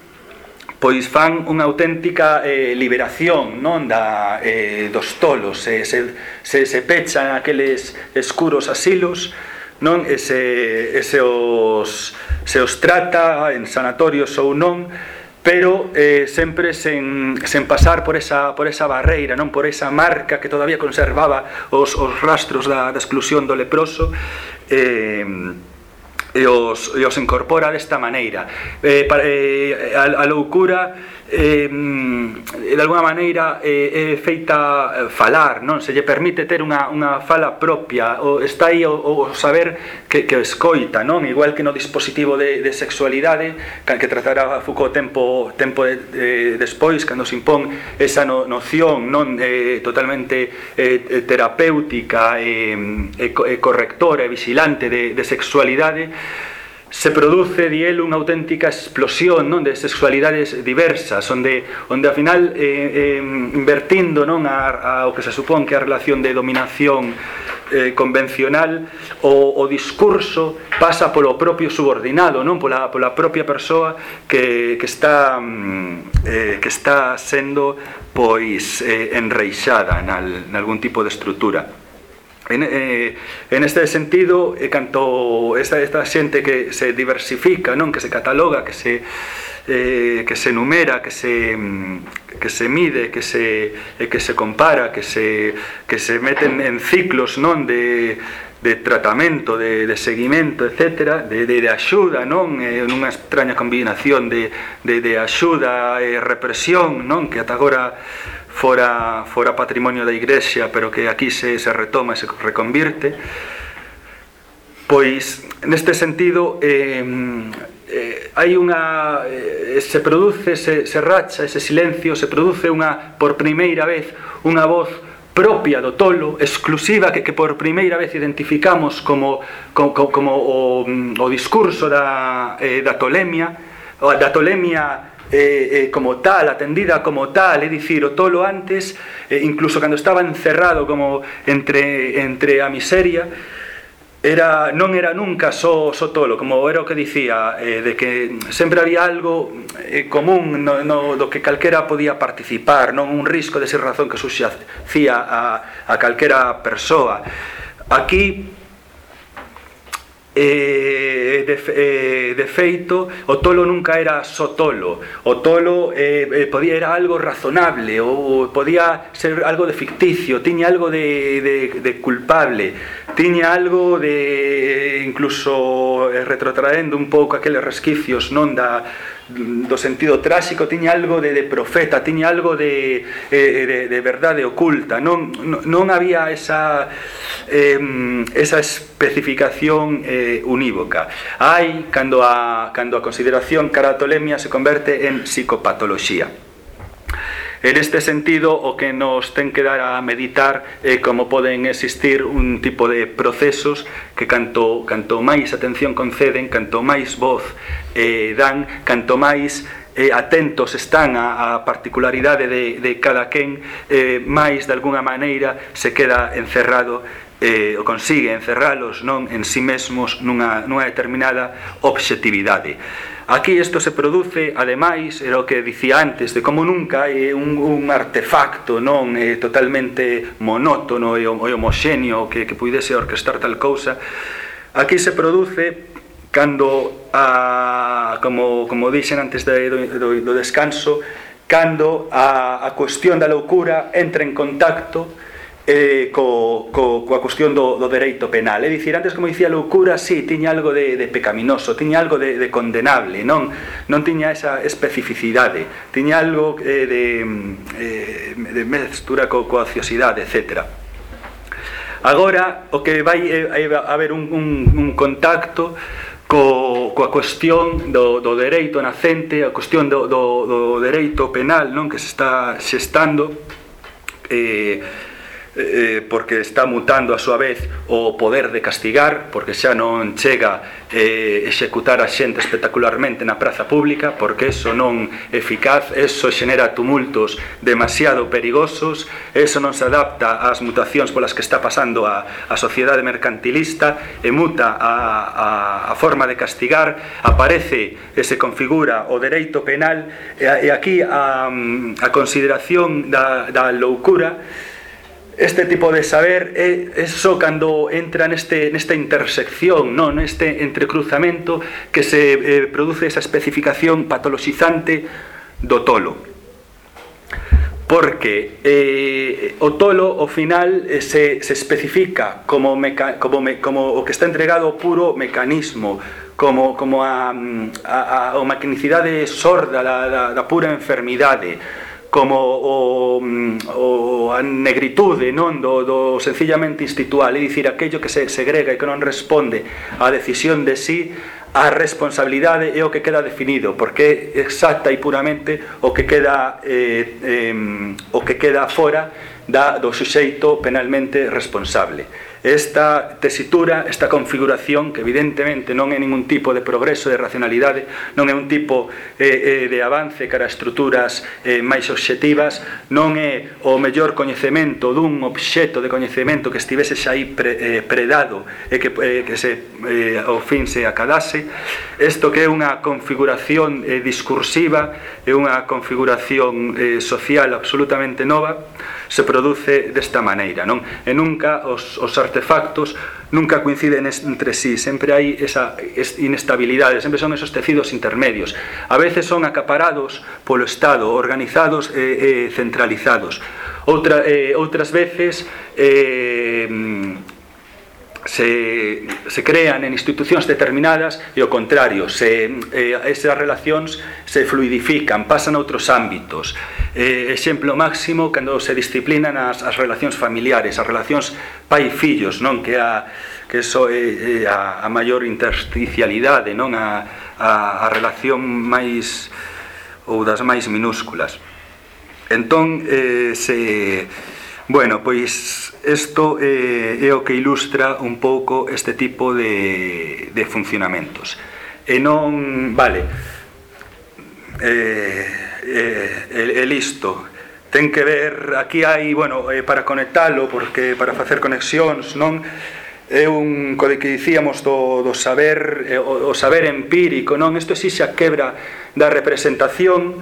pois fan unha auténtica eh, liberación non da, eh, dos tolos. Se, se, se, se pechan aqueles escuros asilos non e se, e se, os, se os trata en sanatorios ou non pero eh, sempre sen, sen pasar por esa, por esa barreira, non por esa marca que todavía conservaba os, os rastros da, da exclusión do leproso, eh, e os, e os incorpora desta maneira. Eh, para, eh, a, a loucura eh, de alguna maneira eh, é feita eh, falar, non? Se lle permite ter unha, unha fala propia, o está aí o, o saber que, que o escoita, non? Igual que no dispositivo de, de sexualidade, can que tratará Foucault tempo tempo de, de, despois cando se impón esa no, noción non? Eh, totalmente eh, terapéutica eh, e eh, eh, correctora e vigilante de, de sexualidade se produce di el unha auténtica explosión non de sexualidades diversas onde onde ao final eh, eh, invertindo non a, a, o que se supón que a relación de dominación eh, convencional o, o discurso pasa polo propio subordinado non pola, pola propia persoa que, que está mm, eh, que está sendo pois eh, enreixada en, al, en algún tipo de estrutura En, eh, en este sentido, eh, canto esta, esta xente que se diversifica, non que se cataloga, que se, eh, que se numera, que se, mm, que se mide, que se, eh, que se compara, que se, que se meten en ciclos non de, de tratamento, de, de seguimento, etcétera, de, de, de axuda, non? Eh, nunha extraña combinación de, de, de axuda e represión, non? Que ata agora fora, fora patrimonio da Igrexa, pero que aquí se, se retoma e se reconvirte, pois neste sentido eh, eh, hai unha eh, se produce, se, se racha ese silencio, se produce unha por primeira vez unha voz propia do tolo, exclusiva que, que por primeira vez identificamos como, como, como o, o discurso da, eh, da tolemia, da tolemia eh, eh, como tal, atendida como tal, é dicir, o tolo antes, eh, incluso cando estaba encerrado como entre, entre a miseria, era, non era nunca só, só tolo, como era o que dicía, eh, de que sempre había algo eh, común no, no, do que calquera podía participar, non un risco de ser razón que suxacía a, a calquera persoa. Aquí eh, de, eh, de feito, o tolo nunca era só tolo. O tolo eh, podía era algo razonable, ou podía ser algo de ficticio, tiña algo de, de, de culpable, tiña algo de incluso eh, retrotraendo un pouco aqueles resquicios non da do sentido tráxico tiña algo de, de profeta, tiña algo de, eh, eh de, de verdade oculta. Non, non, había esa eh, esa especificación eh, unívoca. Hai cando a, cando a consideración cara tolemia se converte en psicopatoloxía. En este sentido, o que nos ten que dar a meditar é como poden existir un tipo de procesos que canto, canto máis atención conceden, canto máis voz eh, dan, canto máis eh, atentos están á, particularidade de, de cada quen, eh, máis de alguna maneira se queda encerrado eh, o consigue encerralos non en si sí mesmos nunha, nunha determinada obxectividade. Aquí isto se produce, ademais, era o que dicía antes, de como nunca é un, un artefacto non é totalmente monótono e homoxéneo que, que puidese orquestar tal cousa. Aquí se produce cando a, como, como dixen antes de, do, do, do descanso, cando a, a cuestión da loucura entra en contacto eh, co, co, coa cuestión do, do dereito penal. É dicir, antes, como dicía, loucura, sí, tiña algo de, de pecaminoso, tiña algo de, de condenable, non non tiña esa especificidade, tiña algo eh, de, eh, de mestura co, coa ociosidade, etc. Agora, o que vai eh, haber un, un, un contacto co, coa cuestión do, do dereito nacente, a cuestión do, do, do dereito penal non que se está xestando eh, eh, porque está mutando a súa vez o poder de castigar, porque xa non chega eh, executar a xente espectacularmente na praza pública, porque eso non eficaz, eso xenera tumultos demasiado perigosos, eso non se adapta ás mutacións polas que está pasando a, a sociedade mercantilista, e muta a, a, a forma de castigar, aparece e se configura o dereito penal, e, e aquí a, a consideración da, da loucura, este tipo de saber é, é só cando entra neste, nesta intersección, non? neste entrecruzamento que se eh, produce esa especificación patologizante do tolo. Porque eh, o tolo, ao final, eh, se, se especifica como, meca, como, me, como o que está entregado ao puro mecanismo, como, como a, mm, a, a, a, a mecanicidade sorda da, da, da pura enfermidade, como o, mm, o a negritude non do, do sencillamente institual é dicir aquello que se segrega e que non responde á decisión de si sí, a responsabilidade é o que queda definido porque é exacta e puramente o que queda eh, eh, o que queda fora da, do suxeito penalmente responsable esta tesitura, esta configuración que evidentemente non é ningún tipo de progreso de racionalidade, non é un tipo eh, eh, de avance cara a estruturas eh, máis obxectivas, non é o mellor coñecemento dun obxeto de coñecemento que estivese xa aí pre, eh, predado e que, eh, que se, eh, ao fin se acadase, isto que é unha configuración eh, discursiva, é unha configuración eh, social absolutamente nova, se produce desta maneira, non? E nunca os, os artefactos nunca coinciden entre sí, sempre hai esa inestabilidade, sempre son esos tecidos intermedios. A veces son acaparados polo Estado, organizados e eh, eh, centralizados. Outra, eh, outras veces eh, se, se crean en institucións determinadas e o contrario, se, eh, esas relacións se fluidifican, pasan a outros ámbitos. Eh, exemplo máximo cando se disciplinan as, as relacións familiares, as relacións pai-fillos, non que a que eso é, é a, a maior intersticialidade, non a, a, a relación máis ou das máis minúsculas. Entón eh, se Bueno, pois isto eh, é o que ilustra un pouco este tipo de, de funcionamentos. E non, vale, eh, eh, e listo, ten que ver, aquí hai, bueno, eh, para conectalo, porque para facer conexións, non? É un co de que dicíamos do, do saber, eh, o, o saber empírico, non? Isto si xa quebra da representación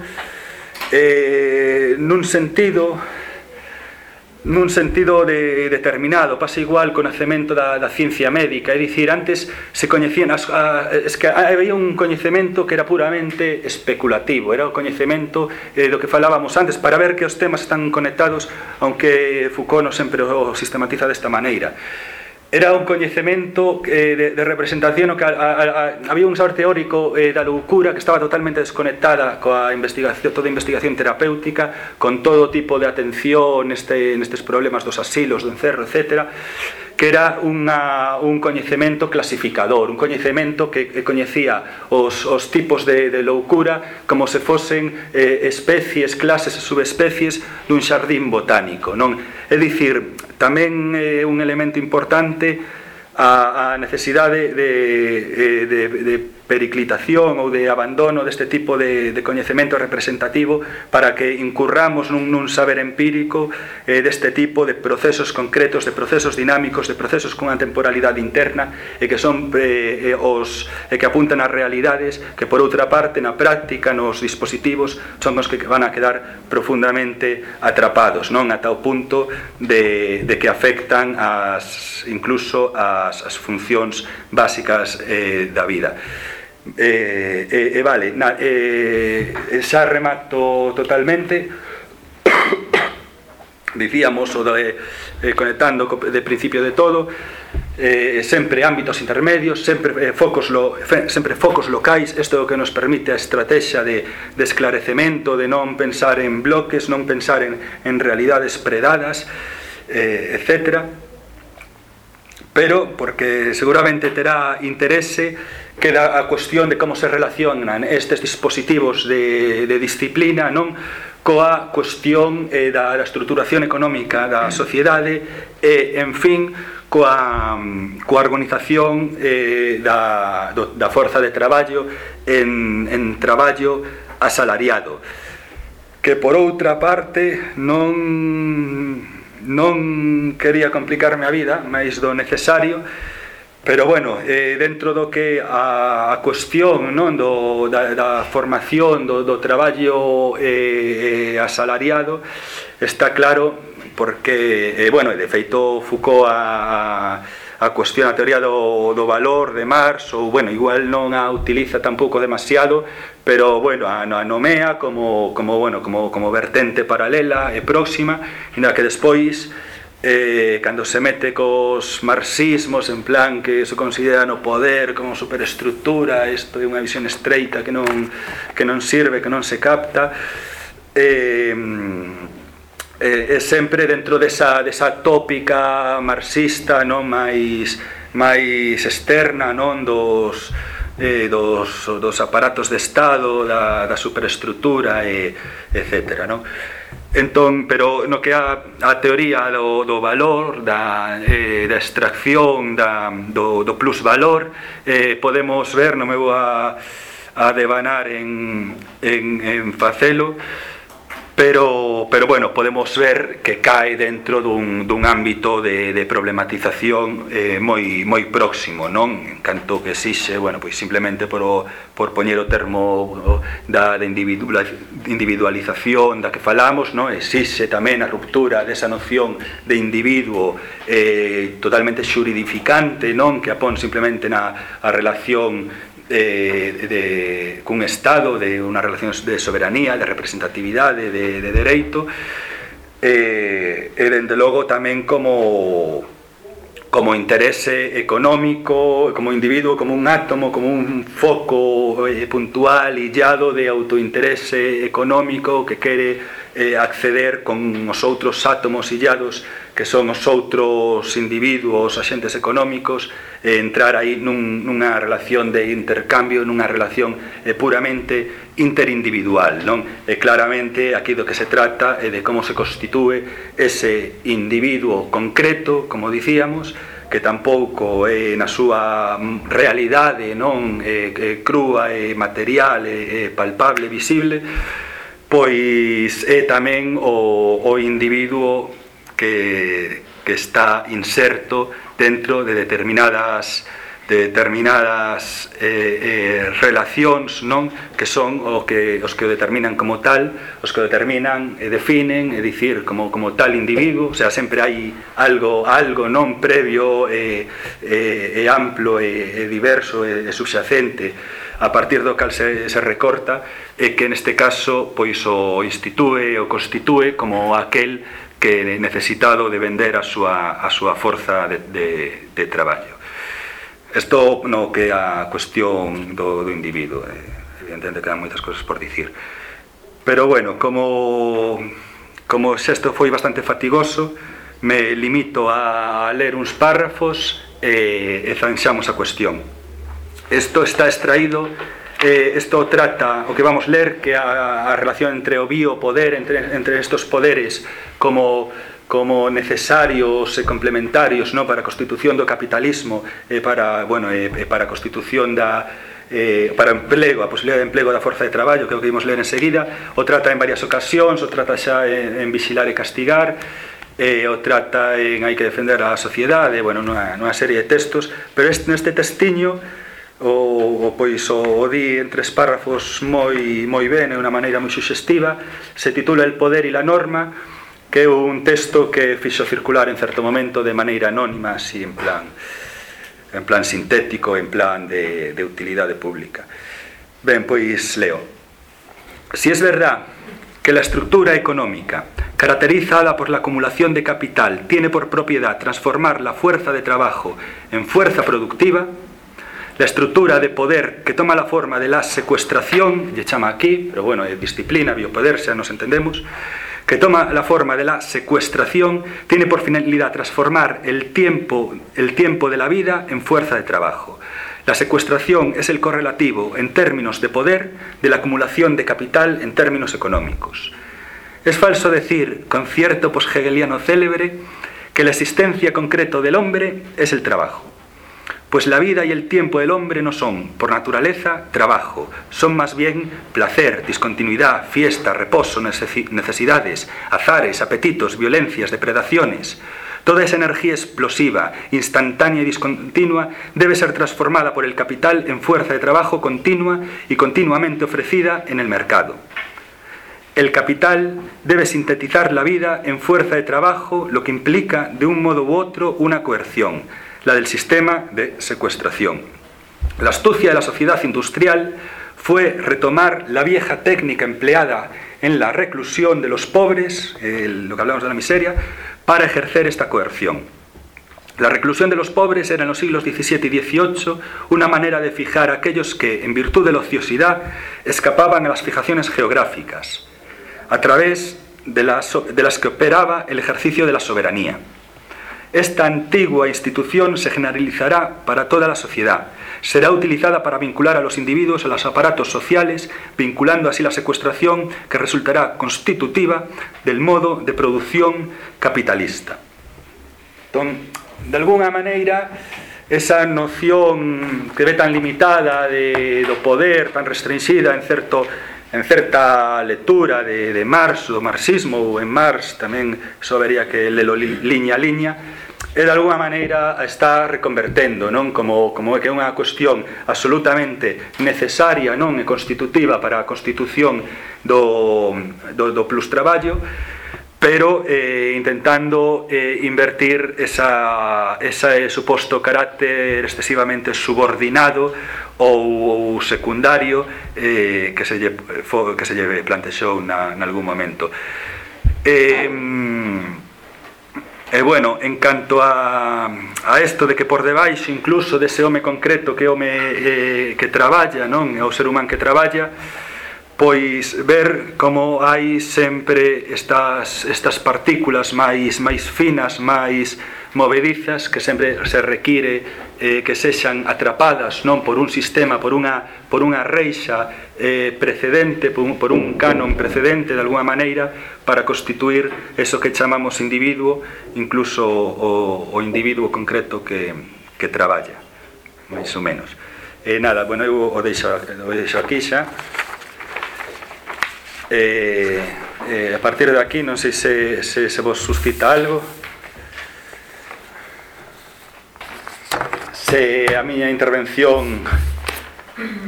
eh, nun sentido nun sentido de, determinado, pasa igual co nacemento da, da ciencia médica, é dicir, antes se coñecían, as, a, es que había un coñecemento que era puramente especulativo, era o coñecemento eh, do que falábamos antes, para ver que os temas están conectados, aunque Foucault non sempre o sistematiza desta maneira era un coñecemento eh, de, de representación o que a, a, a, había un sabor teórico eh, da loucura que estaba totalmente desconectada coa investigación, toda a investigación terapéutica con todo tipo de atención neste, nestes problemas dos asilos, do encerro, etc que era unha, un coñecemento clasificador, un coñecemento que, que coñecía os, os tipos de, de loucura como se fosen eh, especies, clases e subespecies dun xardín botánico. Non? É dicir, Tamén é eh, un elemento importante a, a necesidade de, eh, de, de, de periclitación ou de abandono deste tipo de, de coñecemento representativo para que incurramos nun, nun saber empírico eh, deste tipo de procesos concretos, de procesos dinámicos, de procesos cunha temporalidade interna e eh, que son eh, eh os eh, que apuntan ás realidades que por outra parte na práctica nos dispositivos son os que van a quedar profundamente atrapados, non ata o punto de, de que afectan as, incluso as, as funcións básicas eh, da vida. E, e, e vale, na, e, xa remato totalmente. Dicíamos o de, eh, conectando de principio de todo eh, sempre ámbitos intermedios sempre eh, focos lo, fe, sempre focos locais isto é o que nos permite a estrategia de, de esclarecemento de non pensar en bloques non pensar en, en realidades predadas eh, etcétera pero porque seguramente terá interese queda a cuestión de como se relacionan estes dispositivos de, de disciplina non? Coa cuestión eh, da, da estruturación económica da sociedade e, en fin, coa, coa organización eh, da, do, da forza de traballo en, en traballo asalariado. Que por outra parte non non quería complicarme a vida máis do necesario Pero bueno, eh, dentro do que a, a cuestión non do, da, da formación, do, do traballo eh, eh asalariado, está claro porque, eh, bueno, de feito Foucault a, a cuestión a teoría do, do valor de Marx ou, bueno, igual non a utiliza tampouco demasiado pero, bueno, a, a nomea como, como, bueno, como, como vertente paralela e próxima, na que despois eh, cando se mete cos marxismos en plan que se considera no poder como superestructura isto é unha visión estreita que non, que non sirve, que non se capta eh, eh, é sempre dentro desa, desa tópica marxista non máis máis externa non dos, eh, dos, dos aparatos de Estado da, da superestrutura e, etcétera non? Entón, pero no que a, a teoría do, do valor, da, eh, da extracción, da, do, do plusvalor, eh, podemos ver, non me vou a, a devanar en, en, en facelo, pero, pero bueno, podemos ver que cae dentro dun, dun ámbito de, de problematización eh, moi, moi próximo, non? En canto que exixe, bueno, pois simplemente por, por poñer o termo da, da individualización da que falamos, non? Exixe tamén a ruptura desa noción de individuo eh, totalmente xuridificante, non? Que apón simplemente na a relación eh, de, cun Estado, de unha relación de soberanía, de representatividade, de, de dereito, eh, e dende logo tamén como como interese económico, como individuo, como un átomo, como un foco eh, puntual, illado de autointerese económico que quere eh, acceder con os outros átomos illados que son os outros individuos, agentes económicos, eh, entrar aí nun, nunha relación de intercambio, nunha relación eh, puramente interindividual, non? E claramente aquí do que se trata é de como se constitúe ese individuo concreto, como dicíamos, que tampouco é na súa realidade non é, é crúa e material e, e palpable, visible, pois é tamén o, o individuo que, que está inserto dentro de determinadas de determinadas eh, eh, relacións non que son o que, os que o determinan como tal os que o determinan e definen é dicir, como, como tal individuo. O sea, sempre hai algo algo non previo e, eh, eh, amplo e, e diverso e, e subxacente a partir do cal se, se recorta e que neste caso pois o institúe o constitúe como aquel que necesitado de vender a súa, a súa forza de, de, de traballo. Isto no que a cuestión do, do individuo, eh, evidentemente que moitas cousas por dicir. Pero bueno, como, como isto foi bastante fatigoso, me limito a ler uns párrafos e, e zanxamos a cuestión. Isto está extraído Eh, isto trata, o que vamos ler, que a, a relación entre o bio, poder, entre, entre estos poderes como como necesarios e complementarios no? Para a constitución do capitalismo e para, bueno, e, e para a constitución da, eh, para emprego, empleo, a posibilidade de empleo da forza de traballo, que é o que vimos ler enseguida, o trata en varias ocasións, o trata xa en, en vigilar e castigar, eh, o trata en hai que defender a sociedade, bueno, nunha, nunha serie de textos, pero este, neste testiño o, o pois o, o di en tres párrafos moi moi ben, é unha maneira moi suxestiva, se titula El poder e la norma, que é un texto que fixo circular en certo momento de maneira anónima, así en plan en plan sintético, en plan de, de utilidade pública. Ben, pois leo. Si es verdad que la estructura económica, caracterizada por la acumulación de capital, tiene por propiedad transformar la fuerza de trabajo en fuerza productiva, la estructura de poder que toma la forma de la secuestración, lle chama aquí, pero bueno, disciplina, biopoder, xa nos entendemos, que toma la forma de la secuestración, tiene por finalidad transformar el tiempo, el tiempo de la vida en fuerza de trabajo. La secuestración es el correlativo en términos de poder de la acumulación de capital en términos económicos. Es falso decir, con cierto poshegeliano célebre, que la existencia concreto del hombre es el trabajo. Pues la vida y el tiempo del hombre no son, por naturaleza, trabajo, son más bien placer, discontinuidad, fiesta, reposo, necesidades, azares, apetitos, violencias, depredaciones. Toda esa energía explosiva, instantánea y discontinua debe ser transformada por el capital en fuerza de trabajo continua y continuamente ofrecida en el mercado. El capital debe sintetizar la vida en fuerza de trabajo, lo que implica de un modo u otro una coerción, la del sistema de secuestración. La astucia de la sociedad industrial fue retomar la vieja técnica empleada en la reclusión de los pobres, lo que hablamos de la miseria, para ejercer esta coerción. La reclusión de los pobres era en los siglos XVII y XVIII una manera de fijar a aquellos que, en virtud de la ociosidad, escapaban a las fijaciones geográficas, a través de las, de las que operaba el ejercicio de la soberanía. Esta antigua institución se generalizará para toda la sociedad. Será utilizada para vincular a los individuos a los aparatos sociales, vinculando así la secuestración que resultará constitutiva del modo de producción capitalista. Entón, de alguna maneira, esa noción que ve tan limitada de, do poder, tan restringida en certo en certa lectura de, de Marx, do marxismo, ou en Marx tamén sobería vería que lelo liña a liña, e de alguna maneira está reconvertendo, non? Como, como é que é unha cuestión absolutamente necesaria, non? E constitutiva para a constitución do, do, do plus traballo, pero eh, intentando eh, invertir esa, ese eh, suposto carácter excesivamente subordinado ou, ou secundario eh, que, se lle, que se lle plantexou na, en algún momento. Eh, E bueno, en canto a, a esto de que por debaixo incluso dese home concreto que home eh, que traballa, non? É o ser humano que traballa, pois ver como hai sempre estas, estas partículas máis máis finas, máis movedizas que sempre se require eh, que sexan atrapadas non por un sistema, por unha, por unha reixa eh, precedente, por un, por un canon precedente de alguna maneira para constituir eso que chamamos individuo, incluso o, o individuo concreto que, que traballa, máis ou menos. E eh, nada, bueno, eu o deixo, o deixo aquí xa. Eh, eh, a partir de aquí non sei se, se, se vos suscita algo se a miña intervención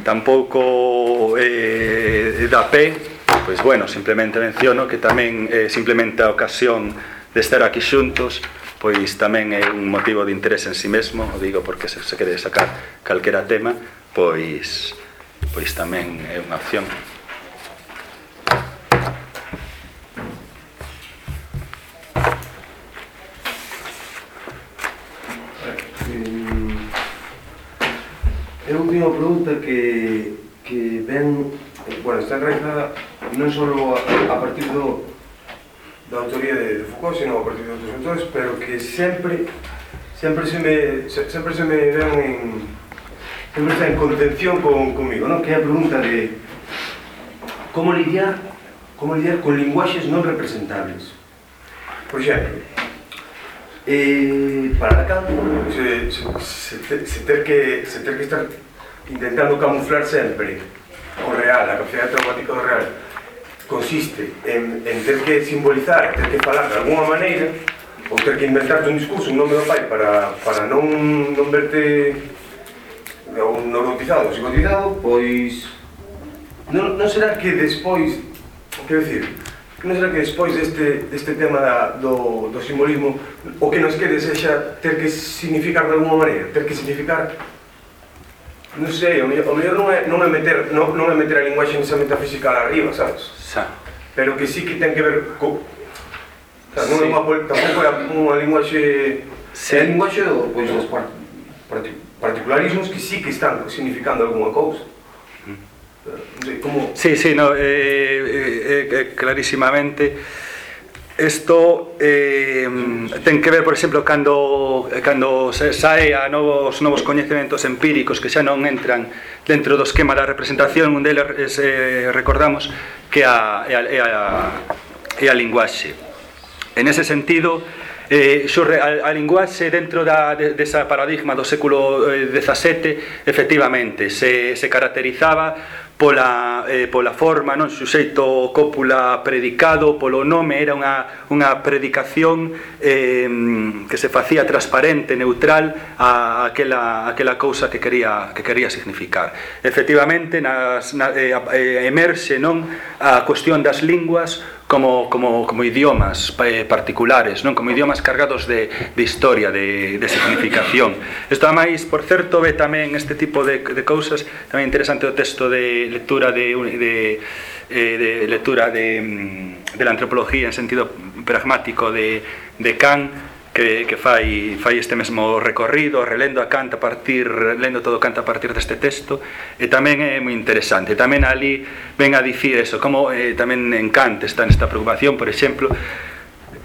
tampouco eh, da pé, pois bueno, simplemente menciono que tamén eh, simplemente a ocasión de estar aquí xuntos pois tamén é un motivo de interés en si sí mesmo, o digo porque se, se quere sacar calquera tema, pois pois tamén é unha opción. está enraizada non só a partir do, da autoría de, de Foucault, sino a partir de outros autores, pero que sempre sempre se me, sempre se me ven en, sempre está en contención con, comigo, non? que é a pregunta de como lidiar como lidiar con linguaxes non representables. Por exemplo, eh, para Lacan se, se, se, se, ter que, se ter que estar intentando camuflar sempre o real, a capacidade traumática do real consiste en, en ter que simbolizar, ter que falar de alguma maneira ou ter que inventarte un discurso, un nome do pai para, para non, non verte eh, ou neurotizado ou psicotizado pois non, non será que despois quero dicir, non será que despois deste, deste tema da, do, do simbolismo o que nos quede sexa ter que significar de alguma maneira, ter que significar non sei, o mellor, o mellor non é, non é meter non, non é meter a linguaxe esa metafísica lá arriba, sabes? Sa. Pero que sí que ten que ver co o sea, non sí. é unha tampouco é unha linguaxe sí. é a linguaxe do, pois, dos part, particularismos que sí que están significando algunha cousa. Mm. Eh, como... Sí, sí, no, eh, eh, eh, eh clarísimamente Isto eh, ten que ver, por exemplo, cando, cando se sae a novos, novos coñecementos empíricos que xa non entran dentro do esquema da representación, un deles eh, recordamos que a, é a, é a, é a linguaxe. En ese sentido, eh, xurre a, a linguaxe dentro da, de, desa paradigma do século eh, XVII, efectivamente, se, se caracterizaba pola, eh, pola forma, non suxeito cópula predicado, polo nome era unha, unha predicación eh, que se facía transparente, neutral a, aquela, aquela cousa que quería, que quería significar. Efectivamente, nas, na, eh, eh emerxe non a cuestión das linguas como, como, como idiomas eh, particulares, non como idiomas cargados de, de historia, de, de significación. Isto máis, por certo, ve tamén este tipo de, de cousas, tamén interesante o texto de lectura de, de, Eh, de lectura de, mm, de la antropología en sentido pragmático de, de Kant, que, que fai, fai este mesmo recorrido, relendo a Kant a partir, lendo todo Kant a partir deste texto, e tamén é moi interesante. Tamén ali ven a dicir eso, como eh, tamén en Kant está nesta preocupación, por exemplo,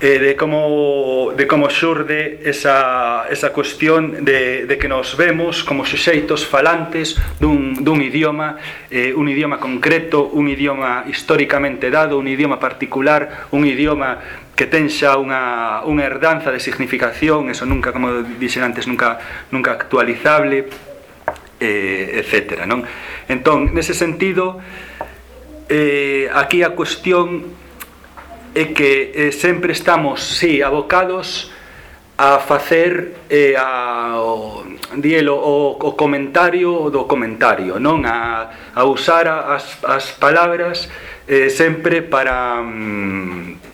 eh, de como de como xurde esa, esa cuestión de, de que nos vemos como suxeitos falantes dun, dun idioma eh, un idioma concreto, un idioma históricamente dado, un idioma particular un idioma que ten xa unha, unha herdanza de significación eso nunca, como dixen antes, nunca, nunca actualizable eh, etc. Non? Entón, nese sentido eh, aquí a cuestión é que eh, sempre estamos, sí, abocados a facer eh, a, o, dielo, o, o comentario do comentario, non? A, a usar as, as palabras eh, sempre para mm,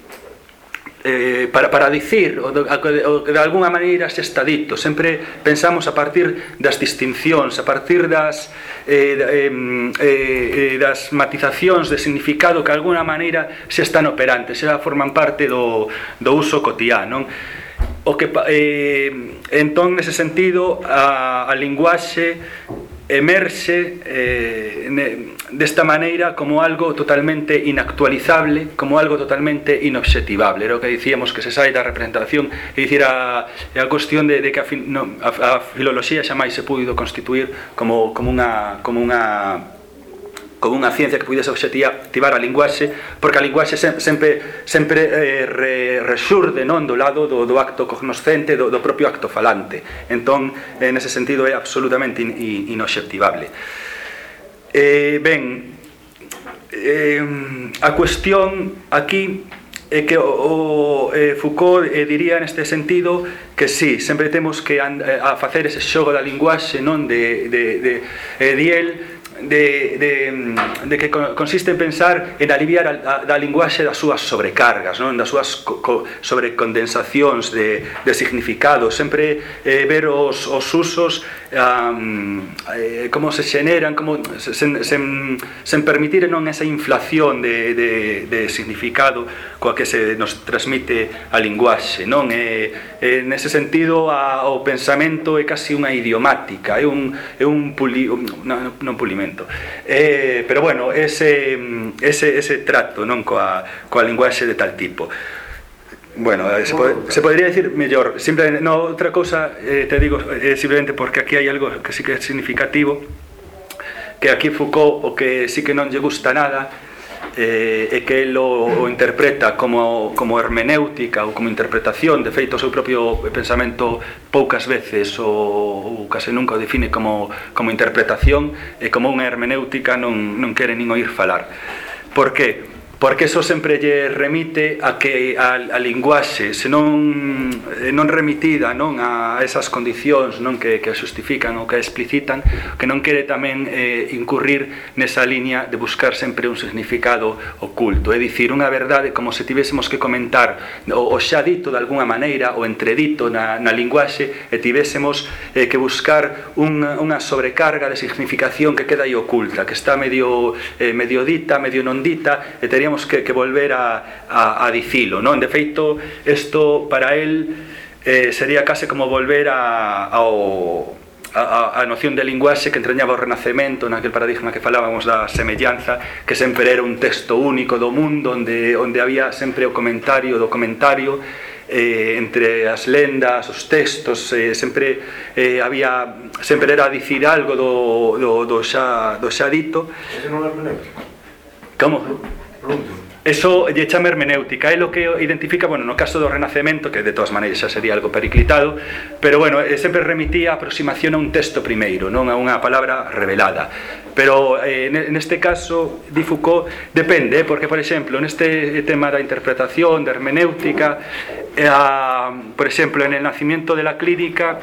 eh, para, para dicir o, o, o de alguna maneira se está dito. Sempre pensamos a partir das distincións a partir das eh, eh, mm, eh, eh, das matizacións de significado que alguna maneira se están operantes, xa forman parte do, do uso cotidiano. non? O que, eh, entón, nese sentido, a, a linguaxe emerxe eh, ne, desta maneira como algo totalmente inactualizable, como algo totalmente inobxectivable. Era o que dicíamos que se sai da representación, é dicir, a, a cuestión de, de que a, fin, no, a, a filoloxía xa máis se puido constituir como, como unha, como unha como unha ciencia que pudese objetivar a linguaxe, porque a linguaxe sempre sempre eh, re, resurde non do lado do, do acto cognoscente, do, do propio acto falante. Entón, en ese sentido é absolutamente in, in, inobxectivable. Eh, ben, eh, a cuestión aquí é que o, o eh, Foucault eh, diría neste sentido que sí, sempre temos que and, eh, a facer ese xogo da linguaxe non de, de, de, eh, de, de de, de, de que consiste en pensar en aliviar a, a, da linguaxe das súas sobrecargas, non? das súas co, co, sobrecondensacións de, de significado, sempre eh, ver os, os usos um, eh, como se xeneran, como sen, sen, sen permitir non esa inflación de, de, de significado coa que se nos transmite a linguaxe, non? Eh, eh, nese sentido a, o pensamento é casi unha idiomática, é un, é un, puli, un non, non pulimento, momento. Eh, pero bueno, ese, mm, ese, ese trato non coa, ah, coa linguaxe de tal tipo. Bueno, eh, se, pode, se podría decir mellor. Simplemente, no, outra cousa, eh, te digo, eh, simplemente porque aquí hai algo que sí que é significativo, que aquí Foucault o que sí que non lle gusta nada eh, e que el o, o interpreta como, como hermenéutica ou como interpretación, de feito o seu propio pensamento poucas veces ou, ou case nunca o define como, como interpretación e como unha hermenéutica non, non quere nin oír falar. Por que? porque eso sempre lle remite a que a, a linguaxe, se non eh, non remitida, non a esas condicións, non que que justifican ou que explicitan, que non quere tamén eh, incurrir nesa liña de buscar sempre un significado oculto, é dicir, unha verdade como se tivésemos que comentar o, o xa dito de algunha maneira ou entredito na na linguaxe e tivésemos eh, que buscar unha unha sobrecarga de significación que queda aí oculta, que está medio eh, medio dita, medio non dita, e teríamos teríamos que, que volver a, a, a dicilo non? de feito, isto para él eh, sería case como volver a, ao a, a noción de linguaxe que entrañaba o Renacemento naquele paradigma que falábamos da semellanza que sempre era un texto único do mundo onde, onde había sempre o comentario do comentario eh, entre as lendas, os textos eh, sempre eh, había sempre era dicir algo do, do, do, xa, do xa dito Como? Eso lle chama hermenéutica, é lo que identifica, bueno, no caso do Renacemento, que de todas maneiras xa sería algo periclitado, pero bueno, eh, sempre remitía a aproximación a un texto primeiro, non a unha palabra revelada. Pero eh, neste caso, di Foucault, depende, eh, porque, por exemplo, neste tema da interpretación, da hermenéutica, eh, por exemplo, en el nacimiento de la clínica,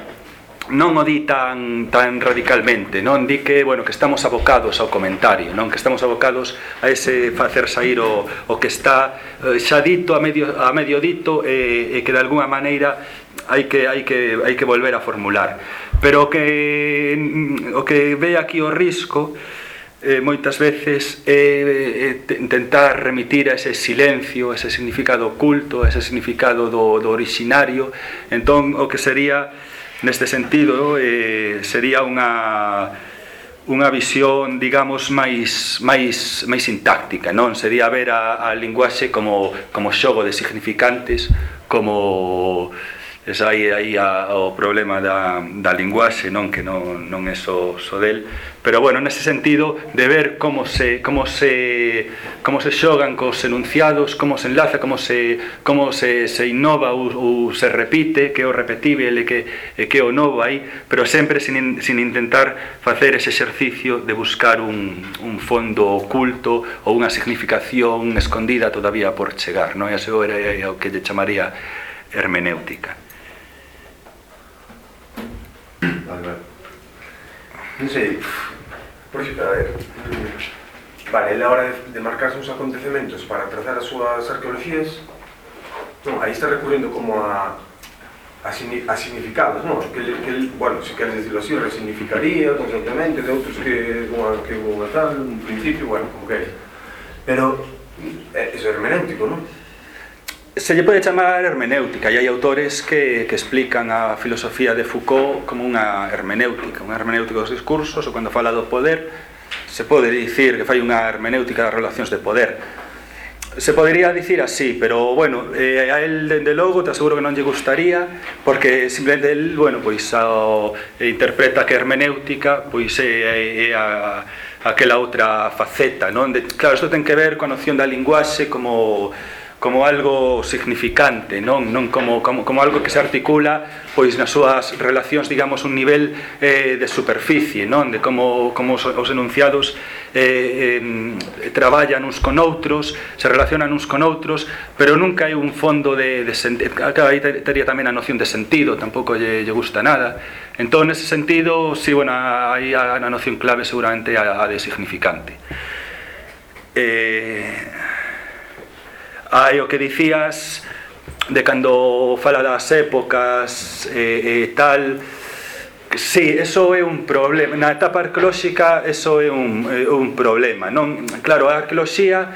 non o di tan, tan radicalmente, non di que, bueno, que estamos abocados ao comentario, non que estamos abocados a ese facer sair o, o que está eh, xa dito a medio, a medio dito e, e que de alguna maneira hai que, hai que, hai que volver a formular. Pero o que, o que ve aquí o risco eh, moitas veces é eh, intentar remitir a ese silencio, a ese significado oculto, a ese significado do, do originario, entón o que sería Neste sentido, eh, sería unha unha visión, digamos, máis máis máis sintáctica, non? Sería ver a, a linguaxe como como xogo de significantes, como Es aí aí a, o problema da, da linguaxe, non que non, non é só, so, só so del, pero bueno, nese sentido de ver como se como se como se xogan cos enunciados, como se enlaza, como se como se, se innova ou, ou se repite, que é o repetible e que e que é o novo aí, pero sempre sin, sin intentar facer ese exercicio de buscar un, un fondo oculto ou unha significación escondida todavía por chegar, non? E eso era o que lle chamaría hermenéutica. Vale, Non sei, por a ver, vale, é a hora de, de marcarse uns acontecementos para trazar as súas arqueologías, non, aí está recurrindo como a a, a significados, non? Que, que, bueno, se queres decirlo así, resignificaría constantemente, de outros que unha, que unha tal, un principio, bueno, como queres. Pero é, iso é hermenéutico, non? se lle pode chamar hermenéutica e hai autores que, que explican a filosofía de Foucault como unha hermenéutica unha hermenéutica dos discursos ou cando fala do poder se pode dicir que fai unha hermenéutica das relacións de poder se podería dicir así pero bueno, eh, a él dende logo te aseguro que non lle gustaría porque simplemente él, bueno, pois ao, eh, interpreta que hermenéutica pois é, é a, aquela outra faceta non? De, claro, isto ten que ver coa noción da linguaxe como como algo significante, non, non como, como, como algo que se articula pois nas súas relacións, digamos, un nivel eh, de superficie, non, de como, como os, os enunciados eh, eh, traballan uns con outros, se relacionan uns con outros, pero nunca hai un fondo de, de sentido, aí teria tamén a noción de sentido, tampouco lle, lle gusta nada. Entón, nese sentido, si, sí, bueno, aí a, a noción clave seguramente a, a de significante. Eh, Hai o que dicías de cando fala das épocas e, e tal Sí, eso é un problema. Na etapa arqueolóxica eso é un, é un problema non claro, a arqueoloxía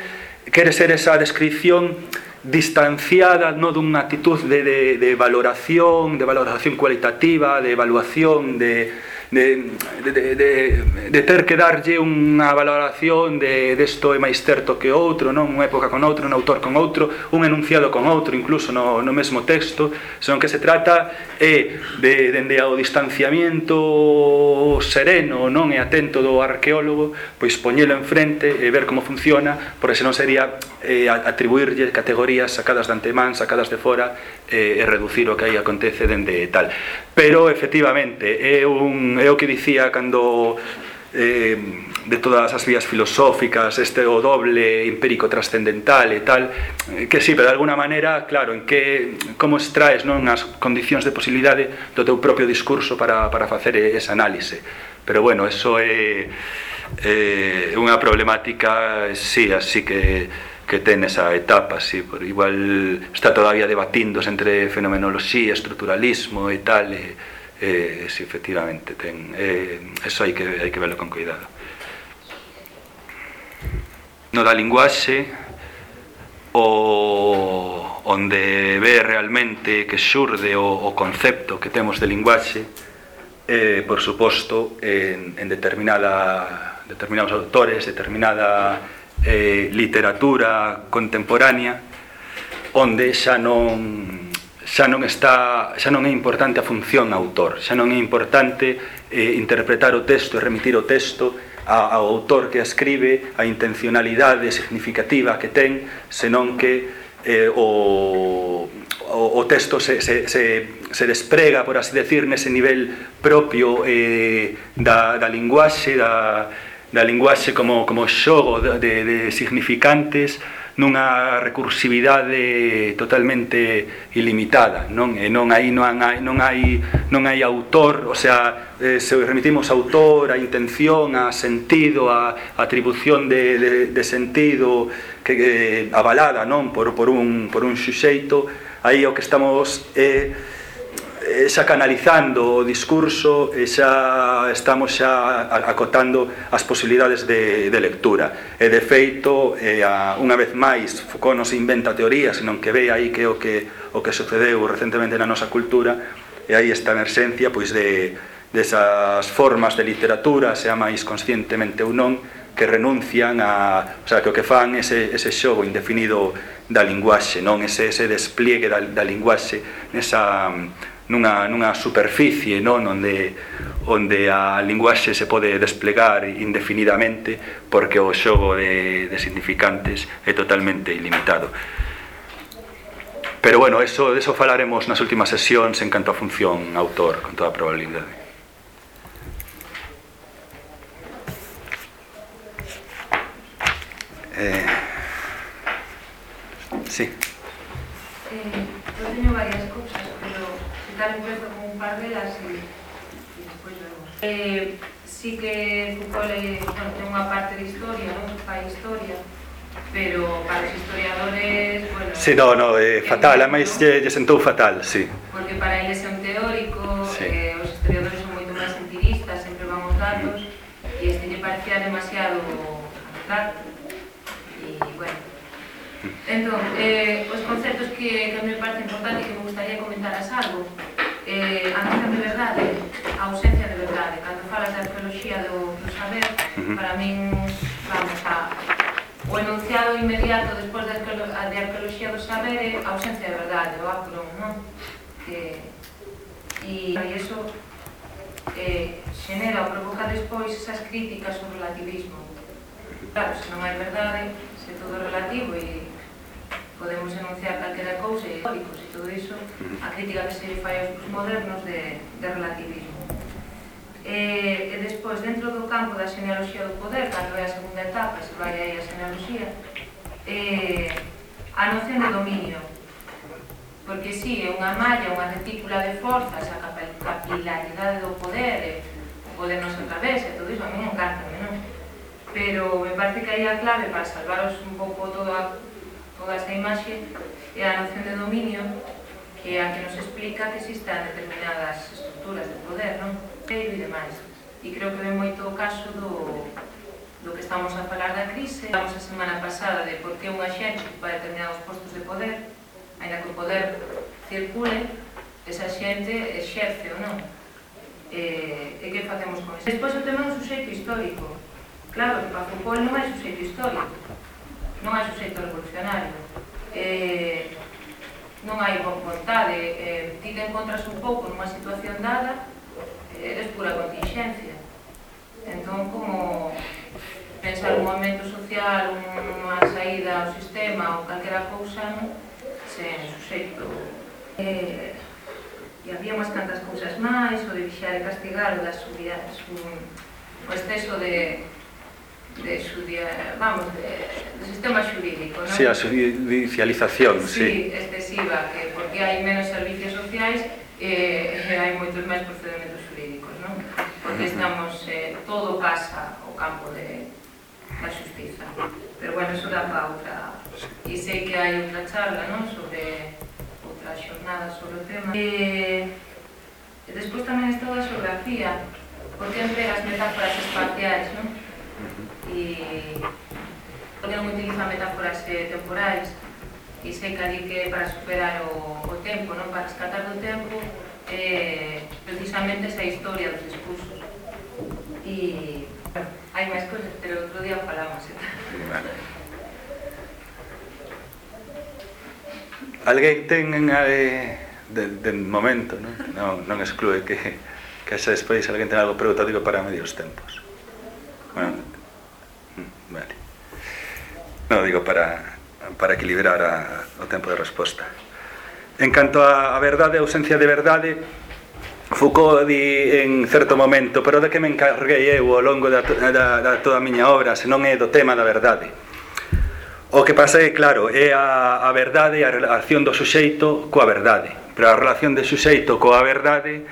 quere ser esa descripción distanciada no dunha actitud de, de, de valoración de valoración cualitativa de evaluación de, de, de, de, de ter que darlle unha valoración de desto é máis certo que outro, non? Unha época con outro, un autor con outro, un enunciado con outro, incluso no, no mesmo texto, senón que se trata é de, dende ao distanciamiento sereno, non é atento do arqueólogo, pois poñelo enfrente e ver como funciona, porque senón sería eh, atribuirlle categorías sacadas de antemán, sacadas de fora, eh, e reducir o que aí acontece dende tal. Pero, efectivamente, é un é o que dicía cando eh, de todas as vías filosóficas, este o doble empírico trascendental e tal, eh, que sí, pero de alguna maneira, claro, en que como extraes non as condicións de posibilidade do teu propio discurso para, para facer esa análise. Pero bueno, eso é, é unha problemática, sí, así que que ten esa etapa, sí, por igual está todavía debatíndose entre fenomenoloxía, estruturalismo e tal, e, eh, si efectivamente ten. Eh, eso hai que, hai que verlo con cuidado. No da linguaxe o onde ve realmente que xurde o, o concepto que temos de linguaxe eh, por suposto en, en determinada determinados autores determinada eh, literatura contemporánea onde xa non xa non está xa non é importante a función autor, xa non é importante eh, interpretar o texto e remitir o texto a, ao autor que escribe, a intencionalidade significativa que ten, senón que eh, o, o, o texto se, se, se, se desprega, por así decir, nese nivel propio eh, da, da linguaxe, da, da linguaxe como, como xogo de, de, de significantes, nunha recursividade totalmente ilimitada, non? E non hai non hai non hai non hai autor, o sea, eh, se remitimos autor, a intención, a sentido, a atribución de de de sentido que, eh, avalada, non, por por un por un xuxeito, aí o que estamos eh Eh, xa canalizando o discurso e xa estamos xa acotando as posibilidades de, de lectura. E de feito e a, unha vez máis Foucault non se inventa teorías senón que ve aí que o que, o que sucedeu recentemente na nosa cultura e aí esta emerxencia pois de, desas formas de literatura sea máis conscientemente ou non que renuncian a, o sea, que o que fan ese, ese xogo indefinido da linguaxe, non? Ese, ese despliegue da, da linguaxe nesa nunha, nunha superficie non onde onde a linguaxe se pode desplegar indefinidamente porque o xogo de, de significantes é totalmente ilimitado. Pero bueno, eso, de eso falaremos nas últimas sesións en canto a función autor, con toda probabilidade. Eh, sí. Eh, eu teño varias cousas tal encuentro con un par delas e, e despois vemos. Eh, sí que Foucault bueno, ten unha parte de historia, non? Fai historia, pero para os historiadores, bueno... Sí, no, no, é eh, fatal, ademais lle, lle sentou fatal, sí. Porque para eles é un teórico, sí. eh, os historiadores son moito máis empiristas, sempre van aos datos, e este lle parecía demasiado abstracto. Entón, eh, os conceptos que, que me parece importante que me gustaría comentar algo, eh, a noción de verdade, a ausencia de verdade cando falas da arqueoloxía do, do saber uh -huh. para min, vamos, a, o enunciado inmediato despois da de, de arqueoloxía do saber é a ausencia de verdade, o apron, non? Que, e, e iso eh, xenera ou provoca despois esas críticas ao relativismo. Claro, se non hai verdade, se todo é relativo e podemos enunciar calquera cousa e históricos e todo iso, a crítica que se lle fai aos modernos de, de relativismo. E, e despois, dentro do campo da genealoxía do poder, cando é a segunda etapa, se vai aí a genealoxía, eh, a noción de dominio. Porque si, sí, é unha malla, unha retícula de forzas, a capilaridade do poder, o poder nos atravesa, todo iso a mí me encanta, non? Pero me parece que aí a clave para salvaros un pouco toda con esta imaxe é a noción de dominio que é a que nos explica que existan determinadas estructuras de poder, non? E demais. E creo que ve moito o caso do, do que estamos a falar da crise. Estamos a semana pasada de por que unha xente ocupa determinados postos de poder, ainda que o poder circule, esa xente exerce ou non. E, e que facemos con iso? Despois o tema do suxeito histórico. Claro, que para Foucault non é suxeito histórico non hai suxeito revolucionario. Eh, non hai vontade. Eh, ti te encontras un pouco nunha situación dada eres pura contingencia entón como pensar un momento social unha saída ao sistema ou calquera cousa non? sen suxeito. Eh, e había unhas cantas cousas máis o de vixar e castigar o da subida, o exceso de de xudia, vamos, de, de sistema xurídico, non? Sí, a judicialización, sí. Sí, excesiva, que porque hai menos servicios sociais eh, e hai moitos máis procedementos xurídicos, non? Porque estamos, eh, todo pasa o campo de, da xustiza. Pero bueno, eso dá para outra... E sei que hai outra charla, non? Sobre outra xornada sobre o tema. E, e despois tamén está a xeografía, porque empregas metáforas espaciais, non? e porque non utiliza metáforas eh, temporais e seca di que para superar o, o tempo, non para rescatar do tempo eh, precisamente esa historia dos discursos e bueno, hai máis cosas, pero outro día falamos eh. e tal. Alguén ten eh, de, de momento, non? Non, non exclue que, que xa despois alguén ten algo preguntado para medir os tempos. Bueno, Vale. No, digo, para, para equilibrar a, o tempo de resposta. En canto a, a verdade, a ausencia de verdade, Foucault di en certo momento, pero de que me encarguei eu ao longo da, da, da toda a miña obra, se non é do tema da verdade. O que pasa é, claro, é a, a verdade e a relación do suxeito coa verdade. Pero a relación de suxeito coa verdade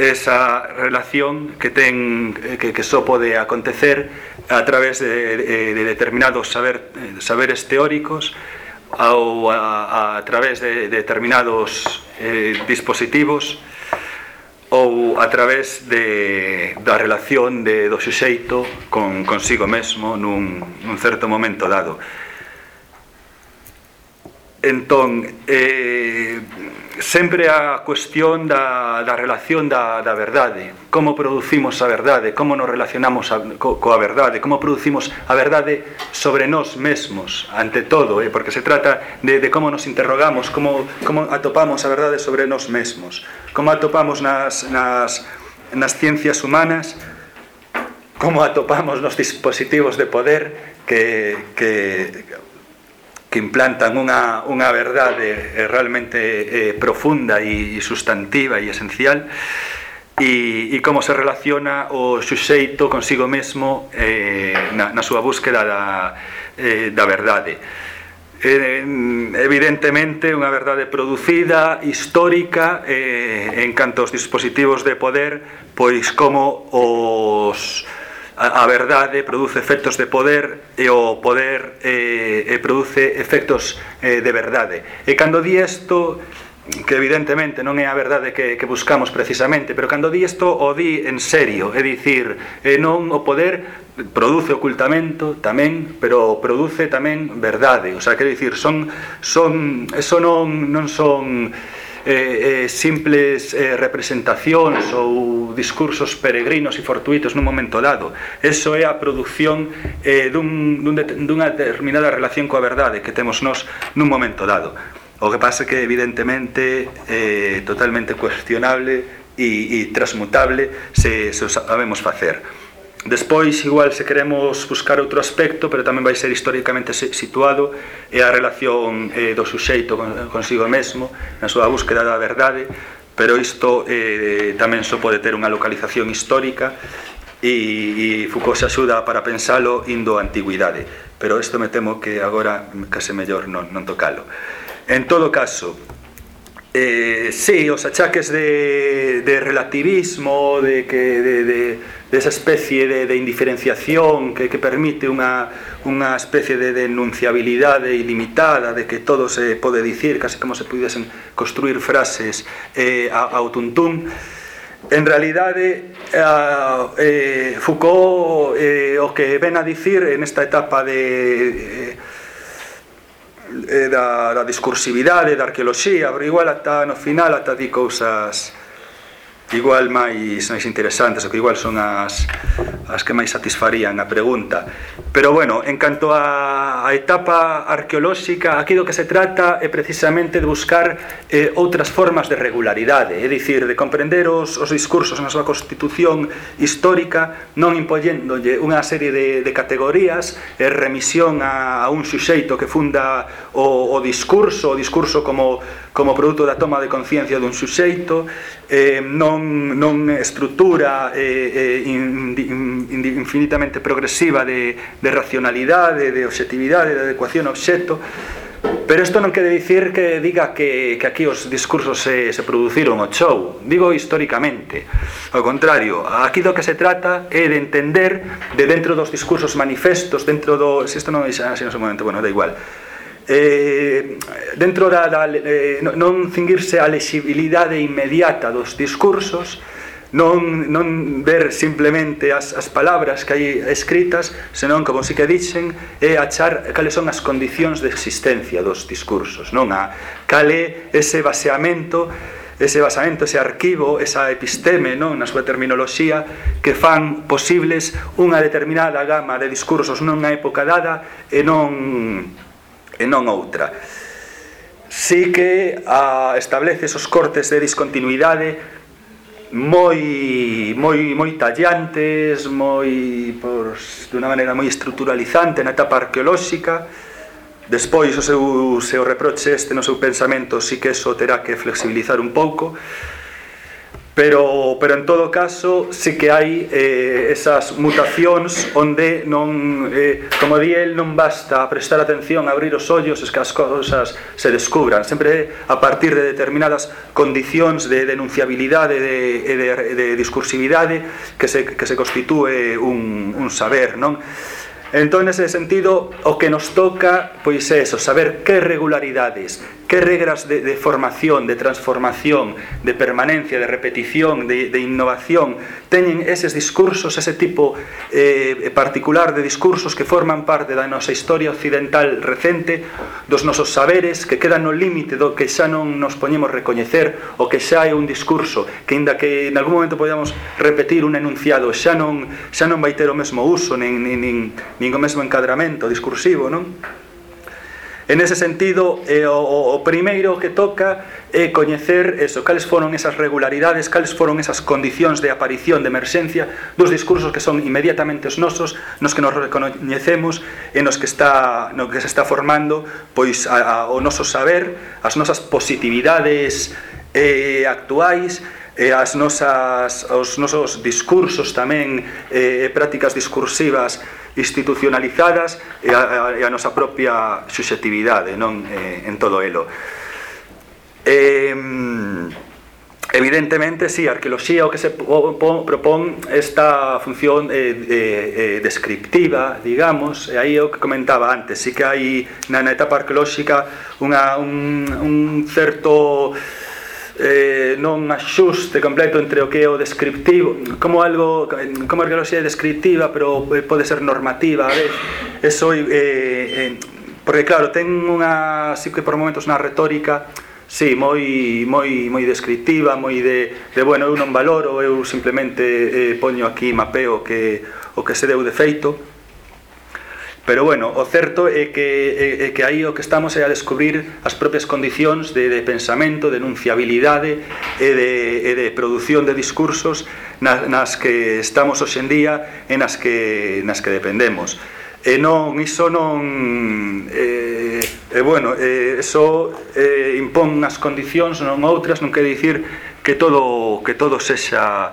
esa relación que ten que, que só pode acontecer a través de, de, de determinados saber, saberes teóricos ou a, a través de determinados eh, dispositivos ou a través de, da relación de, do xeito con consigo mesmo nun, nun certo momento dado. Entón, eh, sempre a cuestión da, da relación da, da verdade como producimos a verdade como nos relacionamos a, co, coa verdade como producimos a verdade sobre nós mesmos ante todo eh? porque se trata de, de como nos interrogamos como, como atopamos a verdade sobre nós mesmos como atopamos nas, nas, nas ciencias humanas como atopamos nos dispositivos de poder que, que que implantan unha, unha verdade eh, realmente eh, profunda e, e sustantiva e esencial. E, e como se relaciona o xuxeito consigo mesmo eh, na, na súa búsqueda da, eh, da verdade. Eh, evidentemente unha verdade producida, histórica eh, en canto aos dispositivos de poder pois como os a, a verdade produce efectos de poder e o poder eh, e produce efectos eh, de verdade. E cando di isto que evidentemente non é a verdade que, que buscamos precisamente, pero cando di isto o di en serio, é dicir, eh, non o poder produce ocultamento tamén, pero produce tamén verdade, o sea, quero dicir, son, son, eso non, non son eh, eh, simples eh, representacións ou discursos peregrinos e fortuitos nun momento dado. Eso é a produción eh, dun, dun, dunha determinada relación coa verdade que temos nós nun momento dado. O que pasa que evidentemente eh, totalmente cuestionable e, e transmutable se, se o sabemos facer. Despois, igual, se queremos buscar outro aspecto, pero tamén vai ser históricamente situado, é a relación eh, do suxeito consigo mesmo, na súa búsqueda da verdade, pero isto eh, tamén só pode ter unha localización histórica e, e Foucault se axuda para pensalo indo a antigüidade. Pero isto me temo que agora case mellor non, non tocalo. En todo caso Eh, sí, os achaques de, de relativismo, de, que, de, de, de esa especie de, de indiferenciación que, que permite unha, unha especie de denunciabilidade ilimitada, de que todo se pode dicir, casi como se pudesen construir frases eh, ao tuntún. En realidade, eh, eh, Foucault eh, o que ven a dicir en esta etapa de... Eh, eh, da, da discursividade, da arqueoloxía, pero igual ata no final ata di cousas que igual máis, máis interesantes, o que igual son as, as que máis satisfarían a pregunta. Pero bueno, en canto a, a etapa arqueolóxica, aquí do que se trata é precisamente de buscar eh, outras formas de regularidade, é dicir, de comprender os, os discursos na súa constitución histórica, non impolléndolle unha serie de, de categorías, eh, remisión a, a un xuxeito que funda o, o discurso, o discurso como, como produto da toma de conciencia dun suxeito, eh, non non, non estrutura eh, eh, in, in, infinitamente progresiva de, de racionalidade, de objetividade, de adecuación ao obxecto, Pero isto non quere dicir que diga que, que aquí os discursos se, se produciron o show. Digo históricamente. Ao contrario, aquí do que se trata é de entender de dentro dos discursos manifestos, dentro do... Se isto non é xa, xa no momento, bueno, da igual eh, dentro da, da eh, non cingirse a lexibilidade inmediata dos discursos non, non ver simplemente as, as palabras que hai escritas senón como si que dixen é achar cales son as condicións de existencia dos discursos non? A cale ese baseamento ese basamento, ese arquivo, esa episteme, non, na súa terminoloxía, que fan posibles unha determinada gama de discursos nunha época dada e non e non outra. Si que a, establece esos cortes de discontinuidade moi moi moi tallantes, moi por de unha maneira moi estruturalizante na etapa arqueolóxica. Despois o seu seu reproche este no seu pensamento si que eso terá que flexibilizar un pouco pero, pero en todo caso sí que hai eh, esas mutacións onde non, eh, como di el, non basta prestar atención, abrir os ollos, es que as cousas se descubran. Sempre a partir de determinadas condicións de denunciabilidade e de, de, de discursividade que se, que se constitúe un, un saber, non? Entón, nese sentido, o que nos toca, pois é eso, saber que regularidades, Que regras de, de formación, de transformación, de permanencia, de repetición, de, de innovación teñen eses discursos, ese tipo eh, particular de discursos que forman parte da nosa historia occidental recente, dos nosos saberes que quedan no límite do que xa non nos poñemos recoñecer o que xa é un discurso que inda que en algún momento podamos repetir un enunciado xa non, xa non vai ter o mesmo uso nin, nin, nin, nin o mesmo encadramento discursivo, non? En ese sentido, eh, o, o primeiro que toca é coñecer eso, cales foron esas regularidades, cales foron esas condicións de aparición, de emerxencia dos discursos que son inmediatamente os nosos, nos que nos recoñecemos e nos que está no que se está formando pois a, a, o noso saber, as nosas positividades eh, actuais e as nosas, os nosos discursos tamén e, prácticas discursivas institucionalizadas e a, e a nosa propia subjetividade non eh, en todo elo. Eh, evidentemente, si, sí, a arqueoloxía o que se propón esta función eh, eh, descriptiva, digamos, e aí o que comentaba antes, si sí que hai na, na etapa arqueolóxica unha, un, un certo eh, non axuste completo entre o que é o descriptivo como algo, como a arqueoloxía é descriptiva pero pode ser normativa a vez, eso eh, eh, porque claro, ten unha así que por momentos na retórica sí, moi, moi, moi descriptiva moi de, de, bueno, eu non valoro eu simplemente eh, poño aquí mapeo que, o que se deu de feito Pero bueno, o certo é que, é, é que aí o que estamos é a descubrir as propias condicións de, de pensamento, de enunciabilidade e de, e de produción de discursos nas, nas que estamos hoxendía e nas que, nas que dependemos. E non, iso non... Eh, e bueno, eh, iso eh, impón as condicións, non outras, non quer dicir que todo, que todo sexa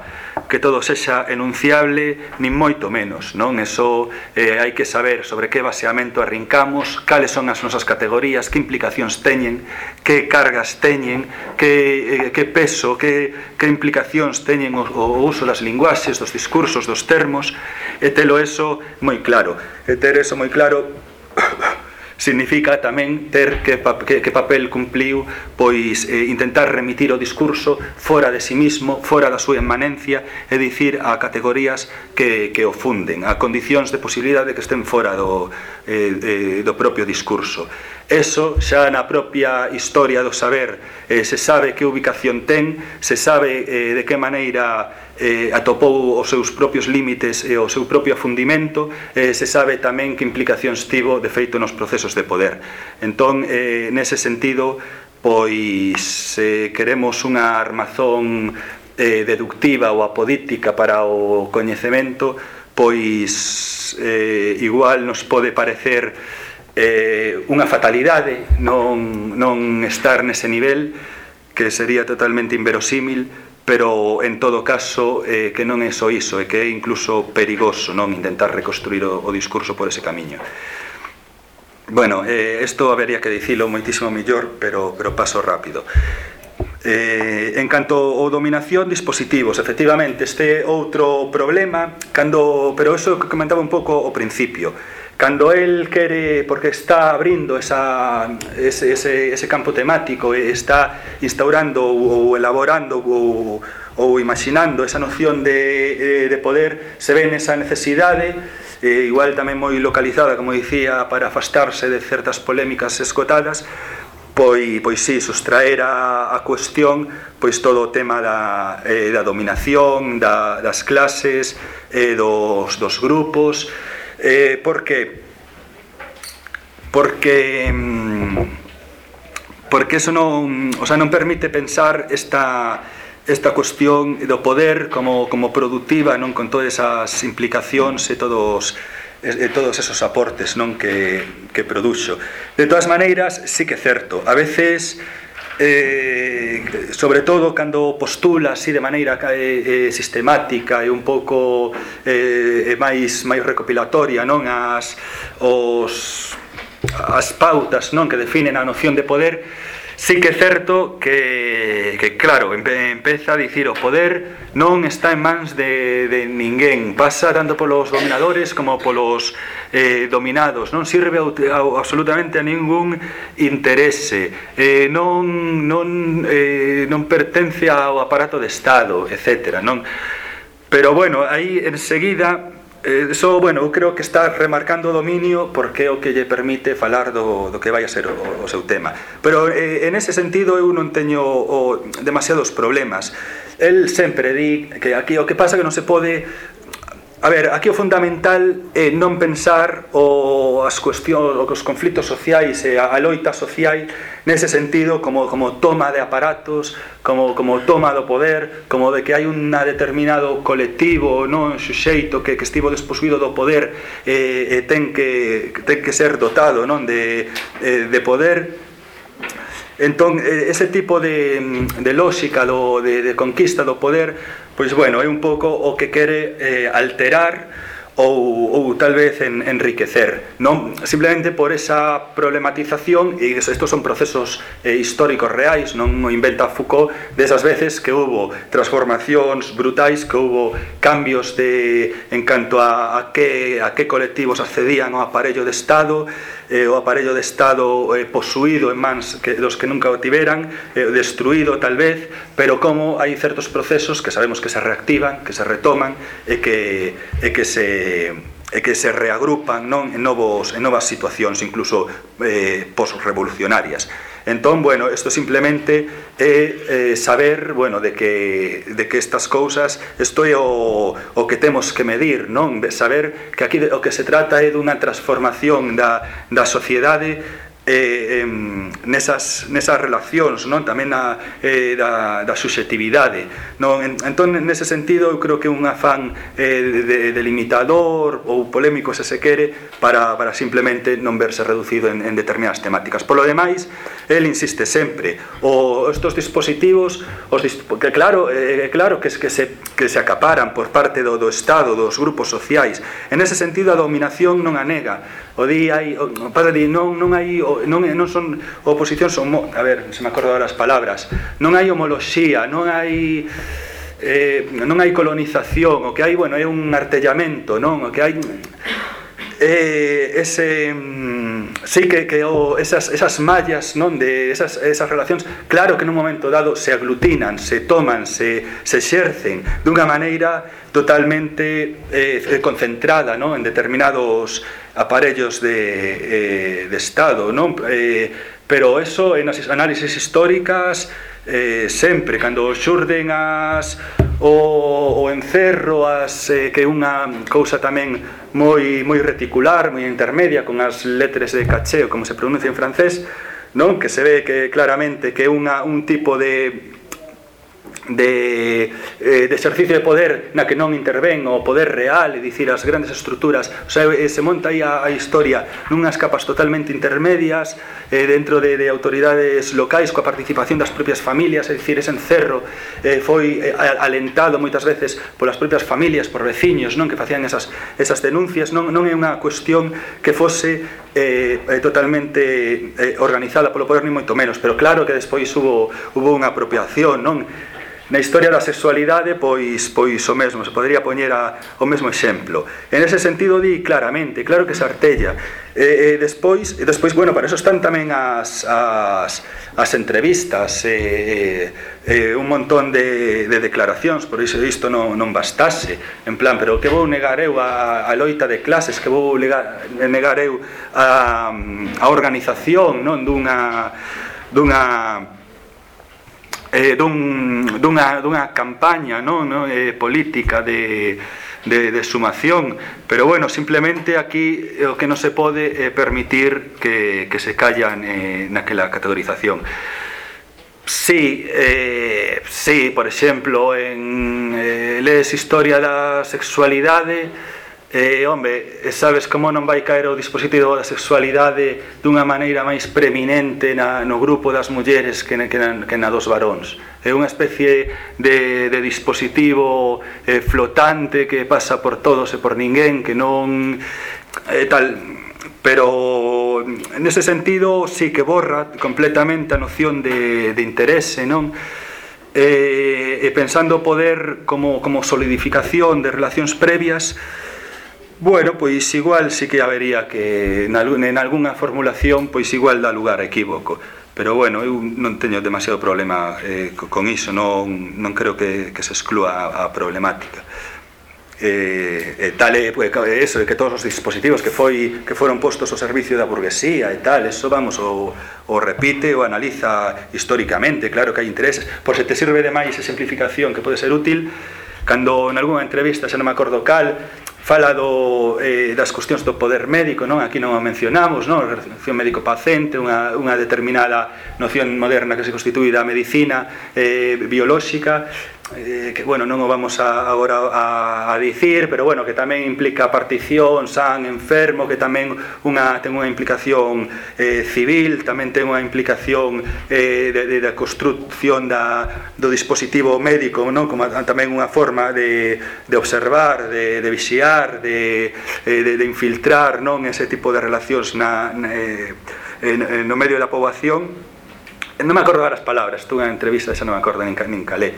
que todo sexa enunciable, nin moito menos, non? Eso eh, hai que saber sobre que baseamento arrincamos, cales son as nosas categorías, que implicacións teñen, que cargas teñen, que, eh, que peso, que, que implicacións teñen o, o uso das linguaxes, dos discursos, dos termos, e telo eso moi claro. E ter eso moi claro significa tamén ter que, que, que papel cumpliu pois eh, intentar remitir o discurso fora de si sí mismo, fora da súa emanencia, é dicir, a categorías que, que o funden, a condicións de posibilidade que estén fora do, eh, eh, do propio discurso. Eso xa na propia historia do saber eh, se sabe que ubicación ten, se sabe eh, de que maneira eh, atopou os seus propios límites e o seu propio afundimento eh, se sabe tamén que implicacións tivo de feito nos procesos de poder. Entón eh, nese sentido pois se eh, queremos unha armazón eh, deductiva ou apodítica para o coñecemento pois eh, igual nos pode parecer eh, unha fatalidade non, non estar nese nivel que sería totalmente inverosímil pero en todo caso eh, que non é só iso, é que é incluso perigoso non intentar reconstruir o, o discurso por ese camiño. Bueno, isto eh, habería que dicilo moitísimo mellor, pero, pero paso rápido. Eh, en canto ao dominación dispositivos, efectivamente, este é outro problema, cando, pero eso que comentaba un pouco ao principio, cando el quere, porque está abrindo esa, ese, ese, ese campo temático, está instaurando ou elaborando ou, ou imaginando esa noción de, de poder, se ven esa necesidade, eh, igual tamén moi localizada, como dicía, para afastarse de certas polémicas escotadas, pois, pois sí, sustraer a, a cuestión pois todo o tema da, eh, da dominación, da, das clases, eh, dos, dos grupos, Eh, por qué? Porque... Mm, porque eso non, mm, o sea, non permite pensar esta, esta cuestión do poder como, como productiva non con todas esas implicacións e todos e todos esos aportes non que, que produxo. De todas maneiras, sí que é certo. A veces eh, sobre todo cando postula así de maneira eh, eh, sistemática e un pouco eh, máis máis recopilatoria non? As os as pautas non? Que definen a noción de poder sí que é certo que, que claro, empe, empeza a dicir o poder non está en mans de, de ninguén, pasa tanto polos dominadores como polos eh, dominados, non sirve a, a, absolutamente a ningún interese, eh, non, non, eh, non pertence ao aparato de Estado, etc. Non? Pero bueno, aí enseguida Eh, só, bueno, eu creo que está remarcando o dominio porque é o que lle permite falar do, do que vai a ser o, o seu tema. Pero eh, en ese sentido eu non teño o, demasiados problemas. El sempre di que aquí o que pasa que non se pode A ver, aquí o fundamental é non pensar o as cuestións, os conflitos sociais e a loita social nese sentido como como toma de aparatos, como como toma do poder, como de que hai un determinado colectivo, non xuxeito que que estivo desposuído do poder e, e ten que ten que ser dotado, non, de de poder. Entón, ese tipo de, de lógica do, de, de conquista do poder pois bueno, é un pouco o que quere eh, alterar ou, ou tal vez en, enriquecer non? Simplemente por esa problematización e estos son procesos eh, históricos reais non? O inventa Foucault desas veces que hubo transformacións brutais que hubo cambios de en canto a, a que a que colectivos accedían ao aparello de Estado eh, o aparello de Estado eh, posuído en mans que, dos que nunca o tiveran eh, destruído tal vez pero como hai certos procesos que sabemos que se reactivan que se retoman e que, e que se eh, e que se reagrupan non en novos en novas situacións incluso eh posrevolucionarias. Entón, bueno, isto simplemente é eh, saber, bueno, de que de que estas cousas isto é o o que temos que medir, non? Saber que aquí o que se trata é dunha transformación da da sociedade eh, em, nesas, nesas relacións non? Tamén na, eh, da, da subjetividade non? Entón nese sentido eu creo que un afán eh, de, delimitador ou polémico se se quere para, para simplemente non verse reducido en, en determinadas temáticas. Polo demais, el insiste sempre. O estos dispositivos os disp que claro, eh, claro que, que, se, que se acaparan por parte do, do Estado dos grupos sociais. En ese sentido a dominación non a nega O di hai o, para di non non hai non non son oposición son a ver, se me acordo das palabras. Non hai homoloxía, non hai eh, non hai colonización, o que hai, bueno, é un artellamento, non? O que hai eh, ese mm, sí que, que oh, esas, esas mallas non de esas, esas relacións claro que nun momento dado se aglutinan se toman, se, se xercen dunha maneira totalmente eh, concentrada non? en determinados aparellos de, eh, de Estado non? Eh, pero eso en as análises históricas eh, sempre cando xurden as o, o encerro as eh, que é unha cousa tamén moi moi reticular, moi intermedia con as letras de cacheo, como se pronuncia en francés, non? Que se ve que claramente que é unha un tipo de de, eh, de exercicio de poder na que non intervén o poder real, é dicir, as grandes estruturas, o sea, eh, se monta aí a, a historia nunhas capas totalmente intermedias eh, dentro de, de autoridades locais coa participación das propias familias, é dicir, ese encerro eh, foi eh, alentado moitas veces polas propias familias, por veciños, non que facían esas, esas denuncias, non, non é unha cuestión que fose eh, eh totalmente eh, organizada polo poder, ni moito menos, pero claro que despois hubo, hubo unha apropiación, non? Na historia da sexualidade, pois, pois o mesmo, se podría poñer a, o mesmo exemplo. En ese sentido di claramente, claro que se artella. E, e despois, e despois, bueno, para eso están tamén as, as, as entrevistas, e, e, un montón de, de declaracións, por iso isto non, non bastase. En plan, pero que vou negar eu a, a loita de clases, que vou negar, negar eu a, a organización non dunha dunha eh, dun, dunha, dunha campaña non, non? Eh, política de, de, de sumación. Pero bueno, simplemente aquí eh, o que non se pode eh, permitir que, que se callan eh, naquela categorización. Sí, eh, sí, por exemplo, en eh, lees historia da sexualidade, Eh, home, sabes como non vai caer o dispositivo da sexualidade dunha maneira máis preeminente na, no grupo das mulleres que que, na, que na dos varóns. É unha especie de, de dispositivo eh, flotante que pasa por todos e por ninguén, que non... Eh, tal, pero nese sentido sí que borra completamente a noción de, de interese, non? E, e pensando o poder como, como solidificación de relacións previas, Bueno, pois igual sí que habería que en algunha formulación pois igual dá lugar a equívoco. Pero bueno, eu non teño demasiado problema eh, con iso, non, non creo que, que se exclúa a a problemática. Eh, e tal é pues, eso, que todos os dispositivos que foi que foron postos ao servicio da burguesía e tal, eso vamos o, o repite, o analiza históricamente, claro que hai intereses, por se te sirve de máis a simplificación que pode ser útil, cando en algunha entrevista, xa non me acordo cal, fala do, eh, das cuestións do poder médico, non? Aquí non o mencionamos, non? A relación médico-paciente, unha, unha determinada noción moderna que se constitui da medicina eh, biolóxica, eh, que bueno, non o vamos a, agora a, a dicir, pero bueno, que tamén implica partición, san, enfermo, que tamén unha, ten unha implicación eh, civil, tamén ten unha implicación eh, de, de, de construcción da, do dispositivo médico, non? como a, tamén unha forma de, de observar, de, de vixiar, de, eh, de, de infiltrar non ese tipo de relacións na, na, eh, no medio da poboación. Non me acordo das palabras, tuve unha entrevista, xa non me acordo nin, nin calé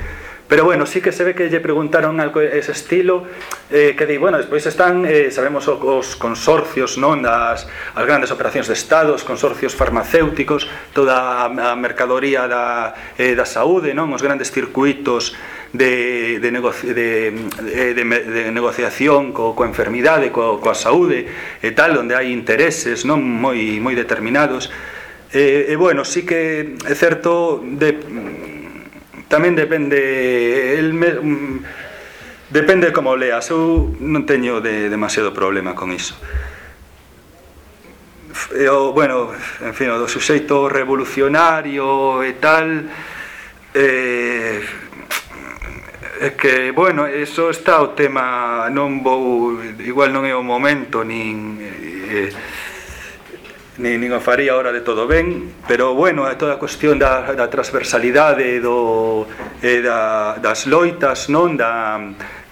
Pero bueno, sí que se ve que lle preguntaron algo ese estilo eh, que di, bueno, despois están, eh, sabemos os consorcios, non, das as grandes operacións de Estado, os consorcios farmacéuticos, toda a mercadoría da, eh, da saúde, non, os grandes circuitos de, de, negoci, de, eh, de, de, de negociación co, coa enfermidade, co, coa saúde e tal, onde hai intereses non moi moi determinados. E, e bueno, sí que é certo de Tamén depende el me, um, depende como leas. Eu non teño de demasiado problema con iso. E o, bueno, en fin, o do suxeito revolucionario e tal eh, é que, bueno, eso está o tema non vou, igual non é o momento nin eh, nin, nin o faría ahora de todo ben, pero bueno, é toda a cuestión da, da transversalidade do, eh, da, das loitas, non da,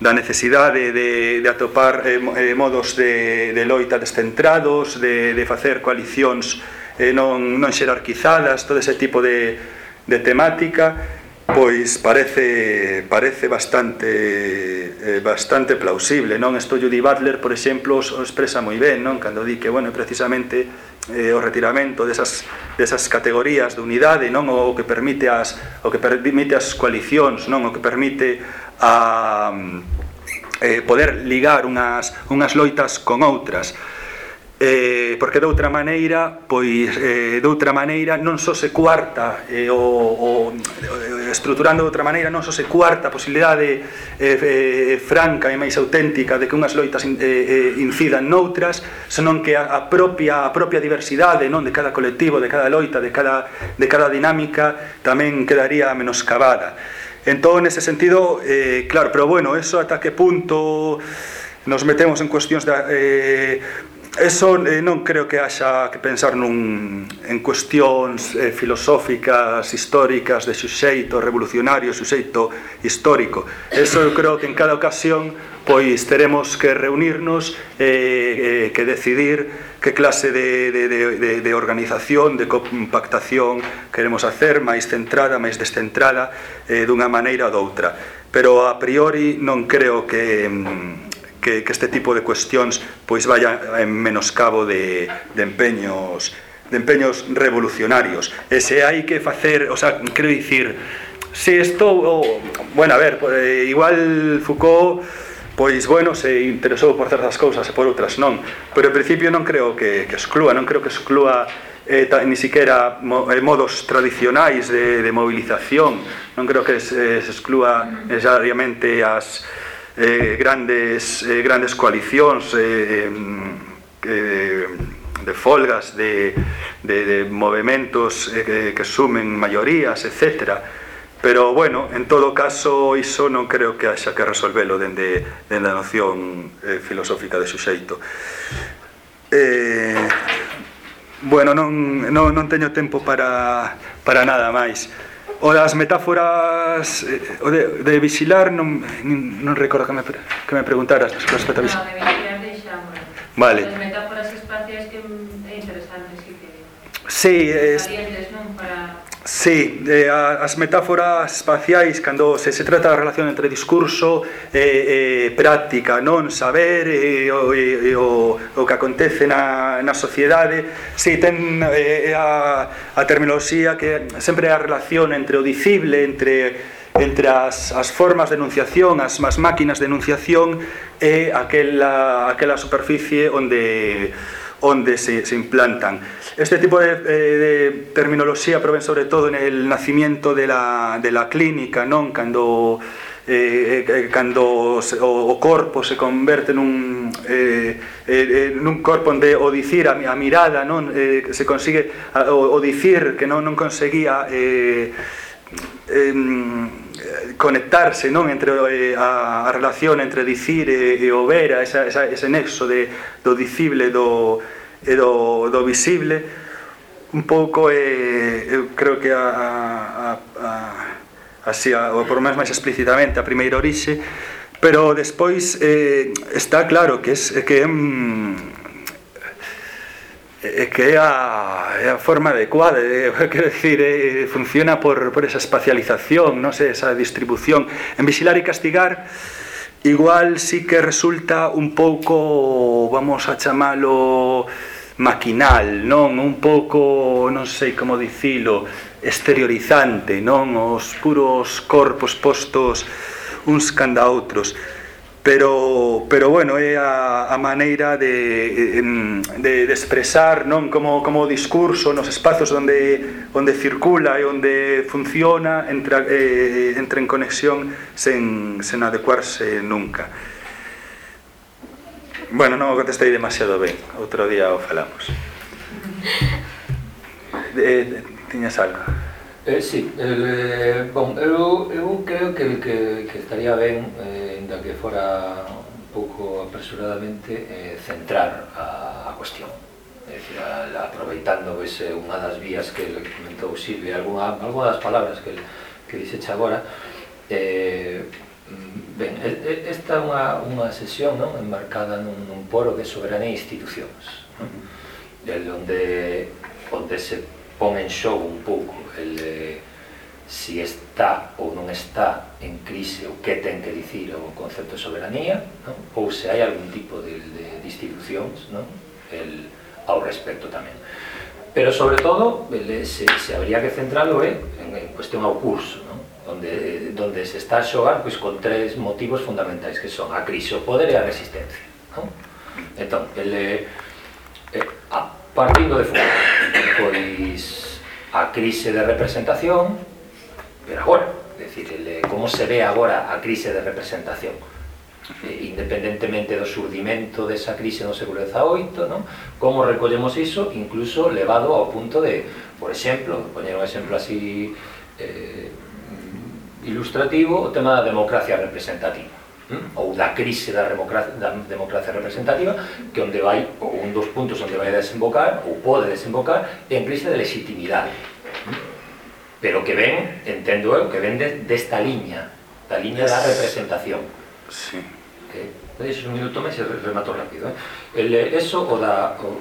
da necesidade de, de atopar eh, eh, modos de, de loita descentrados, de, de facer coalicións eh, non, non xerarquizadas, todo ese tipo de, de temática, pois parece parece bastante eh, bastante plausible, non? Isto Judy Butler, por exemplo, o expresa moi ben, non? Cando di que, bueno, precisamente eh, o retiramento desas, desas categorías de unidade non? O que permite as o que permite as coalicións non? O que permite a eh, poder ligar unhas, unhas loitas con outras eh, porque de outra maneira pois eh, de outra maneira non só se cuarta eh, o, o estruturando de outra maneira non só se cuarta a posibilidade eh, eh, franca e máis auténtica de que unhas loitas in, eh, eh, incidan noutras senón que a, a propia a propia diversidade non de cada colectivo de cada loita de cada, de cada dinámica tamén quedaría menoscabada. Entón nese sentido eh, claro, pero bueno, eso ata que punto nos metemos en cuestións da, eh, eso eh, non creo que haxa que pensar nun, en cuestións eh, filosóficas, históricas, de xuxeito revolucionario, xuxeito histórico. Eso eu creo que en cada ocasión pois teremos que reunirnos e eh, eh, que decidir que clase de, de, de, de, de organización, de compactación queremos hacer, máis centrada, máis descentrada, eh, dunha maneira ou doutra. Pero a priori non creo que... Mm, que, que este tipo de cuestións pois vaya en menoscabo de, de empeños de empeños revolucionarios. E se hai que facer, o sea, quero dicir, se isto, oh, bueno, a ver, eh, igual Foucault pois bueno, se interesou por certas cousas e por outras non, pero en principio non creo que, que exclúa, non creo que exclúa eh, ta, ni siquiera mo, eh, modos tradicionais de, de movilización non creo que se, se exclúa necesariamente as, eh, grandes eh, grandes coalicións eh, eh, de folgas, de, de, de movimentos eh, que, que sumen maiorías, etcétera. Pero bueno, en todo caso, iso non creo que haxa que resolvelo dende, dende a noción eh, filosófica de suxeito. Eh, bueno, non, non, non teño tempo para, para nada máis. O das metáforas, eh, o de, de vixilar, non, non recordo que me, que me preguntaras respecto a vixilar. No, de vixilar deixamos. Vale. As metáforas espaciais que é interesante, sí que... Sí, es... Salientes, non? Para... Sí, eh, as metáforas espaciais cando se, se trata da relación entre discurso e eh, eh, práctica, non saber e eh, o, e, o, o que acontece na, na sociedade si sí, ten eh, a, a terminoloxía que sempre é a relación entre o dicible, entre entre as, as formas de enunciación, as, as máquinas de enunciación e aquela, aquela superficie onde, onde se, se implantan. Este tipo de, eh, de terminoloxía proven sobre todo en el nacimiento de la, de la clínica, non? Cando eh, eh, eh cando o, o corpo se converte nun, eh, eh, eh nun corpo onde o dicir a, a mirada non eh, se consigue a, o, o dicir que non, non conseguía eh, eh, conectarse non entre eh, a, a relación entre dicir e, e o ver esa, esa, ese nexo de, do dicible do, e do, do visible un pouco eh, eu creo que a, a, a así, a, ou por máis máis explícitamente a primeira orixe pero despois eh, está claro que es, que mm, é eh, que é a, é a forma adecuada, é, eh, quero dicir, é, funciona por, por esa espacialización, non sei, esa distribución. En vixilar e castigar, igual sí que resulta un pouco, vamos a chamalo, maquinal, non? Un pouco, non sei como dicilo, exteriorizante, non? Os puros corpos postos uns canda outros pero pero bueno, é a, a maneira de, de, de expresar non como, como discurso nos espazos onde, onde circula e onde funciona entra, eh, entra en conexión sen, sen adecuarse nunca. Bueno, non o contestei demasiado ben. Outro día o falamos. Eh, tiñas algo? Eh, sí, el, eh, bon, eu, eu creo que, que, que estaría ben, eh, inda que fora un pouco apresuradamente, eh, centrar a, a cuestión. É dicir, a, a, aproveitando ese, unha das vías que comentou Silvia, alguna, alguna das palabras que, que dixecha agora, eh, Mm, ben, esta é unha, unha sesión non enmarcada nun, nun poro de soberanía e institucións, non? El onde, onde se pon en xogo un pouco el, eh, si está ou non está en crise o que ten que dicir o concepto de soberanía, non? ou se hai algún tipo de, de, de institucións non? El, ao respecto tamén. Pero sobre todo, el, se, se habría que centralo eh, en, en cuestión ao curso, non? onde, onde se está a xogar pois, con tres motivos fundamentais que son a crise, o poder e a resistencia non? entón, ele eh, a, partindo de fora pois a crise de representación pero agora decir, ele, como se ve agora a crise de representación eh, independentemente do surdimento desa crise no século XVIII, non? como recollemos iso, incluso levado ao punto de, por exemplo, poñer un exemplo así eh, ilustrativo o tema da democracia representativa ou da crise da democracia, da democracia representativa que onde vai, ou un dos puntos onde vai desembocar, ou pode desembocar en crise de legitimidade pero que ven, entendo eu, que ven de, desta liña da liña da representación sí. que podes un minuto máis e remato rápido eh? El, eso o da o,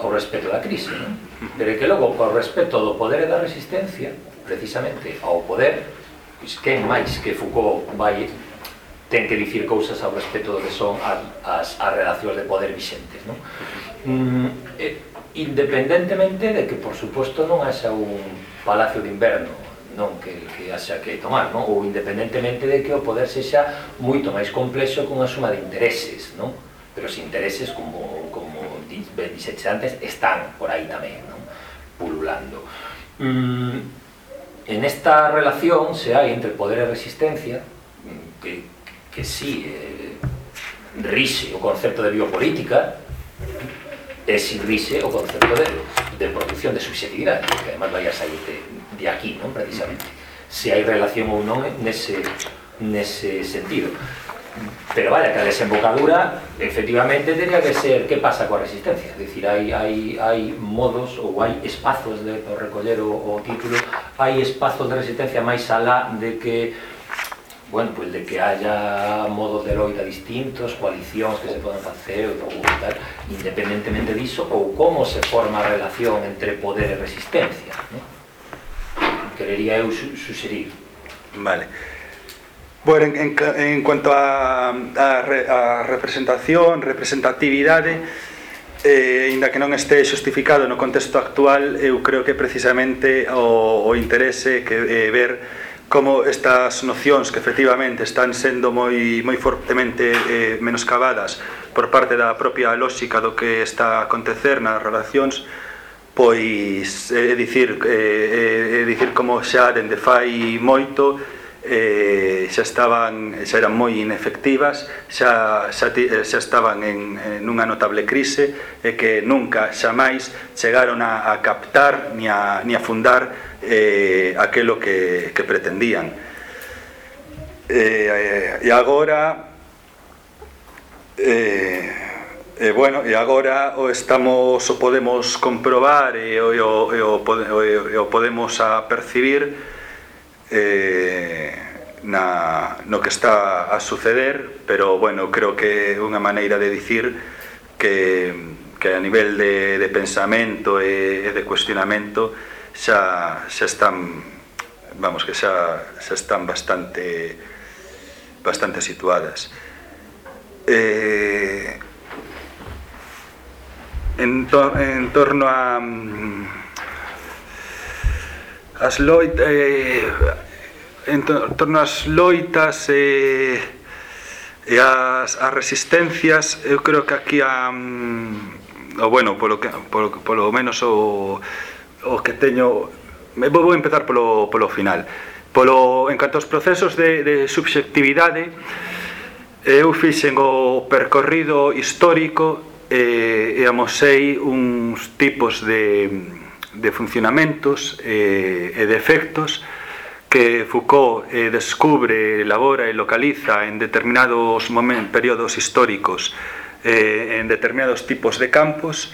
o respeto da crise, non? pero que logo o respeto do poder e da resistencia precisamente ao poder quen máis que Foucault vai ten que dicir cousas ao respecto do que son as, as relacións de poder vixentes. Non? Mm, eh, independentemente de que, por suposto, non haxa un palacio de inverno, non que, que haxa que tomar, non? ou independentemente de que o poder sexa moito máis complexo con a suma de intereses, non? pero os intereses, como, como ben dixetes antes, están por aí tamén, non? pululando. Mm, En esta relación se hai entre poder e resistencia, mm, que, que sí, eh, rixe o concepto de biopolítica, e si rixe o concepto de, de producción de subjetividade, que además vai a sair de, de aquí, non precisamente. Se hai relación ou non nese, nese sentido. Pero vaya, que a desembocadura efectivamente tenía que ser que pasa coa resistencia. É dicir, hai, hai, hai modos ou hai espazos de por recoller o, o título, hai espazos de resistencia máis alá de que bueno, pues de que haya modos de loita distintos, coalicións que se poden facer ou tal, independentemente diso ou como se forma a relación entre poder e resistencia, ¿no? Querería eu su suxerir. Vale. Bueno, en, en, en cuanto a, a, re, a representación, representatividade, eh, inda que non este xustificado no contexto actual, eu creo que precisamente o, o interese que eh, ver como estas nocións que efectivamente están sendo moi, moi fortemente eh, menoscabadas por parte da propia lógica do que está a acontecer nas relacións pois eh, é eh, dicir, eh, eh é eh, dicir como xa dende fai moito eh, xa estaban xa eran moi inefectivas, xa, xa, eh, xa estaban en, nunha notable crise e que nunca xa máis chegaron a, a captar ni a, ni a fundar eh, aquelo que, que pretendían. Eh, eh, e agora eh, E bueno, e agora o estamos o podemos comprobar e o, e o, e o, e o podemos apercibir eh, na, no que está a suceder, pero bueno, creo que é unha maneira de dicir que, que a nivel de, de pensamento e, e de cuestionamento xa, xa están vamos, que xa, xa están bastante bastante situadas. Eh, en, to, en torno a mm, as loitas eh, en torno ás loitas e eh, e as, as resistencias eu creo que aquí a mm, o bueno, polo que polo, polo menos o o que teño me vou empezar polo polo final. Polo en canto aos procesos de de subxectividade eh, eu fixen o percorrido histórico eh, e amosei uns tipos de de funcionamentos eh, e de efectos que Foucault eh, descubre, elabora e localiza en determinados momentos, períodos históricos eh, en determinados tipos de campos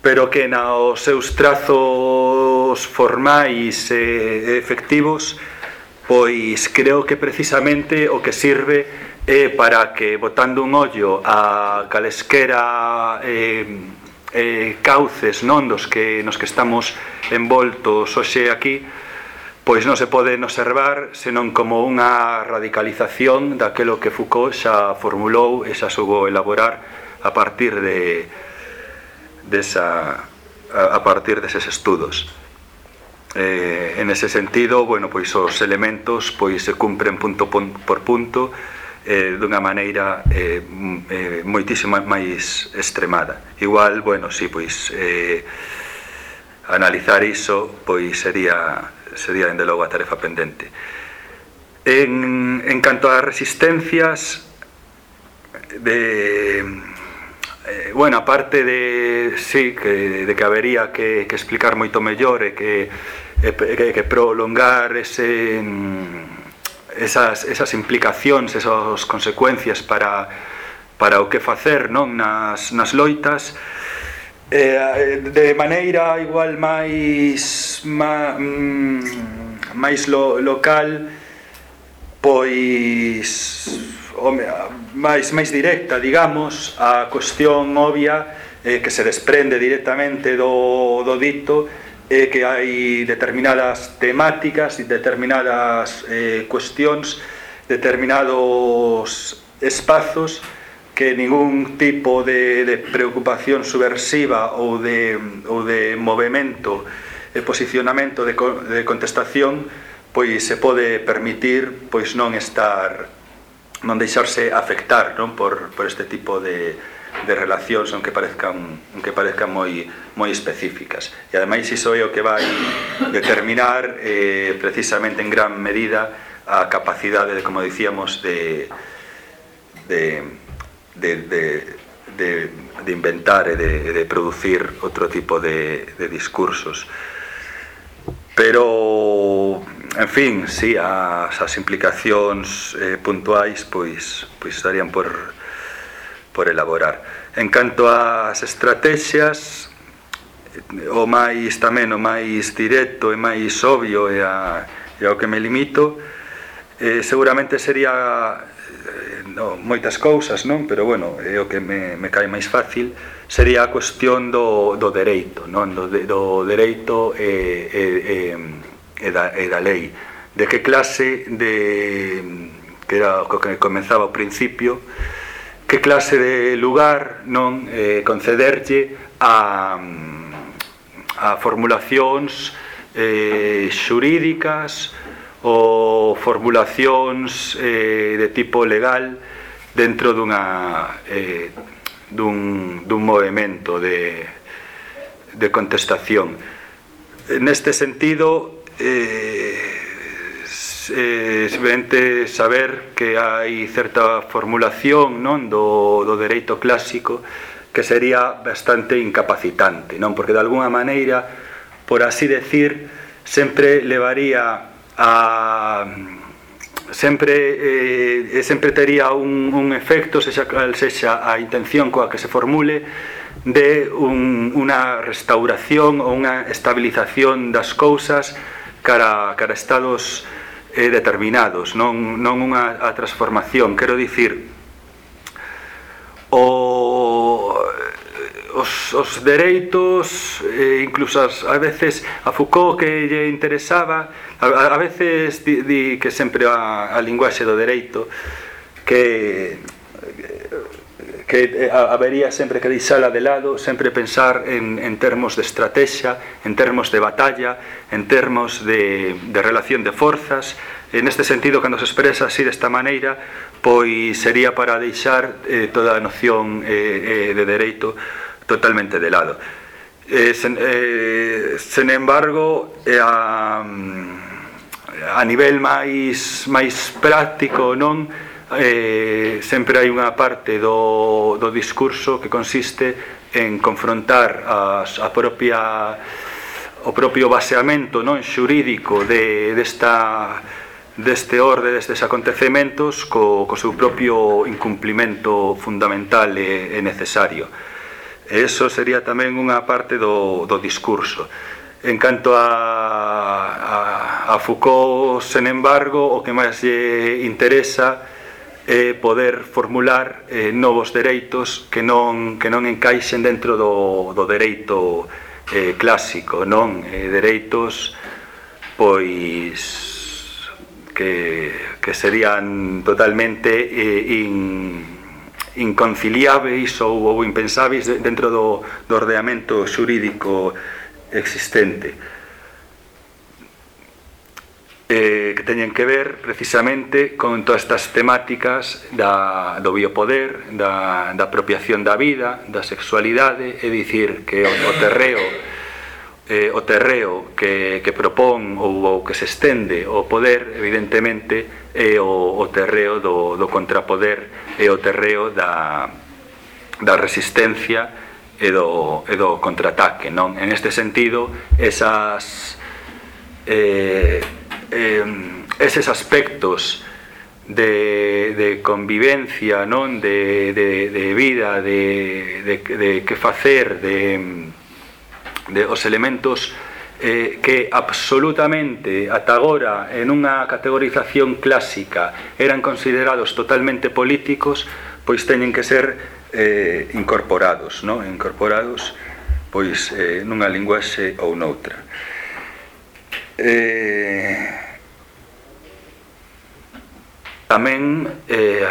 pero que nos seus trazos formais e eh, efectivos pois creo que precisamente o que sirve é eh, para que botando un ollo a calesquera eh, eh, cauces non dos que nos que estamos envoltos hoxe aquí pois non se pode observar senón como unha radicalización daquelo que Foucault xa formulou e xa soubo elaborar a partir de desa a partir deses estudos. Eh, en ese sentido, bueno, pois os elementos pois se cumpren punto por punto eh, dunha maneira eh, eh, moitísima máis extremada. Igual, bueno, si, sí, pois, eh, analizar iso, pois sería, sería, dende logo, a tarefa pendente. En, en canto a resistencias, de, eh, bueno, aparte de, sí, que, de que habería que, que explicar moito mellor e que, e, que, que prolongar ese... Mm, esas, esas implicacións, esas consecuencias para, para o que facer non nas, nas loitas. Eh, de maneira igual máis má, mm, máis lo, local pois home, máis máis directa, digamos, a cuestión obvia eh, que se desprende directamente do, do dito é que hai determinadas temáticas e determinadas eh, cuestións, determinados espazos que ningún tipo de, de preocupación subversiva ou de, ou de movimento e posicionamento de, de contestación pois se pode permitir pois non estar non deixarse afectar non por, por este tipo de, de relacións aunque parezcan aunque parezcan moi moi específicas. E ademais iso é o que vai determinar eh, precisamente en gran medida a capacidade, de, como dicíamos, de de de, de de, de inventar e de, de producir outro tipo de, de discursos pero en fin, si sí, as, as implicacións eh, puntuais pois pois estarían por por elaborar. En canto ás estrategias, o máis tamén o máis directo e máis obvio e, a, e ao que me limito, eh, seguramente sería eh, no, moitas cousas, non? Pero bueno, é o que me, me cae máis fácil sería a cuestión do, do dereito, non? Do, do dereito e, e, e, e, da, e da lei. De que clase de que era o que comenzaba ao principio, que clase de lugar non eh, concederlle a, a formulacións eh, xurídicas ou formulacións eh, de tipo legal dentro dunha eh, dun, dun movimento de, de contestación. Neste sentido eh, eh, simplemente saber que hai certa formulación non do, do dereito clásico que sería bastante incapacitante, non porque de alguna maneira, por así decir, sempre levaría a sempre eh, sempre tería un, un efecto sexa, sexa a intención coa que se formule de un, unha restauración ou unha estabilización das cousas cara, cara estados eh, determinados, non, non unha a transformación. Quero dicir, o, os, os dereitos, eh, incluso as, a veces a Foucault que lle interesaba, a, a veces di, di que sempre a, a linguaxe do dereito, que que eh, habería sempre que deixala de lado, sempre pensar en, en termos de estrategia, en termos de batalla, en termos de, de relación de forzas. En este sentido, cando se expresa así desta maneira, pois sería para deixar eh, toda a noción eh, eh, de dereito totalmente de lado. Eh, sen, eh, sen embargo, eh, a, a nivel máis, máis práctico non, eh, sempre hai unha parte do, do discurso que consiste en confrontar as, a propia o propio baseamento non xurídico de, desta deste orde, destes acontecementos co, co seu propio incumplimento fundamental e, e necesario. E eso sería tamén unha parte do, do discurso. En canto a, a, a Foucault, sen embargo, o que máis lle interesa é eh, poder formular eh, novos dereitos que non, que non encaixen dentro do, do dereito eh, clásico, non? Eh, dereitos pois que, que serían totalmente eh, in, inconciliáveis ou, ou impensáveis dentro do, do ordenamento xurídico existente eh, que teñen que ver precisamente con todas estas temáticas da, do biopoder, da, da apropiación da vida, da sexualidade, é dicir que o, o terreo eh, o terreo que, que propón ou, ou que se estende o poder evidentemente é o, o terreo do, do contrapoder é o terreo da, da resistencia e do, e do contraataque non? en este sentido esas eh, eh, eses aspectos de, de convivencia, non de, de, de vida, de, de, de que facer, de, de os elementos eh, que absolutamente ata agora en unha categorización clásica eran considerados totalmente políticos, pois teñen que ser eh, incorporados, non? incorporados pois eh, nunha linguaxe ou noutra eh, tamén eh,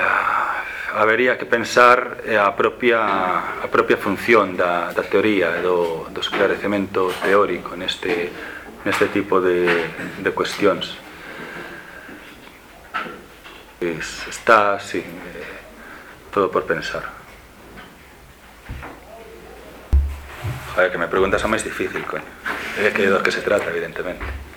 habería que pensar eh, a propia, a propia función da, da teoría do, do esclarecemento teórico neste, neste tipo de, de cuestións. Está sí, eh, todo por pensar. Joder, que me preguntas é máis difícil, coño. É que do que se trata, evidentemente.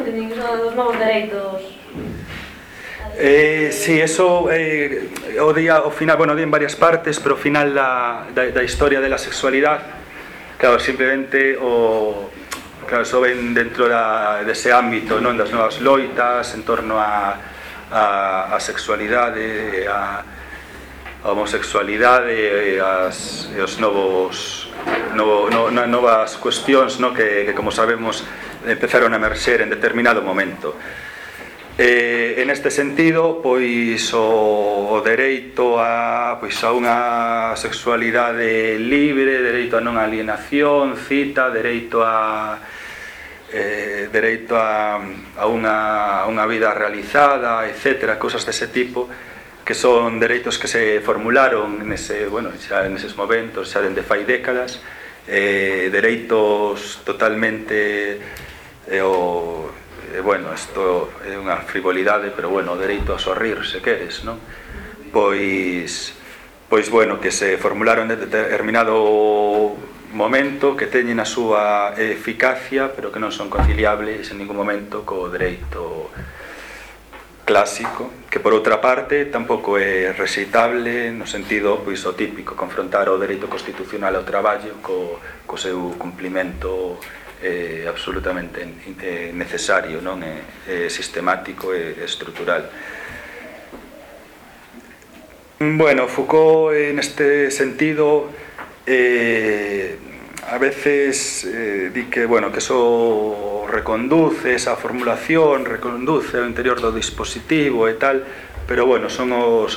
entendín, os novos dereitos Eh, si, sí, eso eh, o día o final, bueno, di en varias partes, pero o final da, da, da historia de la sexualidade, claro, simplemente o claro, eso ven dentro da, dese ámbito, non das novas loitas en torno a a, a sexualidade, a, a homosexualidade, eh, as e os novos novo, no, no, novas cuestións, no, que, que como sabemos empezaron a merxer en determinado momento. Eh, en este sentido, pois o, o dereito a, pois, a unha sexualidade libre, dereito a non alienación, cita, dereito a eh, dereito a, a, unha, a unha vida realizada, etc., cousas dese tipo, que son dereitos que se formularon nese, bueno, xa neses momentos, xa dende fai décadas, eh, dereitos totalmente e o e eh, bueno, isto é unha frivolidade, pero bueno, o dereito a sorrir, se queres, non? Pois pois bueno, que se formularon en determinado momento que teñen a súa eficacia, pero que non son conciliables en ningún momento co dereito clásico, que por outra parte tampouco é recitable no sentido pois o típico confrontar o dereito constitucional ao traballo co, co seu cumplimento eh, absolutamente eh, necesario, non é, eh, sistemático e estrutural. Bueno, Foucault en este sentido eh, a veces eh, di que, bueno, que eso reconduce esa formulación, reconduce ao interior do dispositivo e tal, pero bueno, son os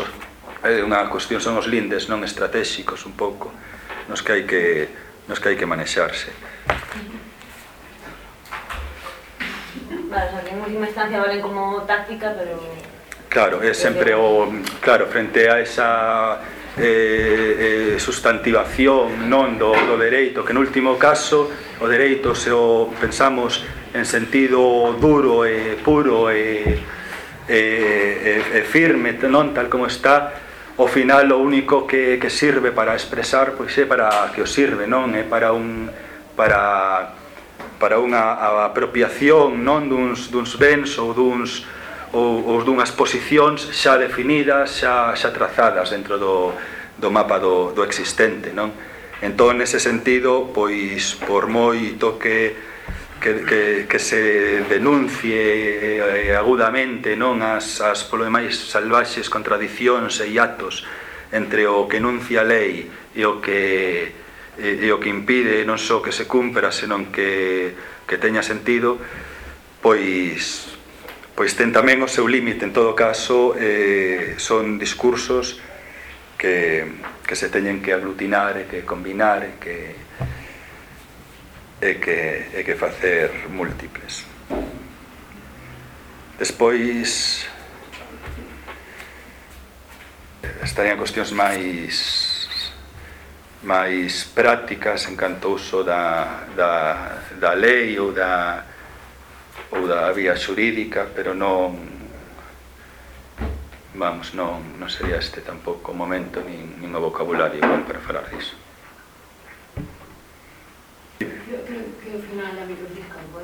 é unha cuestión son os lindes non estratégicos un pouco nos que hai que nos que hai que manexarse. Vale, o sea, que en última instancia valen como táctica, pero... Claro, é sempre o... Claro, frente a esa eh, eh, sustantivación non do, do dereito, que no último caso o dereito se o pensamos en sentido duro e puro e, e, e, e firme, non tal como está, ao final o único que, que sirve para expresar pois é para que o sirve, non é para un para para unha apropiación non duns, duns bens ou duns ou, ou dunhas posicións xa definidas, xa, xa trazadas dentro do, do mapa do, do existente, non? Entón, nese sentido, pois, por moito que, que, que, que se denuncie eh, agudamente non as, as polo demais salvaxes contradicións e hiatos entre o que enuncia a lei e o que e, e o que impide non só que se cumpra, senón que, que teña sentido, pois pois ten tamén o seu límite, en todo caso, eh, son discursos que, que se teñen que aglutinar e que combinar e que, e que, e que facer múltiples. Despois eh, estarían cuestións máis máis prácticas en canto uso da, da, da lei ou da, ou da vía xurídica, pero non vamos, non, non sería este tampouco o momento nin, nin o vocabulario igual para falar disso. Creo, creo que ao final a microfiscal o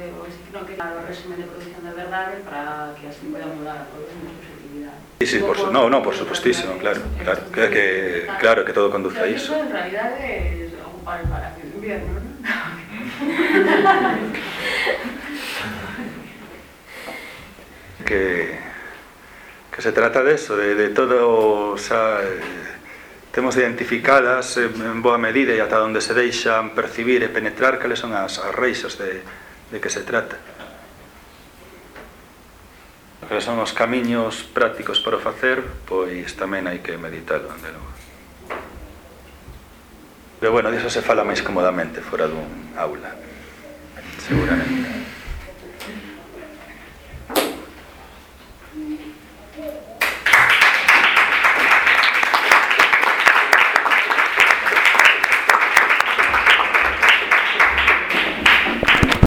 non que claro, o régimen de producción de verdade para que así pueda mudar a todos os realidad. Sí, sí, por su, no, no, por supuestísimo, claro, claro, que, que, claro que todo conduce a eso. en realidad es ocupar el palacio de invierno, ¿no? que, que se trata de eso, de, de todo, o sea, temos identificadas en boa medida e ata onde se deixan percibir e penetrar cales son as, as reixas de, de que se trata. Cales son os camiños prácticos para facer, pois tamén hai que meditalo, de logo. Pero bueno, diso se fala máis comodamente fora dun aula, seguramente.